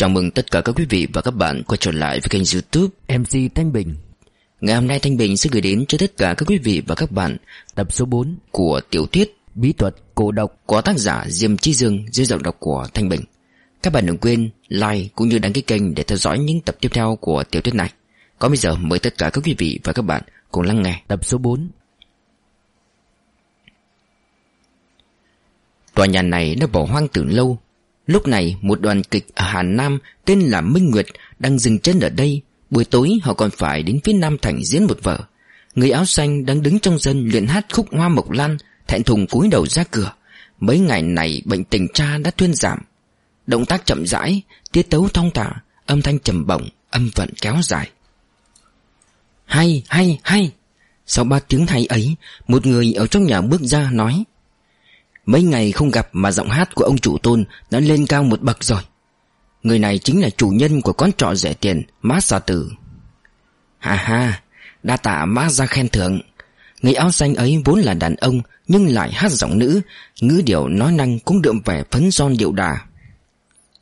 Chào mừng tất cả các quý vị và các bạn quay trở lại với kênh youtube MC Thanh Bình. Ngày hôm nay Thanh Bình sẽ gửi đến cho tất cả các quý vị và các bạn Tập số 4 của tiểu thuyết Bí thuật cổ độc của tác giả Diêm Chi Dương dưới giọng đọc của Thanh Bình. Các bạn đừng quên like cũng như đăng ký kênh để theo dõi những tập tiếp theo của tiểu thuyết này. Còn bây giờ mời tất cả các quý vị và các bạn cùng lắng nghe. Tập số 4 Tòa nhà này đã bỏ hoang từ lâu Lúc này một đoàn kịch ở Hà Nam tên là Minh Nguyệt đang dừng chân ở đây. Buổi tối họ còn phải đến phía Nam Thành diễn một vở. Người áo xanh đang đứng trong dân luyện hát khúc Hoa Mộc Lan, thẹn thùng cúi đầu ra cửa. Mấy ngày này bệnh tình cha đã thuyên giảm. Động tác chậm rãi, tiết tấu thong thả, âm thanh trầm bổng, âm vận kéo dài. Hay, hay, hay! Sau ba tiếng hay ấy, một người ở trong nhà bước ra nói Mấy ngày không gặp mà giọng hát của ông chủ tôn đã lên cao một bậc rồi. Người này chính là chủ nhân của quán trọ rẻ tiền, Má Xà Tử. Ha ha, đa tạ má ra khen thưởng. Người áo xanh ấy vốn là đàn ông nhưng lại hát giọng nữ, ngữ điệu nói năng cũng đượm vẻ phấn son điệu đà.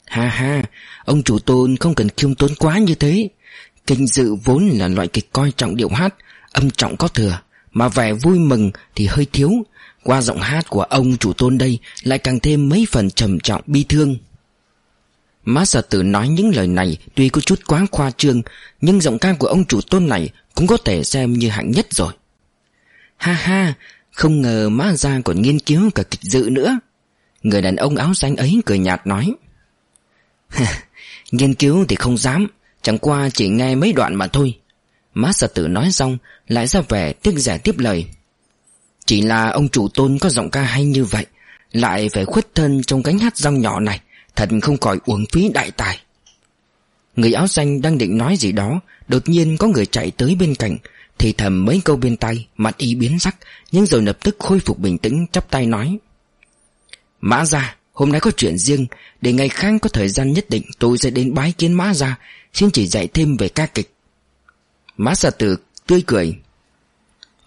Ha ha, ông chủ tôn không cần khiêm tốn quá như thế. Kinh dự vốn là loại kịch coi trọng điệu hát, âm trọng có thừa, mà vẻ vui mừng thì hơi thiếu, qua giọng hát của ông chủ tôn đây Lại càng thêm mấy phần trầm trọng bi thương. Má sở tử nói những lời này Tuy có chút quá khoa trương, Nhưng giọng ca của ông chủ tôn này Cũng có thể xem như hạng nhất rồi. Ha ha, Không ngờ má ra còn nghiên cứu cả kịch dự nữa. Người đàn ông áo xanh ấy cười nhạt nói Nghiên cứu thì không dám, Chẳng qua chỉ nghe mấy đoạn mà thôi. Má sở tử nói xong, Lại ra vẻ tiếc rẻ tiếp lời chỉ là ông chủ tôn có giọng ca hay như vậy, Lại phải khuất thân trong cánh hát rong nhỏ này, Thật không khỏi uổng phí đại tài. Người áo xanh đang định nói gì đó, Đột nhiên có người chạy tới bên cạnh, Thì thầm mấy câu bên tay Mặt y biến sắc, Nhưng rồi lập tức khôi phục bình tĩnh, chắp tay nói. Mã ra Hôm nay có chuyện riêng, Để ngày khác có thời gian nhất định Tôi sẽ đến bái kiến mã ra Xin chỉ dạy thêm về ca kịch. Mã xà tử tươi cười.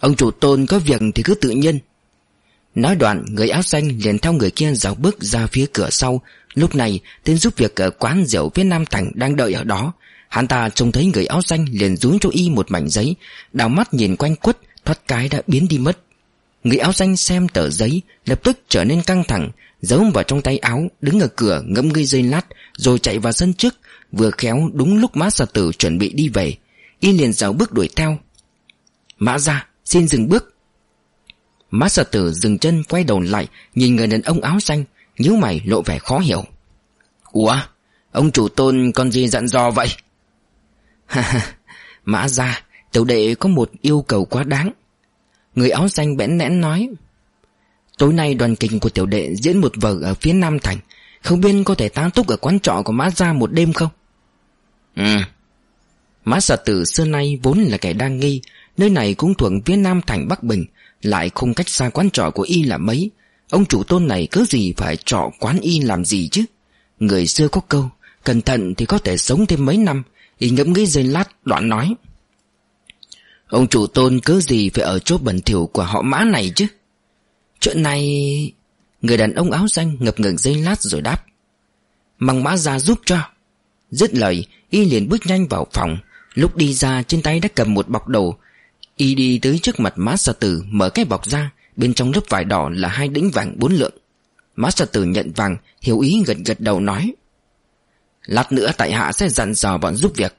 Ông chủ tôn có việc thì cứ tự nhiên. Nói đoạn, người áo xanh liền theo người kia dạo bước ra phía cửa sau. Lúc này, tên giúp việc ở quán rượu phía Nam Thành đang đợi ở đó. Hắn ta trông thấy người áo xanh liền rúi cho y một mảnh giấy, Đào mắt nhìn quanh quất, Thoát cái đã biến đi mất. Người áo xanh xem tờ giấy, Lập tức trở nên căng thẳng, Giấu vào trong tay áo, Đứng ở cửa ngẫm gây dây lát, Rồi chạy vào sân trước, Vừa khéo đúng lúc mã sở tử chuẩn bị đi về. Y liền dạo bước đuổi theo. Mã ra Xin dừng bước. Mã sở tử dừng chân quay đầu lại Nhìn người đàn ông áo xanh nhíu mày lộ vẻ khó hiểu. Ủa? Ông chủ tôn còn gì dặn dò vậy? Ha ha Mã ra Tiểu đệ có một yêu cầu quá đáng. Người áo xanh bẽn nẽn nói Tối nay đoàn kịch của tiểu đệ diễn một vở ở phía Nam Thành Không biết có thể tá túc ở quán trọ của Mã Gia một đêm không? Ừ. Mã sở tử xưa nay vốn là kẻ đang nghi Nơi này cũng thuộc phía nam thành Bắc Bình, Lại không cách xa quán trọ của y là mấy. Ông chủ tôn này cứ gì phải trọ quán y làm gì chứ? Người xưa có câu, Cẩn thận thì có thể sống thêm mấy năm. Y ngẫm nghĩ giây lát, đoạn nói. Ông chủ tôn cứ gì phải ở chỗ bẩn thỉu của họ mã này chứ? Chuyện này, Người đàn ông áo xanh ngập ngừng giây lát rồi đáp. Mang mã ra giúp cho. Dứt lời, Y liền bước nhanh vào phòng. Lúc đi ra, trên tay đã cầm một bọc đồ Y đi tới trước mặt má Sa Tử, Mở cái bọc ra, Bên trong lớp vải đỏ là hai đĩnh vàng bốn lượng. Má Sa Tử nhận vàng, Hiểu ý gật gật đầu nói, Lát nữa tại hạ sẽ dặn dò bọn giúp việc.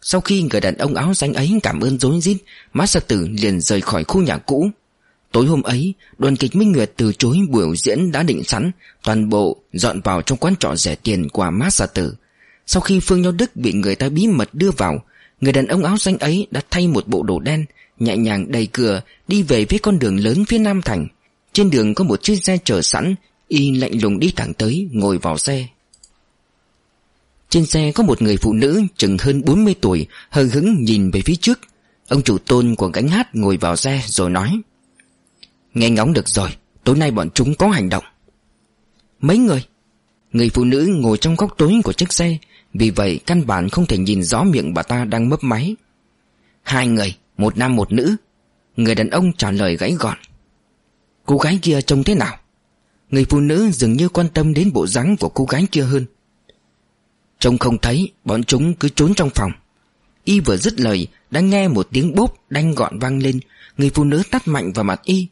Sau khi người đàn ông áo xanh ấy cảm ơn dối rít Má Sa Tử liền rời khỏi khu nhà cũ. Tối hôm ấy, Đoàn kịch Minh Nguyệt từ chối buổi diễn đã định sẵn, Toàn bộ dọn vào trong quán trọ rẻ tiền của Mã Sa Tử. Sau khi Phương Nho Đức bị người ta bí mật đưa vào Người đàn ông áo xanh ấy đã thay một bộ đồ đen, Nhẹ nhàng đầy cửa, Đi về phía con đường lớn phía Nam Thành. Trên đường có một chiếc xe chờ sẵn, Y lạnh lùng đi thẳng tới, Ngồi vào xe. Trên xe có một người phụ nữ Chừng hơn 40 tuổi Hờ hứng nhìn về phía trước. Ông chủ tôn của gánh hát ngồi vào xe rồi nói, Nghe ngóng được rồi, Tối nay bọn chúng có hành động. Mấy người? Người phụ nữ ngồi trong góc tối của chiếc xe vì vậy, căn bản không thể nhìn rõ miệng bà ta đang mấp máy. Hai người, Một nam một nữ, Người đàn ông trả lời gãy gọn. Cô gái kia trông thế nào? Người phụ nữ dường như quan tâm đến bộ dáng của cô gái kia hơn. Trông không thấy, Bọn chúng cứ trốn trong phòng. Y vừa dứt lời, Đã nghe một tiếng bốp đanh gọn vang lên. Người phụ nữ tắt mạnh vào mặt Y.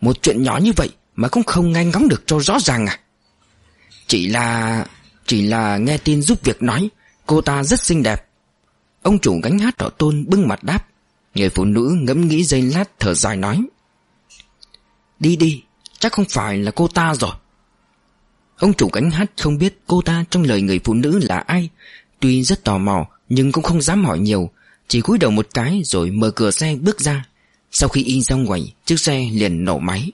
Một chuyện nhỏ như vậy Mà cũng không nghe ngóng được cho rõ ràng à? Chỉ là chỉ là nghe tin giúp việc nói, Cô ta rất xinh đẹp. Ông chủ gánh hát đỏ tôn bưng mặt đáp. Người phụ nữ ngẫm nghĩ giây lát thở dài nói. Đi đi, Chắc không phải là cô ta rồi. Ông chủ gánh hát không biết cô ta trong lời người phụ nữ là ai. Tuy rất tò mò, Nhưng cũng không dám hỏi nhiều. Chỉ cúi đầu một cái rồi mở cửa xe bước ra. Sau khi in ra ngoài, Chiếc xe liền nổ máy.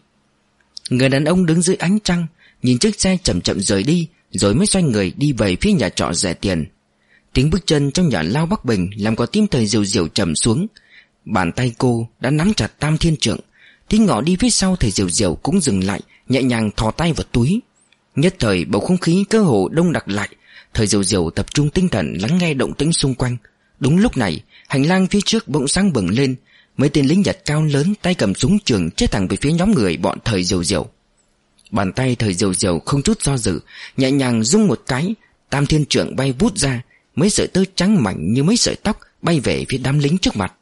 Người đàn ông đứng dưới ánh trăng, Nhìn chiếc xe chậm chậm rời đi. Rồi mới xoay người đi về phía nhà trọ rẻ tiền. Tiếng bước chân trong nhà lao Bắc Bình Làm có tim thời diều diều trầm xuống. Bàn tay cô đã nắm chặt tam thiên trượng. Tiếng ngỏ đi phía sau thầy diều diều cũng dừng lại, Nhẹ nhàng thò tay vào túi. Nhất thời bầu không khí cơ hồ đông đặc lại. Thời diều diều tập trung tinh thần lắng nghe động tĩnh xung quanh. Đúng lúc này, Hành lang phía trước bỗng sáng bừng lên. Mấy tên lính nhật cao lớn tay cầm súng trường Chết thẳng về phía nhóm người bọn thời diều diều Bàn tay thời diều diều không chút do dự, Nhẹ nhàng rung một cái, Tam thiên trượng bay vút ra, Mấy sợi tơ trắng mảnh như mấy sợi tóc Bay về phía đám lính trước mặt.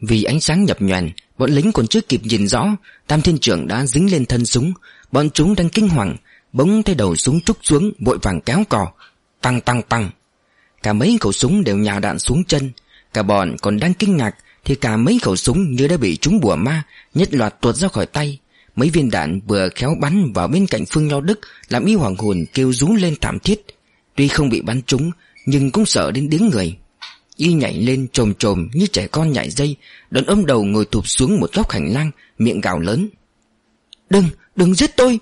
Vì ánh sáng nhập nhoàn Bọn lính còn chưa kịp nhìn rõ, Tam thiên trưởng đã dính lên thân súng. Bọn chúng đang kinh hoàng, Bỗng tay đầu súng trúc xuống, Vội vàng kéo cò, Tăng tăng tăng. Cả mấy khẩu súng đều nhào đạn xuống chân, Cả bọn còn đang kinh ngạc Thì cả mấy khẩu súng như đã bị trúng bùa ma, Nhất loạt tuột ra khỏi tay. Mấy viên đạn vừa khéo bắn vào bên cạnh Phương Nho Đức Làm y hoàng hồn kêu rú lên thảm thiết. Tuy không bị bắn trúng Nhưng cũng sợ đến tiếng người. Y nhảy lên trồm trồm như trẻ con nhảy dây Đón ôm đầu ngồi tụp xuống một góc hành lang Miệng gào lớn. Đừng, đừng giết tôi!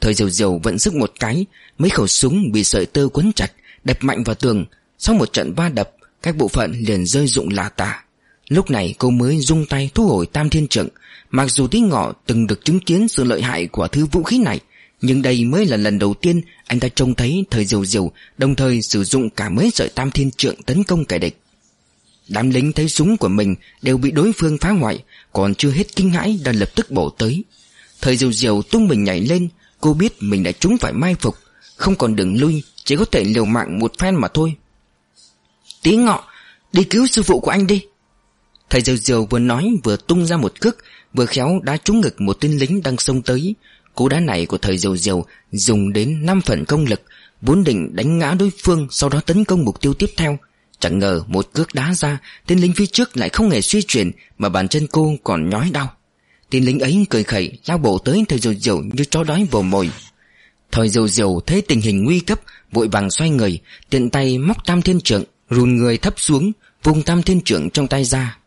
Thời diều diều vận sức một cái Mấy khẩu súng bị sợi tơ quấn chặt Đập mạnh vào tường. Sau một trận va đập Các bộ phận liền rơi rụng lạ tả. Lúc này cô mới rung tay thu hồi tam thiên trượng Mặc dù tí ngọ từng được chứng kiến sự lợi hại của thứ vũ khí này, Nhưng đây mới là lần đầu tiên anh ta trông thấy thời diều diều, Đồng thời sử dụng cả mấy sợi tam thiên trượng tấn công kẻ địch. Đám lính thấy súng của mình đều bị đối phương phá hoại, Còn chưa hết kinh hãi đã lập tức bổ tới. Thời diều diều tung mình nhảy lên, Cô biết mình đã trúng phải mai phục, Không còn đường lui, Chỉ có thể liều mạng một phen mà thôi. Tí ngọ, Đi cứu sư phụ của anh đi. Thầy diều diều vừa nói vừa tung ra một cước Vừa khéo đã trúng ngực một tên lính đang xông tới. Cú đá này của thời diều diều Dùng đến 5 phần công lực, Vốn định đánh ngã đối phương, Sau đó tấn công mục tiêu tiếp theo. Chẳng ngờ một cước đá ra, Tên lính phía trước lại không hề suy chuyển Mà bàn chân cô còn nhói đau. Tên lính ấy cười khẩy, lao bộ tới thời diều diều như chó đói vồ mồi. Thời diều diều thấy tình hình nguy cấp, Vội vàng xoay người, Tiện tay móc tam thiên trượng Rùn người thấp xuống Vùng tam thiên trượng trong tay ra.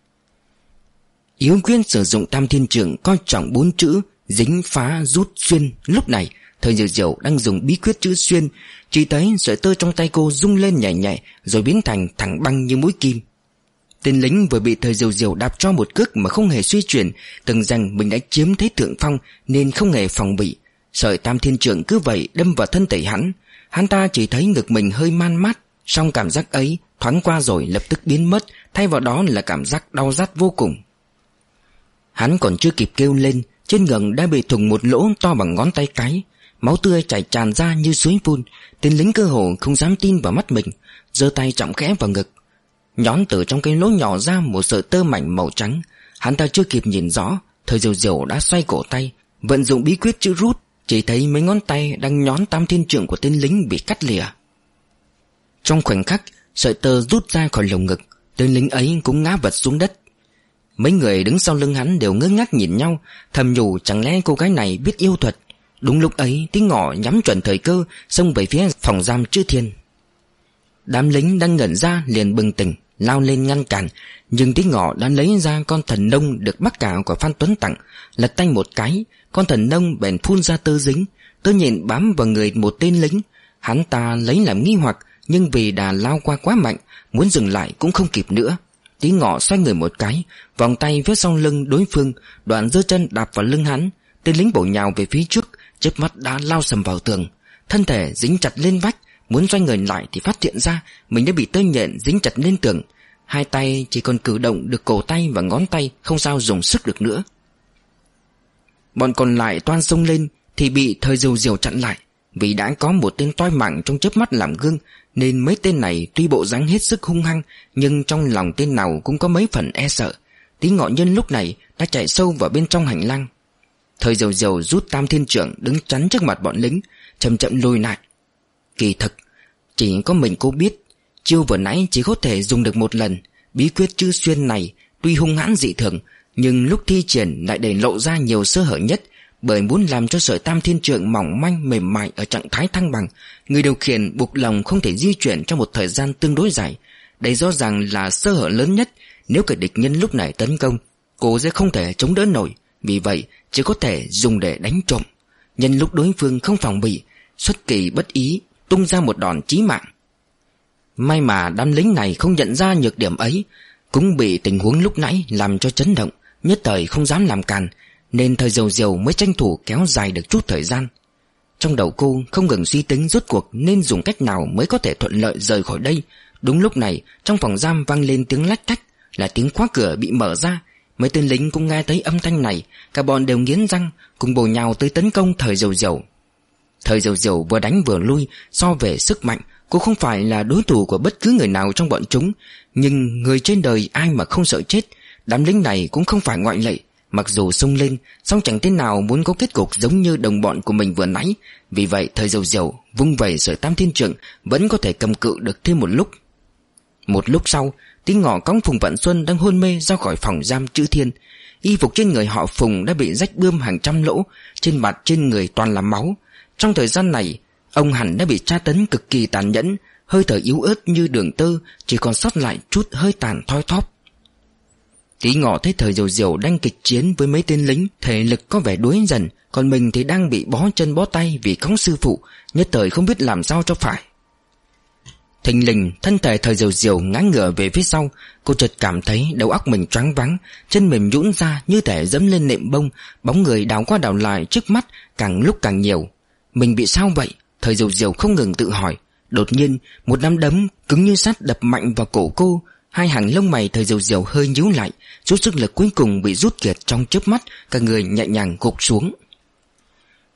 Yếu quyên sử dụng tam thiên trưởng Coi trọng bốn chữ Dính phá rút xuyên. Lúc này, Thời diều diều đang dùng bí quyết chữ xuyên. Chỉ thấy sợi tơ trong tay cô rung lên nhảy nhảy, Rồi biến thành thẳng băng như mũi kim. Tên lính vừa bị thời diều diều đạp cho một cước mà không hề suy chuyển, Tưởng rằng mình đã chiếm thế thượng phong Nên không hề phòng bị. Sợi tam thiên trưởng cứ vậy đâm vào thân thể hắn. Hắn ta chỉ thấy ngực mình hơi man mát, song cảm giác ấy thoáng qua rồi lập tức biến mất, Thay vào đó là cảm giác đau rát vô cùng. Hắn còn chưa kịp kêu lên, Trên ngừng đã bị thủng một lỗ to bằng ngón tay cái. Máu tươi chảy tràn ra như suối phun. Tên lính cơ hồ không dám tin vào mắt mình, giơ tay trọng khẽ vào ngực. Nhón từ trong cái lỗ nhỏ ra một sợi tơ mảnh màu trắng. Hắn ta chưa kịp nhìn rõ, Thời diều diều đã xoay cổ tay, Vận dụng bí quyết chữ rút, Chỉ thấy mấy ngón tay đang nhón tam thiên trượng của tên lính bị cắt lìa. Trong khoảnh khắc, Sợi tơ rút ra khỏi lồng ngực, Tên lính ấy cũng ngã vật xuống đất. Mấy người đứng sau lưng hắn đều ngơ ngác nhìn nhau, Thầm nhủ chẳng lẽ cô gái này biết yêu thuật. Đúng lúc ấy, tiếng ngọ nhắm chuẩn thời cơ, Xông về phía phòng giam chữ thiên. Đám lính đang ngẩn ra liền bừng tỉnh, Lao lên ngăn cản, Nhưng tiếng ngọ đã lấy ra con thần nông Được bác cảo của Phan Tuấn tặng, Lật tay một cái, Con thần nông bèn phun ra tơ dính, Tơ nhện bám vào người một tên lính. Hắn ta lấy làm nghi hoặc, Nhưng vì đà lao qua quá mạnh, Muốn dừng lại cũng không kịp nữa. Tí ngọ xoay người một cái, Vòng tay phía sau lưng đối phương, Đoạn giơ chân đạp vào lưng hắn. Tên lính bổ nhào về phía trước, chớp mắt đã lao sầm vào tường. Thân thể dính chặt lên vách, Muốn xoay người lại thì phát hiện ra Mình đã bị tơ nhện dính chặt lên tường. Hai tay chỉ còn cử động được cổ tay và ngón tay, Không sao dùng sức được nữa. Bọn còn lại toan xông lên Thì bị thời diều diều chặn lại. Vì đã có một tên toi mạng trong chớp mắt làm gương, Nên mấy tên này tuy bộ dáng hết sức hung hăng, Nhưng trong lòng tên nào cũng có mấy phần e sợ. Tí ngọ nhân lúc này đã chạy sâu vào bên trong hành lang. Thời dầu dầu rút tam thiên trưởng đứng chắn trước mặt bọn lính, Chậm chậm lùi lại. Kỳ thực, Chỉ có mình cô biết, Chiêu vừa nãy chỉ có thể dùng được một lần. Bí quyết chư xuyên này Tuy hung hãn dị thường, Nhưng lúc thi triển lại để lộ ra nhiều sơ hở nhất bởi muốn làm cho sợi tam thiên trượng mỏng manh, mềm mại Ở trạng thái thăng bằng, Người điều khiển buộc lòng không thể di chuyển trong một thời gian tương đối dài. Đây rõ ràng là sơ hở lớn nhất, Nếu kẻ địch nhân lúc này tấn công, Cô sẽ không thể chống đỡ nổi. Vì vậy, chỉ có thể dùng để đánh trộm. Nhân lúc đối phương không phòng bị, Xuất kỳ bất ý, Tung ra một đòn chí mạng. May mà đám lính này không nhận ra nhược điểm ấy, Cũng bị tình huống lúc nãy làm cho chấn động, Nhất thời không dám làm càn nên thời dầu dầu mới tranh thủ kéo dài được chút thời gian. Trong đầu cô không ngừng suy tính rốt cuộc Nên dùng cách nào mới có thể thuận lợi rời khỏi đây. Đúng lúc này, Trong phòng giam vang lên tiếng lách cách, Là tiếng khóa cửa bị mở ra. Mấy tên lính cũng nghe thấy âm thanh này, Cả bọn đều nghiến răng, Cùng bồ nhào tới tấn công thời dầu dầu. Thời dầu dầu vừa đánh vừa lui, So về sức mạnh, Cô không phải là đối thủ của bất cứ người nào trong bọn chúng. Nhưng người trên đời ai mà không sợ chết, Đám lính này cũng không phải ngoại lệ. Mặc dù sung lên, song chẳng thế nào muốn có kết cục giống như đồng bọn của mình vừa nãy. Vì vậy, thời dầu dầu, Vung vẩy sợi tam thiên trượng Vẫn có thể cầm cự được thêm một lúc. Một lúc sau, Tiếng ngọ cõng Phùng Vạn Xuân đang hôn mê ra khỏi phòng giam chữ thiên. Y phục trên người họ Phùng đã bị rách bươm hàng trăm lỗ, Trên mặt trên người toàn là máu. Trong thời gian này, Ông hẳn đã bị tra tấn cực kỳ tàn nhẫn, Hơi thở yếu ớt như đường tơ, Chỉ còn sót lại chút hơi tàn thoi thóp. Tí ngọ thấy thời diều diều đang kịch chiến với mấy tên lính Thể lực có vẻ đuối dần Còn mình thì đang bị bó chân bó tay vì khống sư phụ Nhất thời không biết làm sao cho phải. Thình lình thân thể thời diều diều ngã ngửa về phía sau Cô chợt cảm thấy đầu óc mình choáng vắng, Chân mềm nhũn ra như thể dẫm lên nệm bông Bóng người đảo qua đảo lại trước mắt càng lúc càng nhiều. Mình bị sao vậy? Thời diều diều không ngừng tự hỏi. Đột nhiên một nắm đấm cứng như sắt đập mạnh vào cổ cô Hai hàng lông mày thời diều diều hơi nhíu lại, Chút sức lực cuối cùng bị rút kiệt trong chớp mắt, Cả người nhẹ nhàng gục xuống.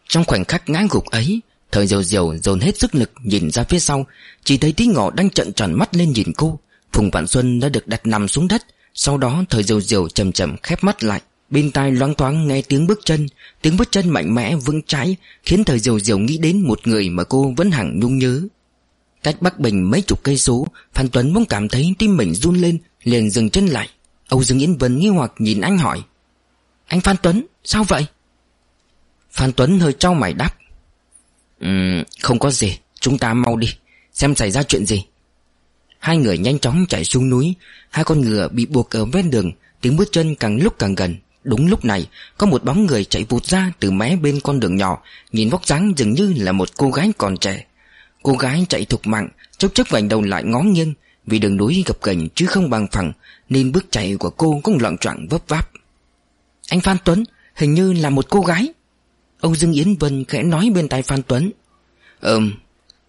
Trong khoảnh khắc ngã gục ấy, Thời diều diều dồn hết sức lực nhìn ra phía sau, Chỉ thấy tí ngọ đang trận tròn mắt lên nhìn cô. Phùng Vạn Xuân đã được đặt nằm xuống đất, Sau đó thời diều diều chậm chậm khép mắt lại, Bên tai loáng thoáng nghe tiếng bước chân. Tiếng bước chân mạnh mẽ vững chãi Khiến thời diều diều nghĩ đến một người mà cô vẫn hẳn nhung nhớ. Cách Bắc Bình mấy chục cây số Phan Tuấn bỗng cảm thấy tim mình run lên Liền dừng chân lại. Âu Dương Yến Vân nghi hoặc nhìn anh hỏi Anh Phan Tuấn sao vậy? Phan Tuấn hơi trao mày đáp um, Không có gì Chúng ta mau đi Xem xảy ra chuyện gì. Hai người nhanh chóng chạy xuống núi Hai con ngựa bị buộc ở ven đường Tiếng bước chân càng lúc càng gần. Đúng lúc này Có một bóng người chạy vụt ra từ mé bên con đường nhỏ Nhìn vóc dáng dường như là một cô gái còn trẻ. Cô gái chạy thục mạng, Chốc chốc vành đầu lại ngó nghiêng. Vì đường núi gập ghềnh chứ không bằng phẳng, Nên bước chạy của cô cũng loạn trọng vấp váp. Anh Phan Tuấn, Hình như là một cô gái. Âu Dương Yến Vân khẽ nói bên tai Phan Tuấn. Ừm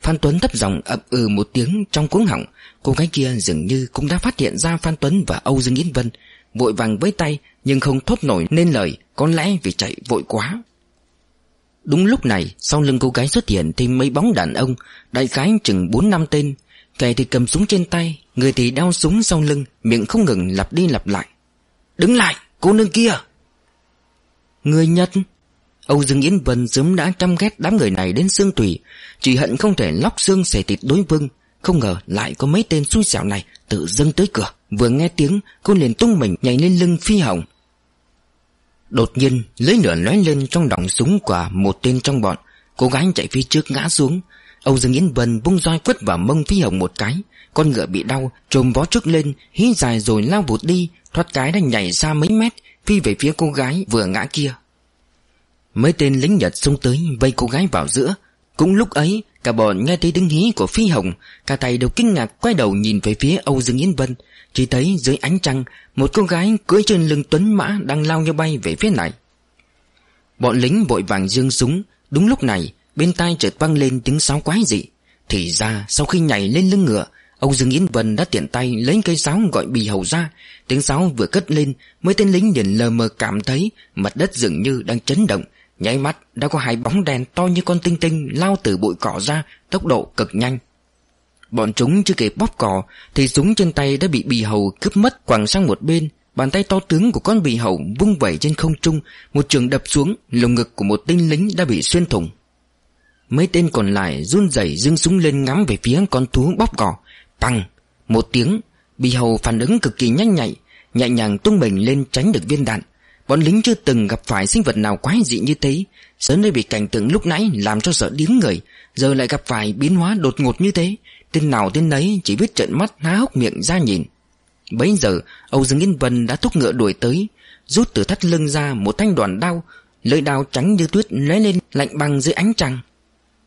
Phan Tuấn thấp giọng ậm ừ một tiếng trong cuống họng. Cô gái kia dường như cũng đã phát hiện ra Phan Tuấn và Âu Dương Yến Vân, Vội vàng với tay Nhưng không thốt nổi nên lời, Có lẽ vì chạy vội quá. Đúng lúc này, Sau lưng cô gái xuất hiện Thêm mấy bóng đàn ông, Đại khái chừng 4 năm tên. Kẻ thì cầm súng trên tay, Người thì đeo súng sau lưng, Miệng không ngừng lặp đi lặp lại. Đứng lại, cô nương kia! Người Nhật? Âu Dương Yến Vân sớm đã căm ghét đám người này đến xương tủy. Chỉ hận không thể lóc xương xẻ thịt đối vương Không ngờ lại có mấy tên xui xẻo này Tự dâng tới cửa. Vừa nghe tiếng, cô liền tung mình nhảy lên lưng phi hồng. Đột nhiên lấy lửa lóe lên trong đỏng súng của một tên trong bọn. Cô gái chạy phía trước ngã xuống. Âu Dương Yến Vân bung roi quất vào mông phi hồng một cái. Con ngựa bị đau, Trồm vó trước lên, Hí dài rồi lao vụt đi, Thoát cái đã nhảy ra mấy mét, Phi về phía cô gái vừa ngã kia. Mấy tên lính Nhật xông tới, Vây cô gái vào giữa. Cũng lúc ấy, Cả bọn nghe thấy tiếng hí của Phi Hồng, Cả tay đều kinh ngạc quay đầu nhìn về phía Âu Dương Yến Vân. Chỉ thấy dưới ánh trăng, Một cô gái cưỡi trên lưng tuấn mã Đang lao như bay về phía này. Bọn lính vội vàng dương súng. Đúng lúc này, Bên tai chợt vang lên tiếng sáo quái dị. Thì ra, sau khi nhảy lên lưng ngựa, Âu Dương Yến Vân đã tiện tay lấy cây sáo gọi bì hầu ra. Tiếng sáo vừa cất lên, Mấy tên lính liền lờ mờ cảm thấy Mặt đất dường như đang chấn động. Nháy mắt, đã có hai bóng đèn to như con tinh tinh Lao từ bụi cỏ ra, Tốc độ cực nhanh. Bọn chúng chưa kịp bóp cỏ, Thì súng trên tay đã bị bì hầu cướp mất quẳng sang một bên. Bàn tay to tướng của con bì hầu vung vẩy trên không trung, Một trường đập xuống, Lồng ngực của một tinh lính đã bị xuyên thủng. Mấy tên còn lại run rẩy dưng súng lên ngắm về phía con thú bóp cỏ. Bằng! Một tiếng, Bì hầu phản ứng cực kỳ nhanh nhạy, Nhẹ nhàng tung mình lên tránh được viên đạn. Bọn lính chưa từng gặp phải sinh vật nào quái dị như thế. Sớm đây bị cảnh tượng lúc nãy làm cho sợ điếng người, Giờ lại gặp phải biến hóa đột ngột như thế. Tên nào tên nấy chỉ biết trợn mắt, há hốc miệng ra nhìn. Bấy giờ, Âu Dương Yên Vân đã thúc ngựa đuổi tới, Rút từ thắt lưng ra một thanh đoàn đao Lưỡi đao trắng như tuyết lóe lên, lạnh băng dưới ánh trăng.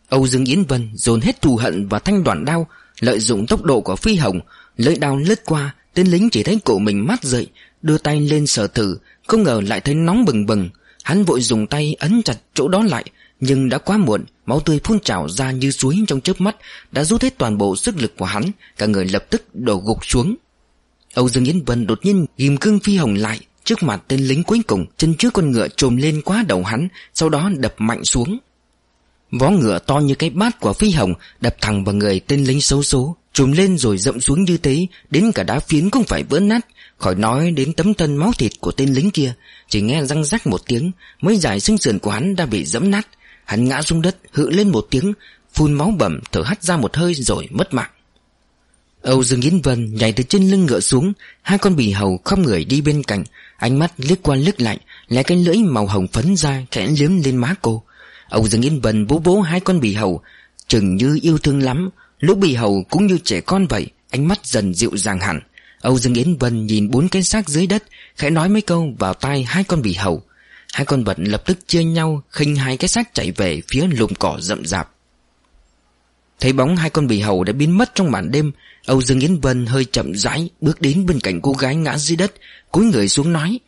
Âu Dương Yến Vân dồn hết thù hận vào thanh đoàn đao, Lợi dụng tốc độ của phi hồng Lưỡi đao lướt qua, Tên lính chỉ thấy cổ mình mắt dậy Đưa tay lên sở thử không ngờ lại thấy nóng bừng bừng. Hắn vội dùng tay ấn chặt chỗ đó lại, Nhưng đã quá muộn, Máu tươi phun trào ra như suối trong chớp mắt, Đã rút hết toàn bộ sức lực của hắn, Cả người lập tức đổ gục xuống. Âu Dương Yến Vân đột nhiên ghim cương phi hồng lại, Trước mặt tên lính cuối cùng, Chân trước con ngựa trồm lên quá đầu hắn, Sau đó đập mạnh xuống. Vó ngựa to như cái bát của phi hồng, Đập thẳng vào người tên lính xấu số Trùm lên rồi rậm xuống như thế, Đến cả đá phiến cũng phải vỡ nát. Khỏi nói đến tấm thân máu thịt của tên lính kia, Chỉ nghe răng rắc một tiếng mới giải xương sườn của hắn đã bị dẫm nát. Hắn ngã xuống đất, hự lên một tiếng, Phun máu bầm, thở hắt ra một hơi rồi mất mạng. Âu Dương Yến Vân nhảy từ trên lưng ngựa xuống, Hai con bì hầu không người đi bên cạnh, Ánh mắt liếc qua liếc lại Lẽ cái lưỡi màu hồng phấn ra, khẽ liếm lên má cô. Âu Dương Yến Vân bố bố hai con bì hầu, Chừng như yêu thương lắm, Lúc bì hầu cũng như trẻ con vậy, Ánh mắt dần dịu dàng hẳn. Âu Dương Yến Vân nhìn bốn cái xác dưới đất, Khẽ nói mấy câu vào tai hai con bì hầu. Hai con vật lập tức chia nhau, khinh hai cái xác chạy về phía lùm cỏ rậm rạp. Thấy bóng hai con bì hầu đã biến mất trong màn đêm, Âu Dương Yến Vân hơi chậm rãi Bước đến bên cạnh cô gái ngã dưới đất, cúi người xuống nói,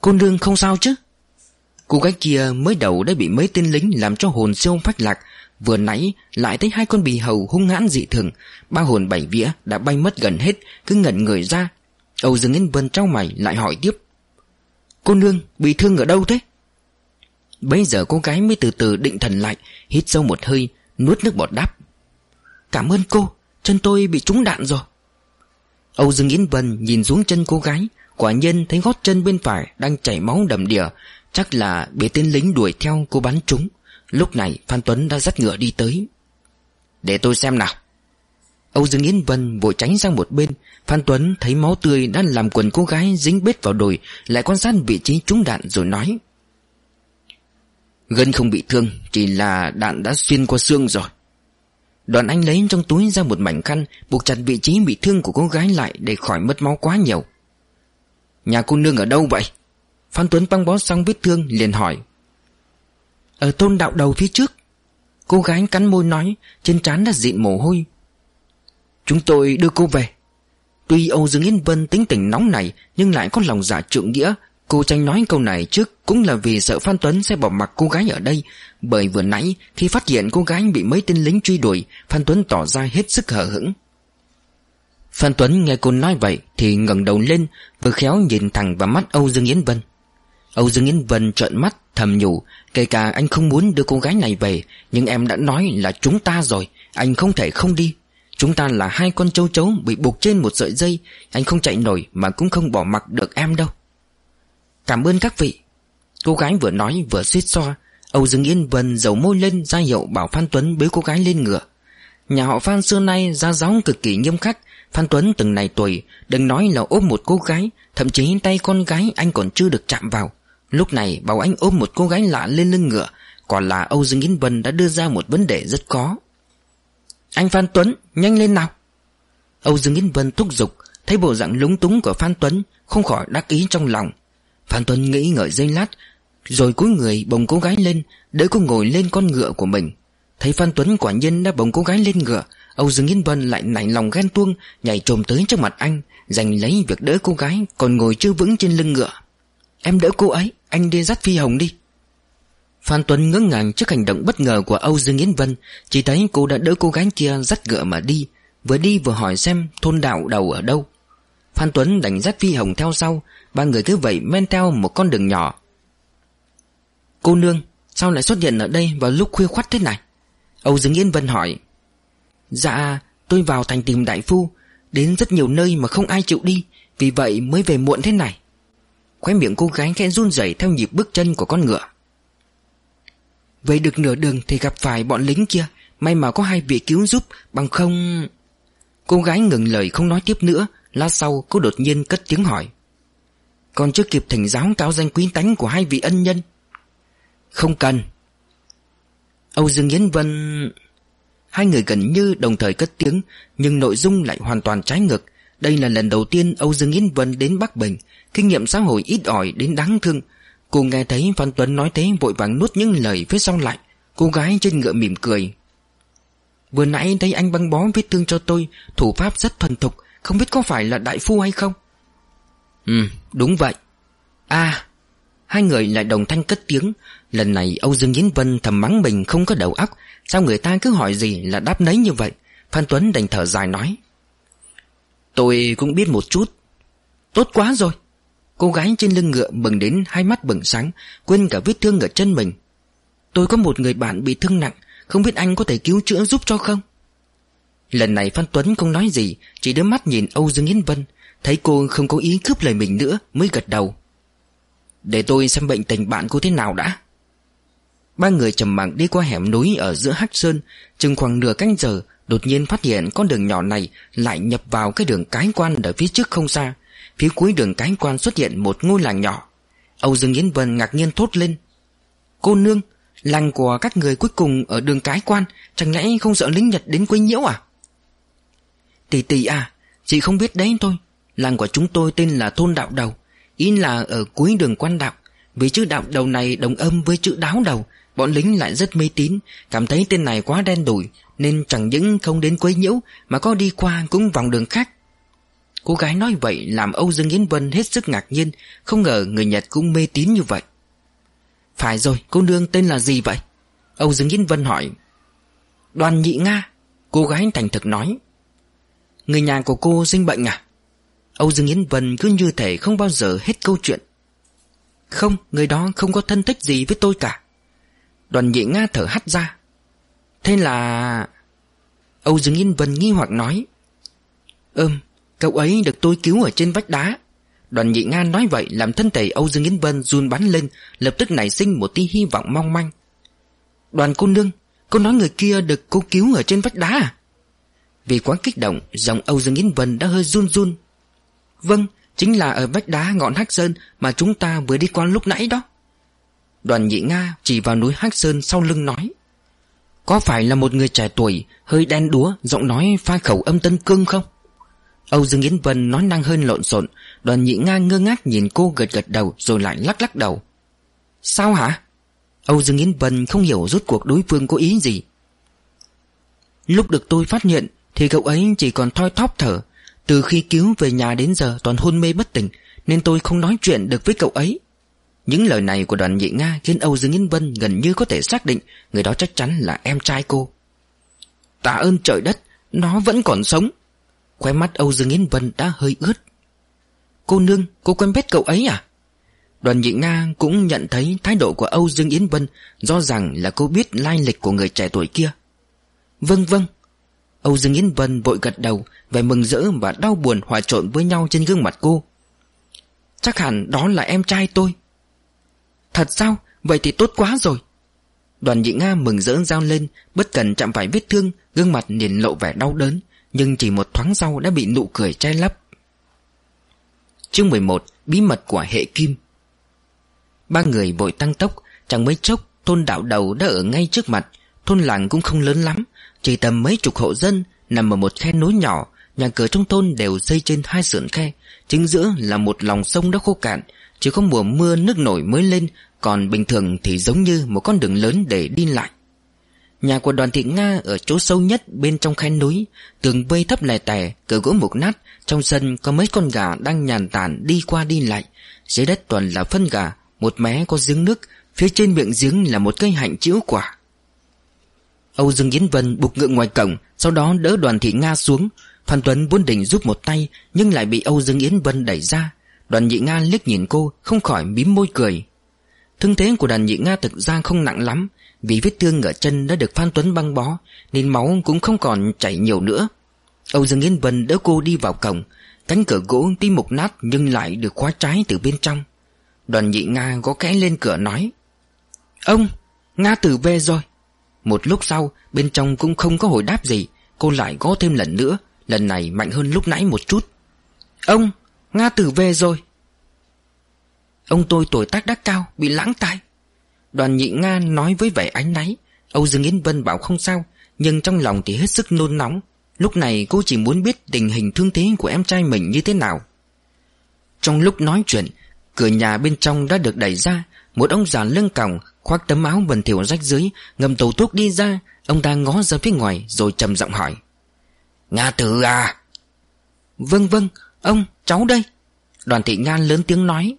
Cô nương không sao chứ? Cô gái kia mới đầu đã bị mấy tên lính Làm cho hồn siêu phách lạc Vừa nãy lại thấy hai con bì hầu hung hãn dị thường. Ba hồn bảy vía đã bay mất gần hết, Cứ ngẩn người ra. Âu Dương Yến Vân trao mày lại hỏi tiếp. Cô nương, bị thương ở đâu thế? Bây giờ cô gái mới từ từ định thần lại, Hít sâu một hơi, Nuốt nước bọt đáp. Cảm ơn cô, Chân tôi bị trúng đạn rồi. Âu Dương Yến Vân nhìn xuống chân cô gái, Quả nhiên thấy gót chân bên phải Đang chảy máu đầm đìa, Chắc là bị tên lính đuổi theo cô bắn trúng. Lúc này Phan Tuấn đã dắt ngựa đi tới. Để tôi xem nào. Âu Dương Yến Vân vội tránh sang một bên. Phan Tuấn thấy máu tươi đã làm quần cô gái dính bết vào đồi, Lại quan sát vị trí trúng đạn rồi nói, Gân không bị thương, Chỉ là đạn đã xuyên qua xương rồi. Đoàn anh lấy trong túi ra một mảnh khăn, Buộc chặt vị trí bị thương của cô gái lại Để khỏi mất máu quá nhiều. Nhà cô nương ở đâu vậy? Phan Tuấn băng bó xong vết thương liền hỏi ở tôn đạo đầu phía trước, Cô gái cắn môi nói, Trên trán đã dịn mồ hôi. Chúng tôi đưa cô về. Tuy Âu Dương Yên Vân tính tình nóng này Nhưng lại có lòng giả trượng nghĩa. Cô tranh nói câu này trước Cũng là vì sợ Phan Tuấn sẽ bỏ mặc cô gái ở đây. Bởi vừa nãy, Khi phát hiện cô gái bị mấy tên lính truy đuổi, Phan Tuấn tỏ ra hết sức hờ hững. Phan Tuấn nghe cô nói vậy Thì ngẩng đầu lên, Vừa khéo nhìn thẳng vào mắt Âu Dương Yến Vân. Âu Dương Yến Vân trợn mắt, thầm nhủ, Kể cả anh không muốn đưa cô gái này về, Nhưng em đã nói là chúng ta rồi, Anh không thể không đi. Chúng ta là hai con châu chấu bị buộc trên một sợi dây, Anh không chạy nổi mà cũng không bỏ mặc được em đâu. Cảm ơn các vị. Cô gái vừa nói vừa suýt xoa, Âu Dương Yên Vân dầu môi lên ra hiệu bảo Phan Tuấn bế cô gái lên ngựa. Nhà họ Phan xưa nay ra giáo cực kỳ nghiêm khắc, Phan Tuấn từng này tuổi, Đừng nói là ôm một cô gái, Thậm chí tay con gái anh còn chưa được chạm vào. Lúc này, bảo anh ôm một cô gái lạ lên lưng ngựa Còn là Âu Dương Yến Vân đã đưa ra một vấn đề rất khó. Anh Phan Tuấn, nhanh lên nào. Âu Dương Yến Vân thúc giục, Thấy bộ dạng lúng túng của Phan Tuấn, Không khỏi đắc ý trong lòng. Phan Tuấn nghĩ ngợi giây lát, Rồi cúi người bồng cô gái lên, Đỡ cô ngồi lên con ngựa của mình. Thấy Phan Tuấn quả nhiên đã bồng cô gái lên ngựa, Âu Dương Yên Vân lại nảy lòng ghen tuông, Nhảy trồm tới trước mặt anh, Giành lấy việc đỡ cô gái Còn ngồi chưa vững trên lưng ngựa. Em đỡ cô ấy, Anh đi dắt Phi Hồng đi. Phan Tuấn ngỡ ngàng trước hành động bất ngờ của Âu Dương Yến Vân. Chỉ thấy cô đã đỡ cô gái kia dắt ngựa mà đi, Vừa đi vừa hỏi xem thôn đạo đầu ở đâu. Phan Tuấn đành dắt Phi Hồng theo sau, Ba người cứ vậy men theo một con đường nhỏ. Cô nương, Sao lại xuất hiện ở đây vào lúc khuya khoắt thế này? Âu Dương Yến Vân hỏi. Dạ tôi vào thành tìm đại phu, Đến rất nhiều nơi mà không ai chịu đi, Vì vậy mới về muộn thế này. Khóe miệng cô gái khẽ run rẩy theo nhịp bước chân của con ngựa. Vậy được nửa đường thì gặp phải bọn lính kia. May mà có hai vị cứu giúp, Bằng không Cô gái ngừng lời không nói tiếp nữa. Lát sau, cô đột nhiên cất tiếng hỏi. Còn chưa kịp thỉnh giáo cáo danh quý tánh của hai vị ân nhân? Không cần. Âu Dương Yến Vân Hai người gần như đồng thời cất tiếng, Nhưng nội dung lại hoàn toàn trái ngược. Đây là lần đầu tiên Âu Dương Yến Vân đến Bắc Bình. Kinh nghiệm xã hội ít ỏi đến đáng thương. Cô nghe thấy Phan Tuấn nói thế, vội vàng nuốt những lời phía sau lại. Cô gái trên ngựa mỉm cười. Vừa nãy thấy anh băng bó vết thương cho tôi, Thủ pháp rất thuần thục, Không biết có phải là đại phu hay không? Ừ đúng vậy. À Hai người lại đồng thanh cất tiếng. Lần này Âu Dương Yến Vân thầm mắng mình không có đầu óc. Sao người ta cứ hỏi gì là đáp nấy như vậy? Phan Tuấn đành thở dài nói. Tôi cũng biết một chút. Tốt quá rồi. Cô gái trên lưng ngựa mừng đến hai mắt bừng sáng, Quên cả vết thương ở chân mình. Tôi có một người bạn bị thương nặng, Không biết anh có thể cứu chữa giúp cho không? Lần này Phan Tuấn không nói gì, Chỉ đưa mắt nhìn Âu Dương Yến Vân, Thấy cô không có ý cướp lời mình nữa, Mới gật đầu. Để tôi xem bệnh tình bạn cô thế nào đã. Ba người trầm mặc đi qua hẻm núi ở giữa Hắc Sơn, Chừng khoảng nửa canh giờ Đột nhiên phát hiện con đường nhỏ này Lại nhập vào cái đường cái quan ở phía trước không xa. Phía cuối đường cái quan xuất hiện một ngôi làng nhỏ. Âu Dương Yến Vân ngạc nhiên thốt lên. Cô nương, Làng của các người cuối cùng ở đường cái quan, Chẳng lẽ không sợ lính Nhật đến quấy nhiễu à? Tỷ tỷ à Chị không biết đấy thôi. Làng của chúng tôi tên là Thôn Đạo Đầu, Ý là ở cuối đường quan đạo. Vì chữ đạo đầu này đồng âm với chữ đáo đầu Bọn lính lại rất mê tín, Cảm thấy tên này quá đen đủi, Nên chẳng những không đến quấy nhiễu, Mà có đi qua cũng vòng đường khác. Cô gái nói vậy làm Âu Dương Yến Vân hết sức ngạc nhiên, Không ngờ người Nhật cũng mê tín như vậy. Phải rồi, cô nương tên là gì vậy? Âu Dương Yến Vân hỏi. Đoàn nhị Nga, Cô gái thành thực nói. Người nhà của cô sinh bệnh à? Âu Dương Yến Vân cứ như thể không bao giờ hết câu chuyện. Không, Người đó không có thân thích gì với tôi cả. Đoàn nhị Nga thở hắt ra. Thế là Âu Dương Yên Vân nghi hoặc nói Ừm Cậu ấy được tôi cứu ở trên vách đá. Đoàn nhị Nga nói vậy, Làm thân thể Âu Dương Yến Vân run bắn lên, Lập tức nảy sinh một tia hy vọng mong manh. Đoàn cô nương, Cô nói người kia được cô cứu ở trên vách đá à? Vì quá kích động, Giọng Âu Dương Yến Vân đã hơi run run. Vâng Chính là ở vách đá ngọn Hắc Sơn Mà chúng ta vừa đi qua lúc nãy đó. Đoàn nhị Nga chỉ vào núi Hắc Sơn sau lưng nói, Có phải là một người trẻ tuổi, Hơi đen đúa, Giọng nói pha khẩu âm tân cương không? Âu Dương Yến Vân nói năng hơn lộn xộn, Đoàn nhị Nga ngơ ngác nhìn cô gật gật đầu Rồi lại lắc lắc đầu. Sao hả? Âu Dương Yến Vân không hiểu rốt cuộc đối phương có ý gì. Lúc được tôi phát hiện Thì cậu ấy chỉ còn thoi thóp thở. Từ khi cứu về nhà đến giờ toàn hôn mê bất tỉnh, Nên tôi không nói chuyện được với cậu ấy những lời này của đoàn nhị Nga khiến Âu Dương Yên Vân gần như có thể xác định người đó chắc chắn là em trai cô. Tạ ơn trời đất, nó vẫn còn sống. Khóe mắt Âu Dương Yên Vân đã hơi ướt. Cô nương, cô quen biết cậu ấy à? Đoàn nhị Nga cũng nhận thấy thái độ của Âu Dương Yến Vân Do rằng là cô biết lai lịch của người trẻ tuổi kia Vâng vâng Âu Dương Yến Vân vội gật đầu Vẻ mừng rỡ và đau buồn hòa trộn với nhau trên gương mặt cô Chắc hẳn đó là em trai tôi Thật sao? Vậy thì tốt quá rồi. Đoàn nhị Nga mừng rỡ giao lên, bất cần chạm phải vết thương, gương mặt liền lộ vẻ đau đớn, nhưng chỉ một thoáng sau đã bị nụ cười che lấp. Chương 11 Bí mật của hệ kim Ba người vội tăng tốc, chẳng mấy chốc, thôn đạo đầu đã ở ngay trước mặt. Thôn làng cũng không lớn lắm, chỉ tầm mấy chục hộ dân, nằm ở một khe núi nhỏ, nhà cửa trong thôn đều xây trên hai sườn khe, chính giữa là một lòng sông đã khô cạn, chỉ có mùa mưa nước nổi mới lên còn bình thường thì giống như một con đường lớn để đi lại. Nhà của đoàn thị Nga ở chỗ sâu nhất bên trong khe núi Tường vây thấp lè tè, cửa gỗ mục nát Trong sân có mấy con gà đang nhàn tản đi qua đi lại. Dưới đất toàn là phân gà Một mé có giếng nước Phía trên miệng giếng là một cây hạnh chĩu quả. Âu Dương Yến Vân bục ngựa ngoài cổng Sau đó đỡ đoàn thị Nga xuống. Phan Tuấn vốn định giúp một tay Nhưng lại bị Âu Dương Yến Vân đẩy ra. Đoàn nhị Nga liếc nhìn cô Không khỏi mím môi cười. Thương thế của đàn nhị Nga thực ra không nặng lắm Vì vết thương ở chân đã được Phan Tuấn băng bó Nên máu cũng không còn chảy nhiều nữa. Âu Dương Yên Vân đỡ cô đi vào cổng Cánh cửa gỗ tuy mục nát nhưng lại được khóa trái từ bên trong. Đoàn nhị Nga gõ kẽ lên cửa nói Ông, Nga tử về rồi. Một lúc sau bên trong cũng không có hồi đáp gì Cô lại gõ thêm lần nữa Lần này mạnh hơn lúc nãy một chút. Ông, Nga tử về rồi. Ông tôi tuổi tác đã cao, Bị lãng tai. Đoàn nhị Nga nói với vẻ ánh náy. Âu Dương Yến Vân bảo không sao, Nhưng trong lòng thì hết sức nôn nóng. Lúc này cô chỉ muốn biết tình hình thương thế của em trai mình như thế nào. Trong lúc nói chuyện, Cửa nhà bên trong đã được đẩy ra. Một ông già lưng còng, Khoác tấm áo bẩn thỉu rách dưới, Ngầm tàu thuốc đi ra. Ông ta ngó ra phía ngoài Rồi trầm giọng hỏi. Nga tử à? Vâng vâng Ông, cháu đây. Đoàn thị Nga lớn tiếng nói.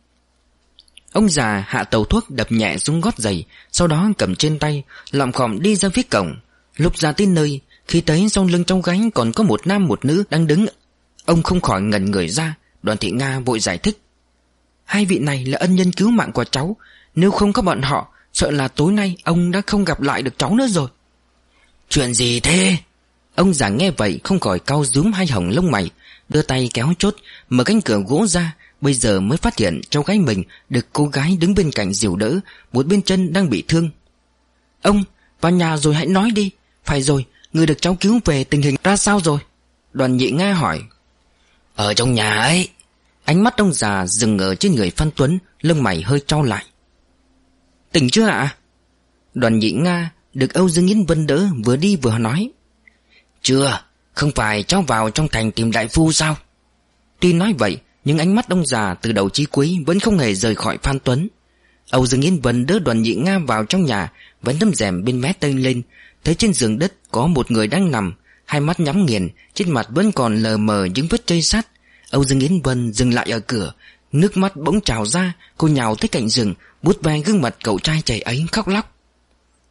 Ông già hạ tàu thuốc đập nhẹ xuống gót giày Sau đó cầm trên tay Lọng khòm đi ra phía cổng. Lúc ra tới nơi Khi thấy sau lưng trong gánh còn có một nam một nữ đang đứng Ông không khỏi ngẩn người ra. Đoàn thị Nga vội giải thích. Hai vị này là ân nhân cứu mạng của cháu Nếu không có bọn họ Sợ là tối nay ông đã không gặp lại được cháu nữa rồi. Chuyện gì thế? Ông già nghe vậy không khỏi cau rúm hai hồng lông mày Đưa tay kéo chốt Mở cánh cửa gỗ ra Bây giờ mới phát hiện cháu gái mình Được cô gái đứng bên cạnh dìu đỡ Một bên chân đang bị thương. Ông vào nhà rồi hãy nói đi. Phải rồi Người được cháu cứu về tình hình ra sao rồi? Đoàn nhị Nga hỏi. Ở trong nhà ấy. Ánh mắt ông già dừng ở trên người Phan Tuấn Lưng mày hơi trao lại. Tỉnh chưa ạ? Đoàn nhị Nga được Âu Dương Yến Vân đỡ Vừa đi vừa nói. Chưa Không phải cháu vào trong thành tìm đại phu sao? Tuy nói vậy nhưng ánh mắt ông già từ đầu chí cuối Vẫn không hề rời khỏi Phan Tuấn. Âu Dương Yến Vân đỡ đoàn nhị Nga vào trong nhà, Vẫn tấm rèm bên mé tây lên. Thấy trên giường đất có một người đang nằm, Hai mắt nhắm nghiền, Trên mặt vẫn còn lờ mờ những vết chây sắt Âu Dương Yến Vân dừng lại ở cửa, Nước mắt bỗng trào ra, Cô nhào tới cạnh giường Bút ve gương mặt cậu trai trẻ ấy khóc lóc.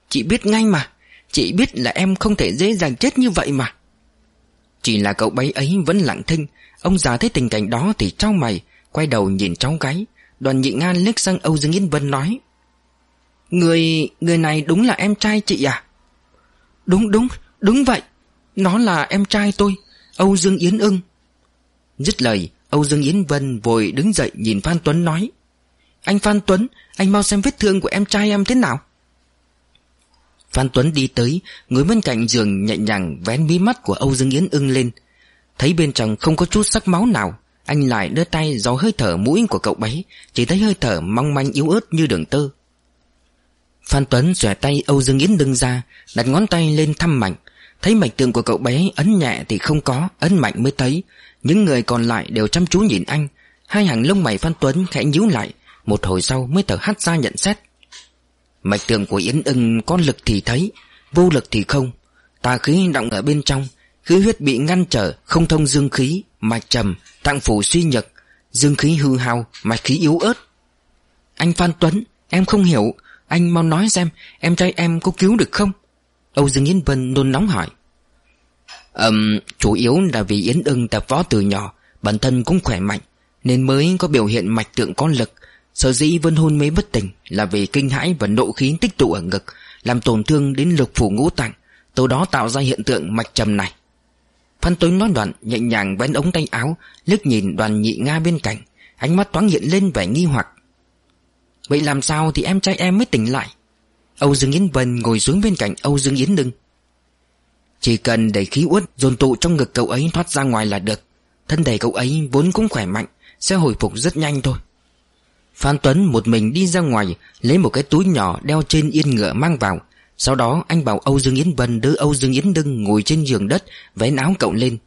Chị biết ngay mà, Chị biết là em không thể dễ dàng chết như vậy mà. Chỉ là cậu bé ấy vẫn lặng thinh. Ông già thấy tình cảnh đó thì trao mày, Quay đầu nhìn cháu gái. Đoàn nhị ngan liếc sang Âu Dương Yến Vân nói, Người... người này đúng là em trai chị à? Đúng đúng đúng vậy. Nó là em trai tôi, Âu Dương Yến ưng. Dứt lời, Âu Dương Yến Vân vội đứng dậy nhìn Phan Tuấn nói, Anh Phan Tuấn, Anh mau xem vết thương của em trai em thế nào. Phan Tuấn đi tới Ngồi bên cạnh giường nhẹ nhàng Vén mí mắt của Âu Dương Yến ưng lên. Thấy bên trong không có chút sắc máu nào, Anh lại đưa tay dò hơi thở mũi của cậu bé, Chỉ thấy hơi thở mong manh yếu ớt như đường tơ. Phan Tuấn xòe tay Âu Dương Yến đứng ra, Đặt ngón tay lên thăm mạnh Thấy mạch tượng của cậu bé ấn nhẹ thì không có, Ấn mạnh mới thấy. Những người còn lại đều chăm chú nhìn anh. Hai hàng lông mày Phan Tuấn khẽ nhíu lại, Một hồi sau mới thở hắt ra nhận xét. Mạch tượng của Yến ưng có lực thì thấy, Vô lực thì không. Tà khí động ở bên trong, Khí huyết bị ngăn trở, Không thông dương khí, Mạch trầm, Tạng phủ suy nhược, Dương khí hư hao, Mạch khí yếu ớt. Anh Phan Tuấn, Em không hiểu. Anh mau nói xem, Em trai em có cứu được không? Âu Dương Yến Vân nôn nóng hỏi. Ừm, Chủ yếu là vì Yến ưng tập võ từ nhỏ, Bản thân cũng khỏe mạnh, Nên mới có biểu hiện mạch tượng có lực. Sở dĩ Vân hôn mê bất tỉnh Là vì kinh hãi và nộ khí tích tụ ở ngực, Làm tổn thương đến lực phủ ngũ tạng, Từ đó tạo ra hiện tượng mạch trầm này. Phan Tuấn nói đoạn, nhẹ nhàng vén ống tay áo, liếc nhìn đoàn nhị Nga bên cạnh, Ánh mắt thoáng hiện lên vẻ nghi hoặc. Vậy làm sao thì em trai em mới tỉnh lại? Âu Dương Yến Vân ngồi xuống bên cạnh Âu Dương Yến Đưng Chỉ cần để khí uất dồn tụ trong ngực cậu ấy thoát ra ngoài là được. Thân thể cậu ấy vốn cũng khỏe mạnh, Sẽ hồi phục rất nhanh thôi. Phan Tuấn một mình đi ra ngoài, Lấy một cái túi nhỏ đeo trên yên ngựa mang vào. Sau đó, anh bảo Âu Dương Yến Vân Đưa Âu Dương Yến Đưng ngồi trên giường đất Vén áo cậu lên.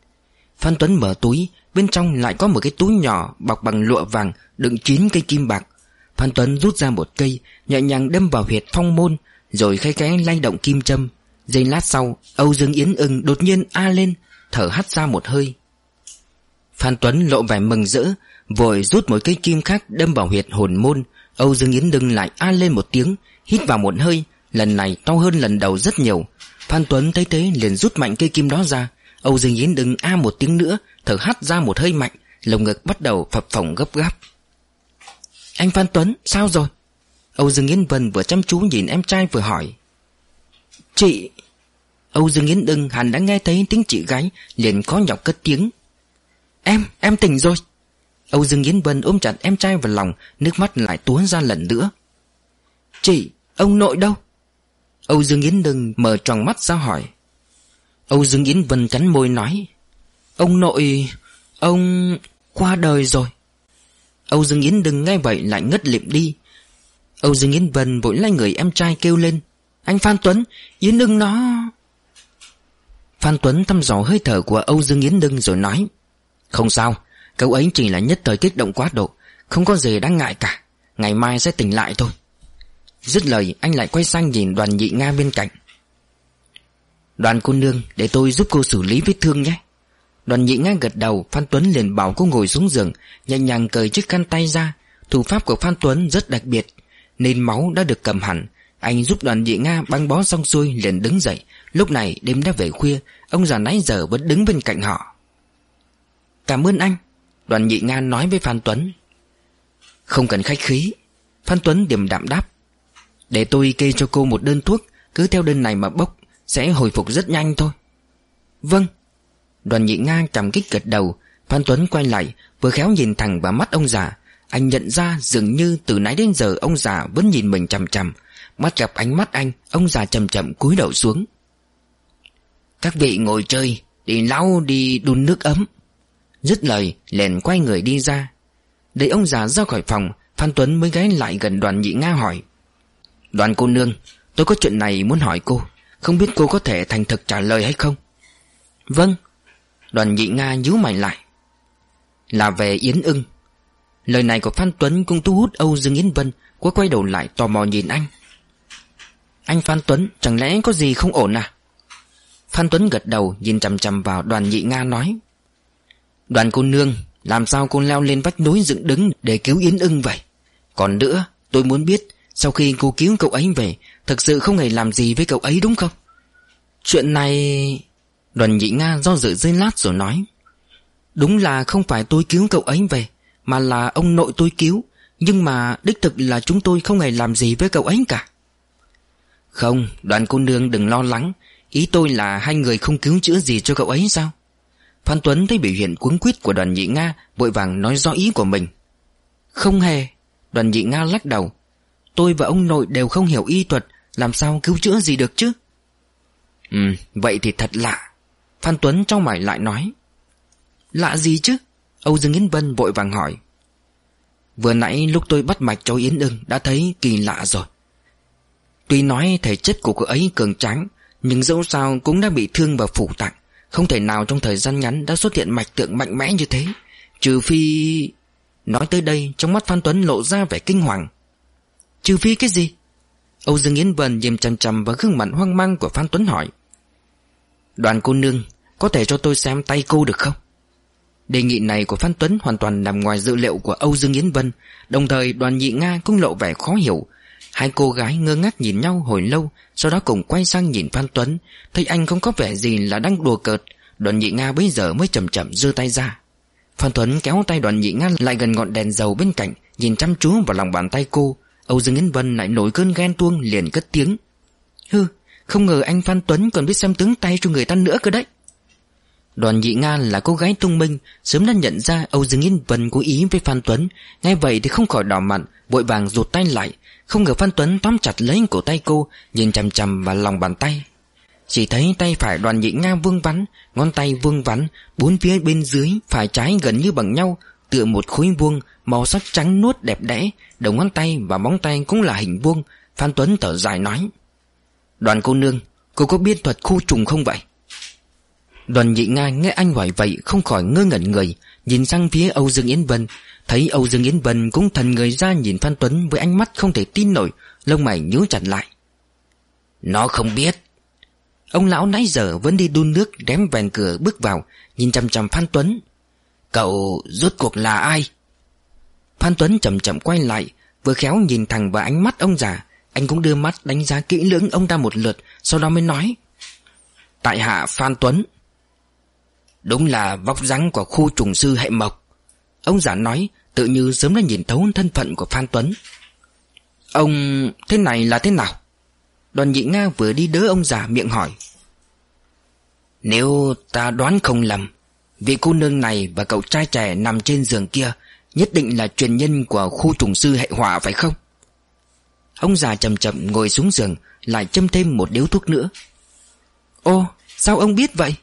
Phan Tuấn mở túi, Bên trong lại có một cái túi nhỏ Bọc bằng lụa vàng, Đựng chín cây kim bạc. Phan Tuấn rút ra một cây, Nhẹ nhàng đâm vào huyệt phong môn, Rồi khay khẽ lay động kim châm. Giây lát sau, Âu Dương Yến ưng đột nhiên a lên, Thở hắt ra một hơi. Phan Tuấn lộ vẻ mừng rỡ Vội rút một cây kim khác đâm vào huyệt hồn môn. Âu Dương Yến đứng lại a lên một tiếng Hít vào một hơi Lần này to hơn lần đầu rất nhiều. Phan Tuấn thấy thế liền rút mạnh cây kim đó ra. Âu Dương Yến đứng a một tiếng nữa Thở hắt ra một hơi mạnh Lồng ngực bắt đầu phập phồng gấp gáp. Anh Phan Tuấn sao rồi? Âu Dương Yến Vân vừa chăm chú nhìn em trai vừa hỏi. Chị Âu Dương Yến Đưng hẳn đã nghe thấy tiếng chị gái liền khó nhọc cất tiếng. Em, em tỉnh rồi. Âu Dương Yến Vân ôm chặt em trai vào lòng Nước mắt lại tuôn ra lần nữa. Chị, ông nội đâu? Âu Dương Yến đừng mở tròn mắt ra hỏi. Âu Dương Yến Vân cắn môi nói Ông nội Ông qua đời rồi. Âu Dương Yến đừng nghe vậy lại ngất lịm đi. Âu Dương Yến Vân vội lấy người em trai kêu lên Anh Phan Tuấn Yến Đưng nó. Phan Tuấn thăm dò hơi thở của Âu Dương Yến Đưng rồi nói Không sao Cậu ấy chỉ là nhất thời kích động quá độ, Không có gì đáng ngại cả. Ngày mai sẽ tỉnh lại thôi. Dứt lời, anh lại quay sang nhìn đoàn nhị Nga bên cạnh. Đoàn cô nương, để tôi giúp cô xử lý vết thương nhé. Đoàn nhị Nga gật đầu, Phan Tuấn liền bảo cô ngồi xuống giường, Nhẹ nhàng cởi chiếc khăn tay ra. Thủ pháp của Phan Tuấn rất đặc biệt, Nên máu đã được cầm hẳn. Anh giúp đoàn nhị Nga băng bó xong xuôi liền đứng dậy. Lúc này, đêm đã về khuya, Ông già nãy giờ vẫn đứng bên cạnh họ. Cảm ơn anh. Đoàn nhị Nga nói với Phan Tuấn. Không cần khách khí. Phan Tuấn điềm đạm đáp. Để tôi kê cho cô một đơn thuốc, Cứ theo đơn này mà bốc, Sẽ hồi phục rất nhanh thôi. Vâng. Đoàn nhị Nga trầm kích gật đầu. Phan Tuấn quay lại, Vừa khéo nhìn thẳng vào mắt ông già. Anh nhận ra dường như từ nãy đến giờ Ông già vẫn nhìn mình chằm chằm. Mắt gặp ánh mắt anh, Ông già chậm chậm cúi đầu xuống. Các vị ngồi chơi, Đi lau, đi đun nước ấm. Dứt lời, liền quay người đi ra. Để ông già ra khỏi phòng, Phan Tuấn mới ghé lại gần đoàn nhị Nga hỏi. Đoàn cô nương, Tôi có chuyện này muốn hỏi cô. Không biết cô có thể thành thực trả lời hay không? Vâng. Đoàn nhị Nga nhíu mày lại. Là về Yến ưng. Lời này của Phan Tuấn cũng thu hút Âu Dương Yến Vân Cô quay đầu lại tò mò nhìn anh. Anh Phan Tuấn, chẳng lẽ có gì không ổn à? Phan Tuấn gật đầu, nhìn chằm chằm vào đoàn nhị Nga nói. Đoàn cô nương Làm sao cô leo lên vách núi dựng đứng Để cứu Yến ưng vậy? Còn nữa tôi muốn biết Sau khi cô cứu cậu ấy về Thực sự không hề làm gì với cậu ấy đúng không? Chuyện này Đoàn nhị Nga do dự dây lát rồi nói. Đúng là không phải tôi cứu cậu ấy về Mà là ông nội tôi cứu Nhưng mà đích thực là chúng tôi không hề làm gì với cậu ấy cả. Không, đoàn cô nương đừng lo lắng Ý tôi là hai người không cứu chữa gì cho cậu ấy sao? Phan Tuấn thấy biểu hiện cuống quýt của đoàn nhị Nga, Vội vàng nói rõ ý của mình. Không hề. Đoàn nhị Nga lắc đầu. Tôi và ông nội đều không hiểu y thuật, Làm sao cứu chữa gì được chứ? Ừ vậy thì thật lạ. Phan Tuấn trong mày lại nói. Lạ gì chứ? Âu Dương Yến Vân vội vàng hỏi. Vừa nãy lúc tôi bắt mạch cho Yến ưng Đã thấy kỳ lạ rồi. Tuy nói thể chất của cô ấy cường tráng, Nhưng dẫu sao cũng đã bị thương và phủ tạng. Không thể nào trong thời gian ngắn Đã xuất hiện mạch tượng mạnh mẽ như thế. Trừ phi... Nói tới đây, trong mắt Phan Tuấn lộ ra vẻ kinh hoàng. Trừ phi cái gì? Âu Dương Yến Vân nhìn chằm chằm vào gương mặt hoang mang của Phan Tuấn hỏi. Đoàn cô nương, Có thể cho tôi xem tay cô được không? Đề nghị này của Phan Tuấn hoàn toàn nằm ngoài dự liệu của Âu Dương Yến Vân, Đồng thời đoàn nhị Nga cũng lộ vẻ khó hiểu. Hai cô gái ngơ ngác nhìn nhau hồi lâu, Sau đó cùng quay sang nhìn Phan Tuấn. Thấy anh không có vẻ gì là đang đùa cợt, Đoàn nhị Nga bây giờ mới chậm chậm giơ tay ra. Phan Tuấn kéo tay đoàn nhị Nga lại gần ngọn đèn dầu bên cạnh, Nhìn chăm chú vào lòng bàn tay cô. Âu Dương Yến Vân lại nổi cơn ghen tuông, liền cất tiếng. Hư không ngờ anh Phan Tuấn còn biết xem tướng tay cho người ta nữa cơ đấy. Đoàn nhị Nga là cô gái thông minh, Sớm đã nhận ra Âu Dương Yên Vân có ý với Phan Tuấn. Ngay vậy thì không khỏi đỏ mặt, Vội vàng rụt tay lại. Không ngờ Phan Tuấn tóm chặt lấy cổ tay cô, Nhìn chằm chằm vào lòng bàn tay. Chỉ thấy tay phải đoàn nhị Nga vương vắn, Ngón tay vương vắn, Bốn phía bên dưới phải trái gần như bằng nhau, Tựa một khối vuông Màu sắc trắng nuốt đẹp đẽ, Đầu ngón tay và móng tay cũng là hình vuông, Phan Tuấn thở dài nói. Đoàn cô nương, Cô có biết thuật khu trùng không vậy? Đoàn nhị Nga nghe anh hỏi vậy Không khỏi ngơ ngẩn người, Nhìn sang phía Âu Dương Yến Vân Thấy Âu Dương Yến Vân cũng thần người ra nhìn Phan Tuấn Với ánh mắt không thể tin nổi, Lông mày nhíu chặt lại. Nó không biết. Ông lão nãy giờ vẫn đi đun nước Đém vèn cửa bước vào, Nhìn chằm chằm Phan Tuấn. Cậu rốt cuộc là ai? Phan Tuấn chậm chậm quay lại, Vừa khéo nhìn thẳng vào ánh mắt ông già. Anh cũng đưa mắt đánh giá kỹ lưỡng ông ta một lượt, Sau đó mới nói. Tại hạ Phan Tuấn. Đúng là vóc dáng của khu trùng sư hệ mộc. Ông già nói Tự như sớm đã nhìn thấu thân phận của Phan Tuấn. Ông, thế này là thế nào? Đoàn nhị Nga vừa đi đỡ ông già miệng hỏi. Nếu ta đoán không lầm, Vị cô nương này và cậu trai trẻ nằm trên giường kia Nhất định là truyền nhân của khu trùng sư hệ hỏa phải không? Ông già chậm chậm ngồi xuống giường, Lại châm thêm một điếu thuốc nữa. Ô, sao ông biết vậy?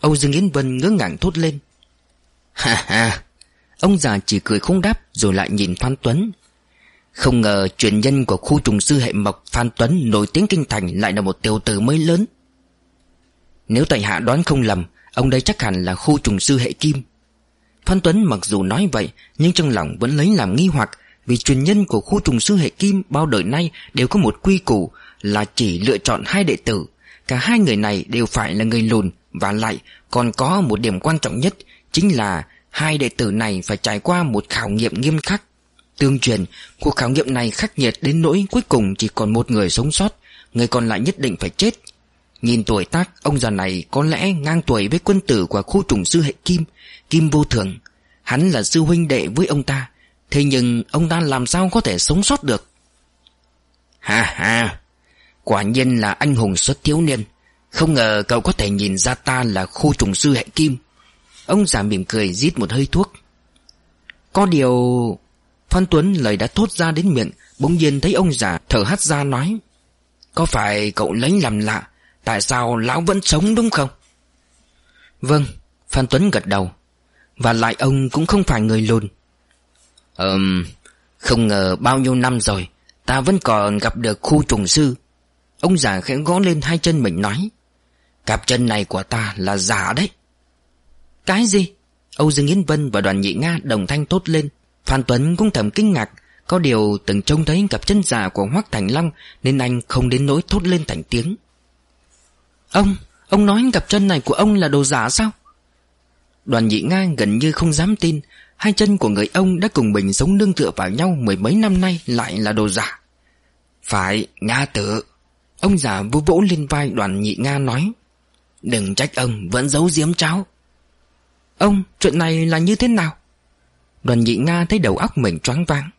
Âu Dương Yến Vân ngớ ngàng thốt lên. Ha ha Ông già chỉ cười không đáp Rồi lại nhìn Phan Tuấn. Không ngờ truyền nhân của khu trùng sư hệ mộc Phan Tuấn nổi tiếng kinh thành Lại là một tiểu tử mới lớn. Nếu tại hạ đoán không lầm, Ông đây chắc hẳn là khu trùng sư hệ kim. Phan Tuấn mặc dù nói vậy, Nhưng trong lòng vẫn lấy làm nghi hoặc Vì truyền nhân của khu trùng sư hệ kim Bao đời nay đều có một quy củ Là chỉ lựa chọn hai đệ tử. Cả hai người này đều phải là người lùn Và lại còn có một điểm quan trọng nhất, Chính là hai đệ tử này phải trải qua một khảo nghiệm nghiêm khắc. Tương truyền, Cuộc khảo nghiệm này khắc nghiệt đến nỗi Cuối cùng chỉ còn một người sống sót, Người còn lại nhất định phải chết. Nhìn tuổi tác, Ông già này có lẽ ngang tuổi với quân tử Của khu trùng sư hệ Kim Kim vô thường. Hắn là sư huynh đệ với ông ta, Thế nhưng ông ta làm sao có thể sống sót được? Ha ha, Quả nhiên là anh hùng xuất thiếu niên. Không ngờ cậu có thể nhìn ra ta là khu trùng sư hệ kim. Ông già mỉm cười rít một hơi thuốc. Có điều, Phan Tuấn lời đã thốt ra đến miệng, Bỗng nhiên thấy ông già thở hắt ra nói, Có phải cậu lấy làm lạ? Tại sao lão vẫn sống đúng không? Vâng Phan Tuấn gật đầu, Và lại ông cũng không phải người lùn. Ừm, Không ngờ bao nhiêu năm rồi, Ta vẫn còn gặp được khu trùng sư. Ông già khẽ gõ lên hai chân mình nói, Cặp chân này của ta là giả đấy. Cái gì? Âu Dương Yến Vân và đoàn nhị Nga đồng thanh tốt lên. Phan Tuấn cũng thầm kinh ngạc. Có điều từng trông thấy cặp chân giả của Hoác Thành Long Nên anh không đến nỗi thốt lên thành tiếng. Ông, ông nói cặp chân này của ông là đồ giả sao? Đoàn nhị Nga gần như không dám tin. Hai chân của người ông đã cùng mình sống nương tựa vào nhau mười mấy năm nay lại là đồ giả. Phải, Nga tử Ông già vô vỗ lên vai đoàn nhị Nga nói Đừng trách ông vẫn giấu giếm cháu. Ông, chuyện này là như thế nào? Đoàn nhị Nga thấy đầu óc mình choáng váng.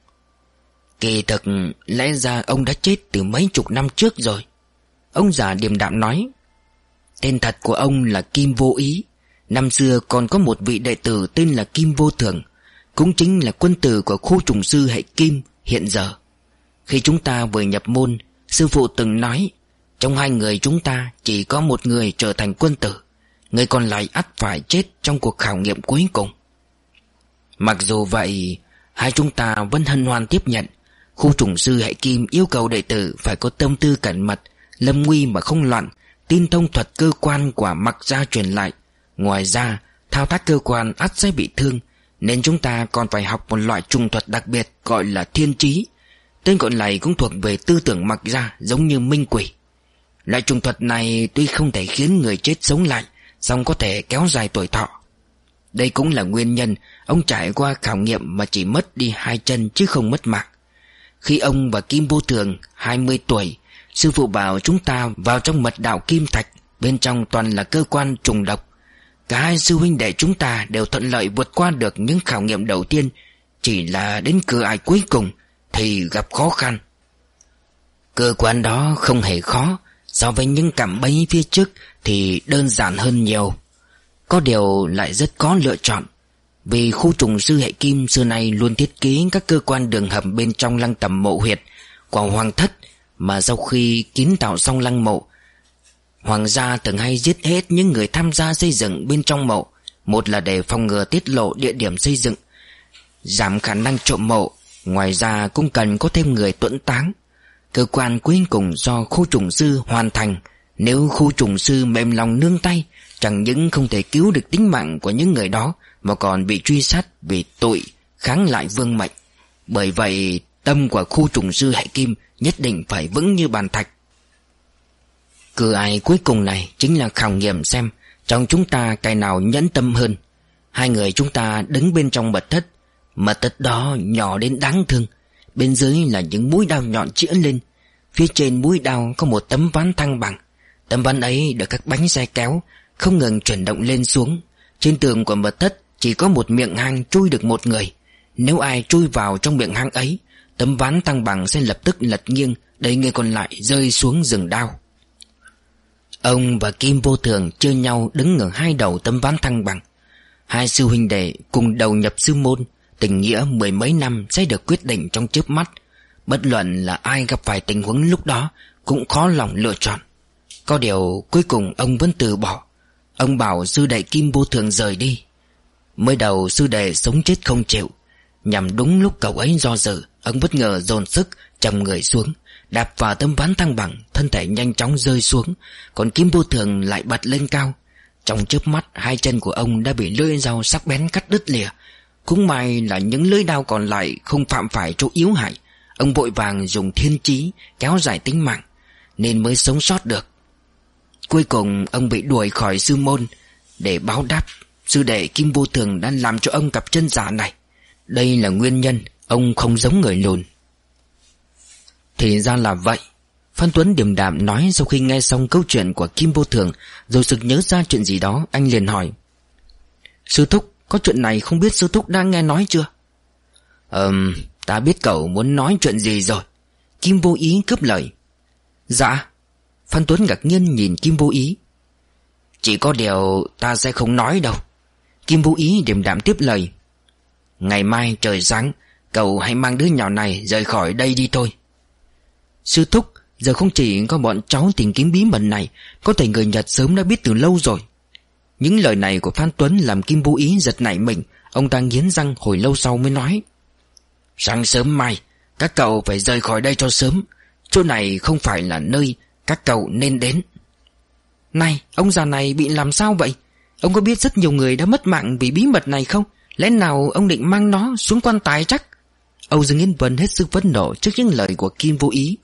Kỳ thực lẽ ra ông đã chết từ mấy chục năm trước rồi. Ông già điềm đạm nói Tên thật của ông là Kim Vô Ý. Năm xưa còn có một vị đệ tử tên là Kim Vô Thường Cũng chính là quân tử của khu trùng sư hệ Kim hiện giờ. Khi chúng ta vừa nhập môn Sư phụ từng nói Trong hai người chúng ta chỉ có một người trở thành quân tử. Người còn lại ắt phải chết trong cuộc khảo nghiệm cuối cùng. Mặc dù vậy, Hai chúng ta vẫn hân hoan tiếp nhận. Khu trùng sư hệ kim yêu cầu đệ tử Phải có tâm tư cẩn mật, Lâm nguy mà không loạn, Tin thông thuật cơ quan của mặc gia truyền lại. Ngoài ra, Thao tác cơ quan ắt sẽ bị thương, Nên chúng ta còn phải học một loại trùng thuật đặc biệt Gọi là thiên trí. Tên gọi này cũng thuộc về tư tưởng mặc gia Giống như minh quỷ. Loại trùng thuật này tuy không thể khiến người chết sống lại song có thể kéo dài tuổi thọ. Đây cũng là nguyên nhân Ông trải qua khảo nghiệm mà chỉ mất đi hai chân chứ không mất mạng. Khi ông và Kim Vô Thường 20 tuổi, Sư phụ bảo chúng ta vào trong mật đạo Kim Thạch, Bên trong toàn là cơ quan trùng độc. Cả hai sư huynh đệ chúng ta đều thuận lợi vượt qua được những khảo nghiệm đầu tiên, Chỉ là đến cửa ải cuối cùng Thì gặp khó khăn. Cơ quan đó không hề khó, So với những cảm bấy phía trước thì đơn giản hơn nhiều. Có điều lại rất có lựa chọn, Vì khu trùng sư hệ kim xưa nay luôn thiết kế các cơ quan đường hầm bên trong lăng tầm mộ huyệt của hoàng thất, mà sau khi kiến tạo xong lăng mộ Hoàng gia từng hay giết hết những người tham gia xây dựng bên trong mộ Một là để phòng ngừa tiết lộ địa điểm xây dựng, Giảm khả năng trộm mộ Ngoài ra cũng cần có thêm người tuẫn táng. Cơ quan cuối cùng do khu trùng sư hoàn thành nếu khu trùng sư mềm lòng nương tay, Chẳng những không thể cứu được tính mạng của những người đó, Mà còn bị truy sát vì tội, kháng lại vương mệnh. Bởi vậy, tâm của khu trùng sư hệ kim Nhất định phải vững như bàn thạch. Cửa ai cuối cùng này Chính là khảo nghiệm xem Trong chúng ta cái nào nhẫn tâm hơn. Hai người chúng ta đứng bên trong mật thất Mật thất đó nhỏ đến đáng thương. Bên dưới là những mũi đao nhọn chĩa lên. Phía trên mũi đao có một tấm ván thăng bằng. Tấm ván ấy được các bánh xe kéo, Không ngừng chuyển động lên xuống. Trên tường của mật thất Chỉ có một miệng hang chui được một người. Nếu ai chui vào trong miệng hang ấy, Tấm ván tăng bằng sẽ lập tức lật nghiêng, Đẩy người còn lại rơi xuống rừng đao. Ông và Kim Vô Thường chơi nhau đứng ở hai đầu tấm ván thăng bằng. Hai sư huynh đệ cùng đầu nhập sư môn, Tình nghĩa mười mấy năm sẽ được quyết định trong chớp mắt. Bất luận là ai gặp phải tình huống lúc đó Cũng khó lòng lựa chọn. Có điều cuối cùng ông vẫn từ bỏ. Ông bảo sư đệ Kim Vô Thường rời đi. Mới đầu sư đệ sống chết không chịu. Nhằm đúng lúc cậu ấy do dự, Ông bất ngờ dồn sức chầm người xuống, Đạp vào tấm ván thăng bằng, Thân thể nhanh chóng rơi xuống, Còn Kim Vô Thường lại bật lên cao. Trong chớp mắt, hai chân của ông đã bị lưỡi dao sắc bén cắt đứt lìa. Cũng may là những lưỡi đao còn lại Không phạm phải chỗ yếu hại. Ông vội vàng dùng thiên trí Kéo dài tính mạng, Nên mới sống sót được. Cuối cùng, ông bị đuổi khỏi sư môn Để báo đáp, Sư đệ Kim Vô Thường đang làm cho ông cặp chân giả này. Đây là nguyên nhân, Ông không giống người lùn. Thì ra là vậy. Phan Tuấn điềm đạm nói sau khi nghe xong câu chuyện của Kim Vô Thường, Rồi sực nhớ ra chuyện gì đó, Anh liền hỏi, Sư Thúc, có chuyện này không biết Sư Thúc đang nghe nói chưa? Ừm, Ta biết cậu muốn nói chuyện gì rồi. Kim vô ý cướp lời Dạ Phan Tuấn ngạc nhiên nhìn Kim vô ý. Chỉ có điều ta sẽ không nói đâu. Kim vô ý điềm đạm tiếp lời. Ngày mai trời sáng, Cậu hãy mang đứa nhỏ này rời khỏi đây đi thôi. Sư Thúc, Giờ không chỉ có bọn cháu tìm kiếm bí mật này, Có thể người Nhật sớm đã biết từ lâu rồi. Những lời này của Phan Tuấn Làm Kim vô ý giật nảy mình. Ông ta nghiến răng hồi lâu sau mới nói. Sáng sớm mai, Các cậu phải rời khỏi đây cho sớm. Chỗ này không phải là nơi các cậu nên đến. Này, ông già này bị làm sao vậy? Ông có biết rất nhiều người đã mất mạng Vì bí mật này không? Lẽ nào ông định mang nó xuống quan tài chắc? Âu Dương Yên Vân hết sức phẫn nộ Trước những lời của Kim Vô Ý.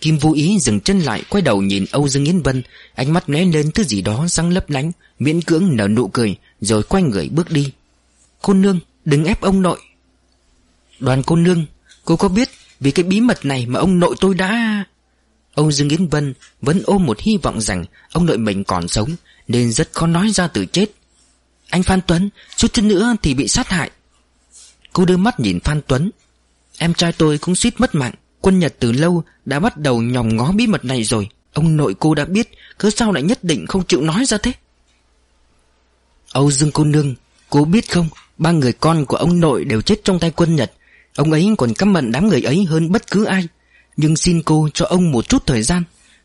Kim Vô Ý dừng chân lại, Quay đầu nhìn Âu Dương Yên Vân Ánh mắt lóe lên thứ gì đó sáng lấp lánh, Miễn cưỡng nở nụ cười, Rồi quay người bước đi. Cô nương, đừng ép ông nội. Đoàn cô nương, Cô có biết vì cái bí mật này mà ông nội tôi đã Ông Dương Yến Vân Vẫn ôm một hy vọng rằng Ông nội mình còn sống, Nên rất khó nói ra từ chết. Anh Phan Tuấn Chút chút nữa thì bị sát hại. Cô đưa mắt nhìn Phan Tuấn. Em trai tôi cũng suýt mất mạng. Quân Nhật từ lâu đã bắt đầu nhòm ngó bí mật này rồi. Ông nội cô đã biết, Cớ sao lại nhất định không chịu nói ra thế? Âu Dương cô nương, Cô biết không? Ba người con của ông nội đều chết trong tay quân Nhật. Ông ấy còn căm mận đám người ấy hơn bất cứ ai. Nhưng xin cô cho ông một chút thời gian.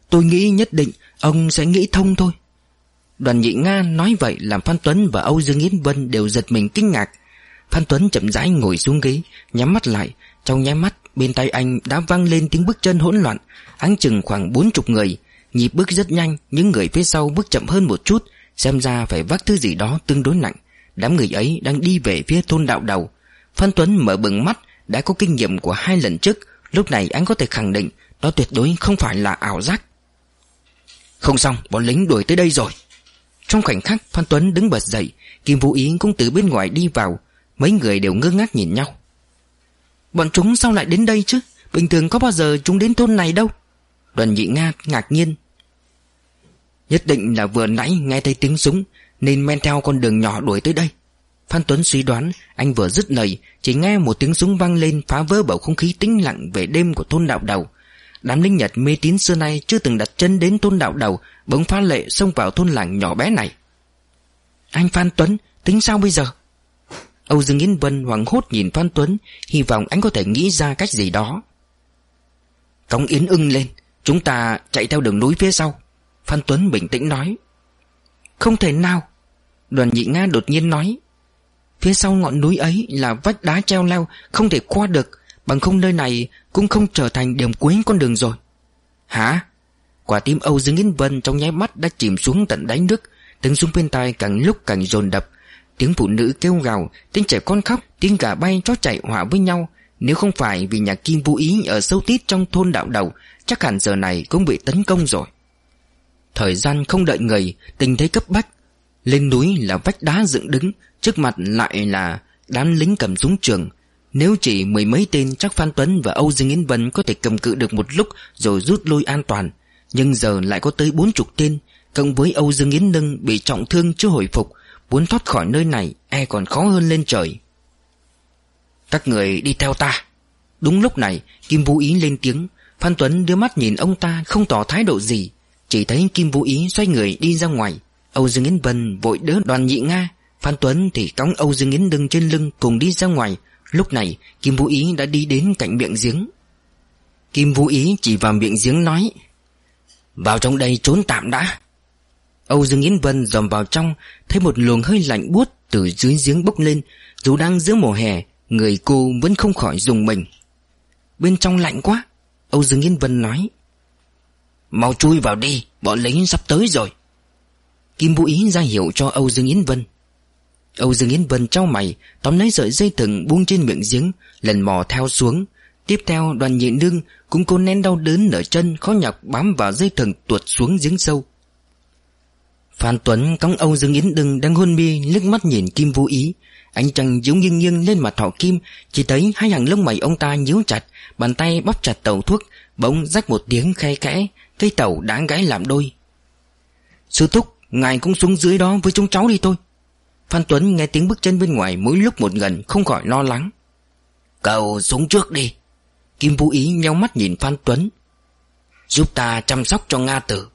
Tôi nghĩ nhất định Ông sẽ nghĩ thông thôi. Đoàn nhị Nga nói vậy làm Phan Tuấn và Âu Dương Yến Vân đều giật mình kinh ngạc. Phan Tuấn chậm rãi ngồi xuống ghế, Nhắm mắt lại. Trong nháy mắt, bên tay anh đã vang lên tiếng bước chân hỗn loạn, Áng chừng khoảng bốn chục người. Nhịp bước rất nhanh, Những người phía sau bước chậm hơn một chút, Xem ra phải vác thứ gì đó tương đối nặng. Đám người ấy đang đi về phía thôn đạo đầu. Phan Tuấn mở bừng mắt, đã có kinh nghiệm của hai lần trước Lúc này anh có thể khẳng định Đó tuyệt đối không phải là ảo giác. Không xong, bọn lính đuổi tới đây rồi. Trong khoảnh khắc, Phan Tuấn đứng bật dậy, Kim Vũ Ý cũng từ bên ngoài đi vào. Mấy người đều ngơ ngác nhìn nhau. Bọn chúng sao lại đến đây chứ? Bình thường có bao giờ chúng đến thôn này đâu? Đoàn nhị Nga ngạc nhiên. Nhất định là vừa nãy nghe thấy tiếng súng, Nên men theo con đường nhỏ đuổi tới đây. Phan Tuấn suy đoán, Anh vừa dứt lời, Chỉ nghe một tiếng súng vang lên Phá vỡ bầu không khí tĩnh lặng về đêm của thôn đạo đầu. Đám linh nhật mê tín xưa nay Chưa từng đặt chân đến thôn đạo đầu, Bỗng phá lệ xông vào thôn làng nhỏ bé này. Anh Phan Tuấn, Tính sao bây giờ? Âu Dương Yến Vân hoảng hốt nhìn Phan Tuấn, Hy vọng anh có thể nghĩ ra cách gì đó. Cống Yến ưng lên, Chúng ta chạy theo đường núi phía sau. Phan Tuấn bình tĩnh nói. Không thể nào. Đoàn nhị Nga đột nhiên nói. Phía sau ngọn núi ấy là vách đá treo leo, Không thể qua được. Bằng không nơi này cũng không trở thành điểm cuối con đường rồi. Hả? Quả tim Âu Dương Yến Vân trong nháy mắt đã chìm xuống tận đáy nước. Tiếng súng bên tai càng lúc càng dồn đập. Tiếng phụ nữ kêu gào, Tiếng trẻ con khóc, Tiếng gà bay chó chạy hòa với nhau. Nếu không phải vì nhà Kim vũ ý ở sâu tít trong thôn đạo đầu, Chắc hẳn giờ này cũng bị tấn công rồi. Thời gian không đợi người, Tình thế cấp bách. Lên núi là vách đá dựng đứng Trước mặt lại là đám lính cầm súng trường. Nếu chỉ mười mấy tên, chắc Phan Tuấn và Âu Dương Yến Vân có thể cầm cự được một lúc rồi rút lui an toàn. Nhưng giờ lại có tới bốn chục tên, Cộng với Âu Dương Yến Nâng bị trọng thương chưa hồi phục, Muốn thoát khỏi nơi này e còn khó hơn lên trời. Các người đi theo ta. Đúng lúc này, Kim Vũ Ý lên tiếng. Phan Tuấn đưa mắt nhìn ông ta không tỏ thái độ gì. Chỉ thấy Kim Vũ Ý xoay người đi ra ngoài. Âu Dương Yến Vân vội đỡ đoàn nhị Nga. Phan Tuấn thì cõng Âu Dương Yến Đưng trên lưng cùng đi ra ngoài. Lúc này, Kim Vũ Ý đã đi đến cạnh miệng giếng. Kim Vũ Ý chỉ vào miệng giếng nói, Vào trong đây trốn tạm đã. Âu Dương Yến Vân dòm vào trong, Thấy một luồng hơi lạnh buốt từ dưới giếng bốc lên. Dù đang giữa mùa hè, Người cô vẫn không khỏi dùng mình. Bên trong lạnh quá, Âu Dương Yến Vân nói, Mau chui vào đi, Bọn lính sắp tới rồi. Kim Vũ Ý ra hiệu cho Âu Dương Yến Vân. Âu Dương Yến Vân trao mày, Tóm lấy sợi dây thừng buông trên miệng giếng, Lần mò theo xuống. Tiếp theo, đoàn nhị nương cũng cố nén đau đớn ở chân, khó nhọc bám vào dây thừng tuột xuống giếng sâu. Phan Tuấn cõng Âu Dương Yến Đừng đang hôn mê, liếc mắt nhìn Kim Vũ Ý. Ánh trăng giống nghiêng nghiêng lên mặt họ Kim, Chỉ thấy hai hàng lông mày ông ta nhíu chặt, Bàn tay bóp chặt tàu thuốc, Bỗng rách một tiếng khe kẽ Cây tàu đã gãy làm đôi. Sư Thúc, Ngài cũng xuống dưới đó với chúng cháu đi thôi. Phan Tuấn nghe tiếng bước chân bên ngoài Mỗi lúc một gần, không khỏi lo lắng. Cậu xuống trước đi. Kim Vũ Ý nhau mắt nhìn Phan Tuấn. Giúp ta chăm sóc cho Nga tử.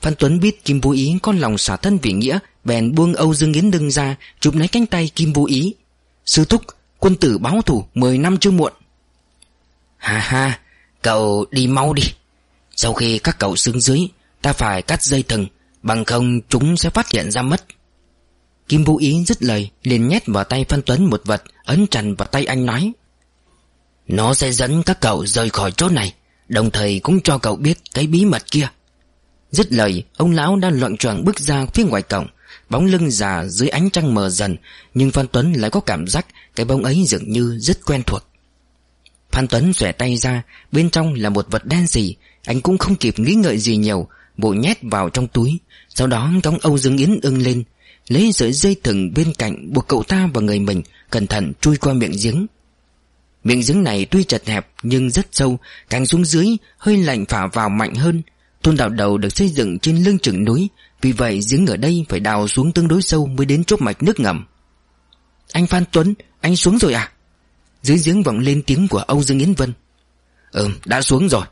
Phan Tuấn biết Kim Vũ Ý có lòng xả thân vì nghĩa, Bèn buông Âu Dương Yến Đưng ra, Chụp lấy cánh tay Kim Vũ Ý. Sư Thúc, Quân tử báo thủ 10 năm chưa muộn. Hà ha, Cậu đi mau đi. Sau khi các cậu xuống dưới, Ta phải cắt dây thừng, Bằng không chúng sẽ phát hiện ra mất. Kim Vũ Ý dứt lời, liền nhét vào tay Phan Tuấn một vật, Ấn trần vào tay anh nói. Nó sẽ dẫn các cậu rời khỏi chỗ này, Đồng thời cũng cho cậu biết cái bí mật kia. Dứt lời, Ông lão đã loạn choạng bước ra phía ngoài cổng, Bóng lưng già dưới ánh trăng mờ dần, Nhưng Phan Tuấn lại có cảm giác Cái bóng ấy dường như rất quen thuộc. Phan Tuấn xòe tay ra, Bên trong là một vật đen gì Anh cũng không kịp nghĩ ngợi gì nhiều Bộ nhét vào trong túi, Sau đó cống Âu Dương Yến ưng lên Lấy sợi dây thừng bên cạnh Buộc cậu ta và người mình, Cẩn thận chui qua miệng giếng. Miệng giếng này tuy chật hẹp Nhưng rất sâu, Càng xuống dưới hơi lạnh phả vào mạnh hơn. Thôn đào đầu được xây dựng trên lưng chừng núi, Vì vậy giếng ở đây phải đào xuống tương đối sâu Mới đến chốt mạch nước ngầm. Anh Phan Tuấn, Anh xuống rồi à? Dưới giếng vọng lên tiếng của Âu Dương Yến Vân. Ừm đã xuống rồi.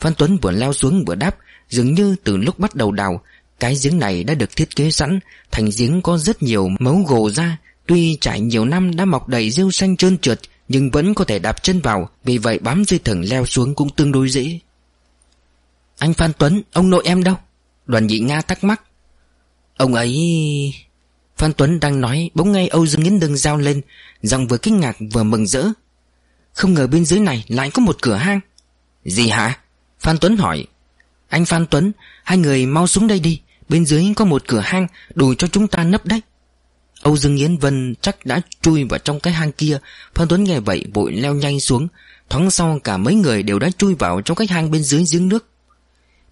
Phan Tuấn vừa leo xuống vừa đáp, Dường như từ lúc bắt đầu đào cái giếng này đã được thiết kế sẵn, Thành giếng có rất nhiều mấu gồ ra. Tuy trải nhiều năm đã mọc đầy rêu xanh trơn trượt, Nhưng vẫn có thể đạp chân vào, Vì vậy bám dây thừng leo xuống cũng tương đối dễ. Anh Phan Tuấn, Ông nội em đâu? Đoàn nhị Nga thắc mắc. Ông ấy... Phan Tuấn đang nói, Bỗng ngay Âu Dương Yến Đừng giao lên, Giọng vừa kinh ngạc vừa mừng rỡ. Không ngờ bên dưới này lại có một cửa hang. Gì hả? Phan Tuấn hỏi. Anh Phan Tuấn, Hai người mau xuống đây đi. Bên dưới có một cửa hang, Đủ cho chúng ta nấp đấy. Âu Dương Yến Vân chắc đã chui vào trong cái hang kia. Phan Tuấn nghe vậy, vội leo nhanh xuống. Thoáng sau, cả mấy người đều đã chui vào trong cái hang bên dưới giếng nước.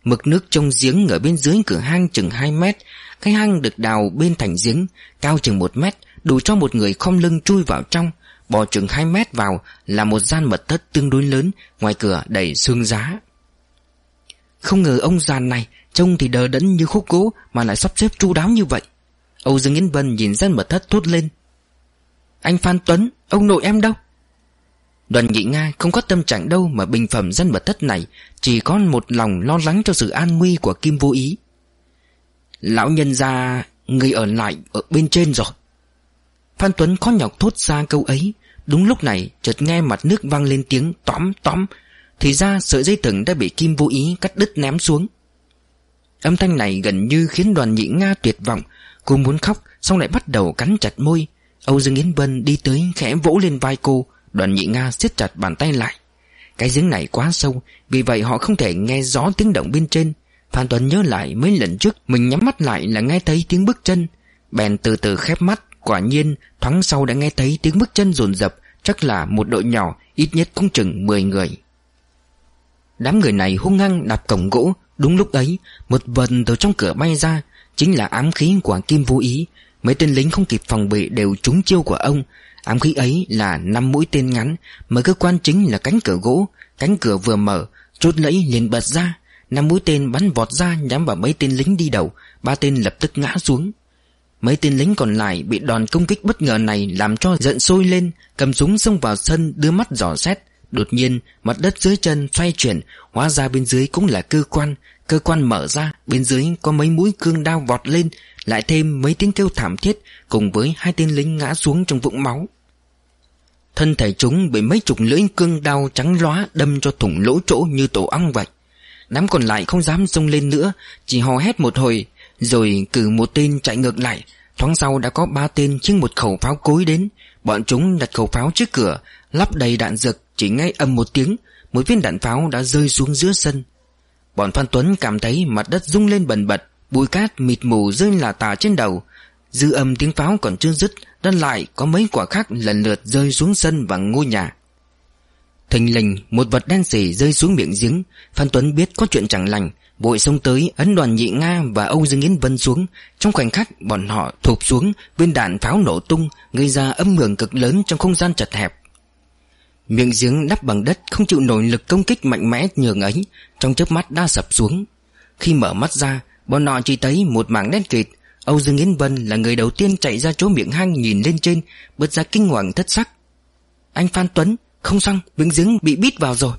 Mực nước trong giếng ở bên dưới cửa hang chừng 2 mét. Cái hang được đào bên thành giếng, Cao chừng 1 mét, Đủ cho một người không lưng chui vào trong. Bò chừng 2 mét vào Là một gian mật thất tương đối lớn, Ngoài cửa đầy xương giá. Không ngờ ông giàn này Trông thì đờ đẫn như khúc gỗ Mà lại sắp xếp chu đáo như vậy. Âu Dương Yến Vân nhìn ra mật thất thốt lên. Anh Phan Tuấn, Ông nội em đâu? Đoàn nhị Nga không có tâm trạng đâu Mà bình phẩm dân mật thất này, Chỉ có một lòng lo lắng cho sự an nguy của Kim Vô Ý. Lão nhân ra Người ở lại, ở bên trên rồi. Phan Tuấn khó nhọc thốt ra câu ấy. Đúng lúc này, chợt nghe mặt nước vang lên tiếng tóm tóm, Thì ra sợi dây thừng đã bị Kim Vô Ý cắt đứt ném xuống. Âm thanh này gần như khiến đoàn nhị Nga tuyệt vọng. Cô muốn khóc, Xong lại bắt đầu cắn chặt môi. Âu Dương Yến Vân đi tới khẽ vỗ lên vai cô. Đoàn nhị Nga siết chặt bàn tay lại. Cái giếng này quá sâu, Vì vậy họ không thể nghe rõ tiếng động bên trên. Phan Tuấn nhớ lại mấy lần trước Mình nhắm mắt lại là nghe thấy tiếng bước chân. Bèn từ từ khép mắt, Quả nhiên thoáng sau đã nghe thấy tiếng bước chân rồn rập Chắc là một đội nhỏ, Ít nhất cũng chừng 10 người. Đám người này hung hăng đạp cổng gỗ Đúng lúc ấy, Một vần từ trong cửa bay ra, Chính là ám khí của Kim vô Ý. Mấy tên lính không kịp phòng bị đều trúng chiêu của ông. Ám khí ấy là năm mũi tên ngắn, Mà cơ quan chính là cánh cửa gỗ. Cánh cửa vừa mở Rút lẫy liền bật ra. Năm mũi tên bắn vọt ra, nhắm vào mấy tên lính đi đầu. Ba tên lập tức ngã xuống. Mấy tên lính còn lại bị đòn công kích bất ngờ này Làm cho giận sôi lên, Cầm súng xông vào sân, đưa mắt dò xét. Đột nhiên, mặt đất dưới chân xoay chuyển, Hóa ra bên dưới cũng là cơ quan. Cơ quan mở ra, Bên dưới có mấy mũi cương đao vọt lên, Lại thêm mấy tiếng kêu thảm thiết Cùng với hai tên lính ngã xuống trong vũng máu. Thân thể chúng bị mấy chục lưỡi cương đao trắng lóa Đâm cho thủng lỗ chỗ như tổ ong vậy. Đám còn lại không dám xông lên nữa, Chỉ hò hét một hồi, Rồi cử một tên chạy ngược lại. Thoáng sau đã có ba tên chiếc một khẩu pháo cối đến. Bọn chúng đặt khẩu pháo trước cửa, Lắp đầy đạn dược, Chỉ ngay âm một tiếng, Một viên đạn pháo đã rơi xuống giữa sân. Bọn Phan Tuấn cảm thấy mặt đất rung lên bần bật, Bụi cát mịt mù rơi là tà trên đầu. Dư âm tiếng pháo còn chưa dứt, Đan lại có mấy quả khác lần lượt rơi xuống sân và ngôi nhà. Thình lình, một vật đen xỉ rơi xuống miệng giếng. Phan Tuấn biết có chuyện chẳng lành, Vội xông tới ấn đoàn nhị Nga và Âu Dương Yến Vân xuống. Trong khoảnh khắc, bọn họ thụp xuống, Viên đạn pháo nổ tung, Gây ra âm hưởng cực lớn trong không gian chật hẹp. Miệng giếng đắp bằng đất Không chịu nổi lực công kích mạnh mẽ nhường ấy, Trong chớp mắt đã sập xuống. Khi mở mắt ra, Bọn họ chỉ thấy một mảng đen kịt. Âu Dương Yến Vân là người đầu tiên chạy ra chỗ miệng hang nhìn lên trên Bật ra kinh hoàng thất sắc. Anh Phan Tuấn, Không xong, miệng giếng bị bít vào rồi.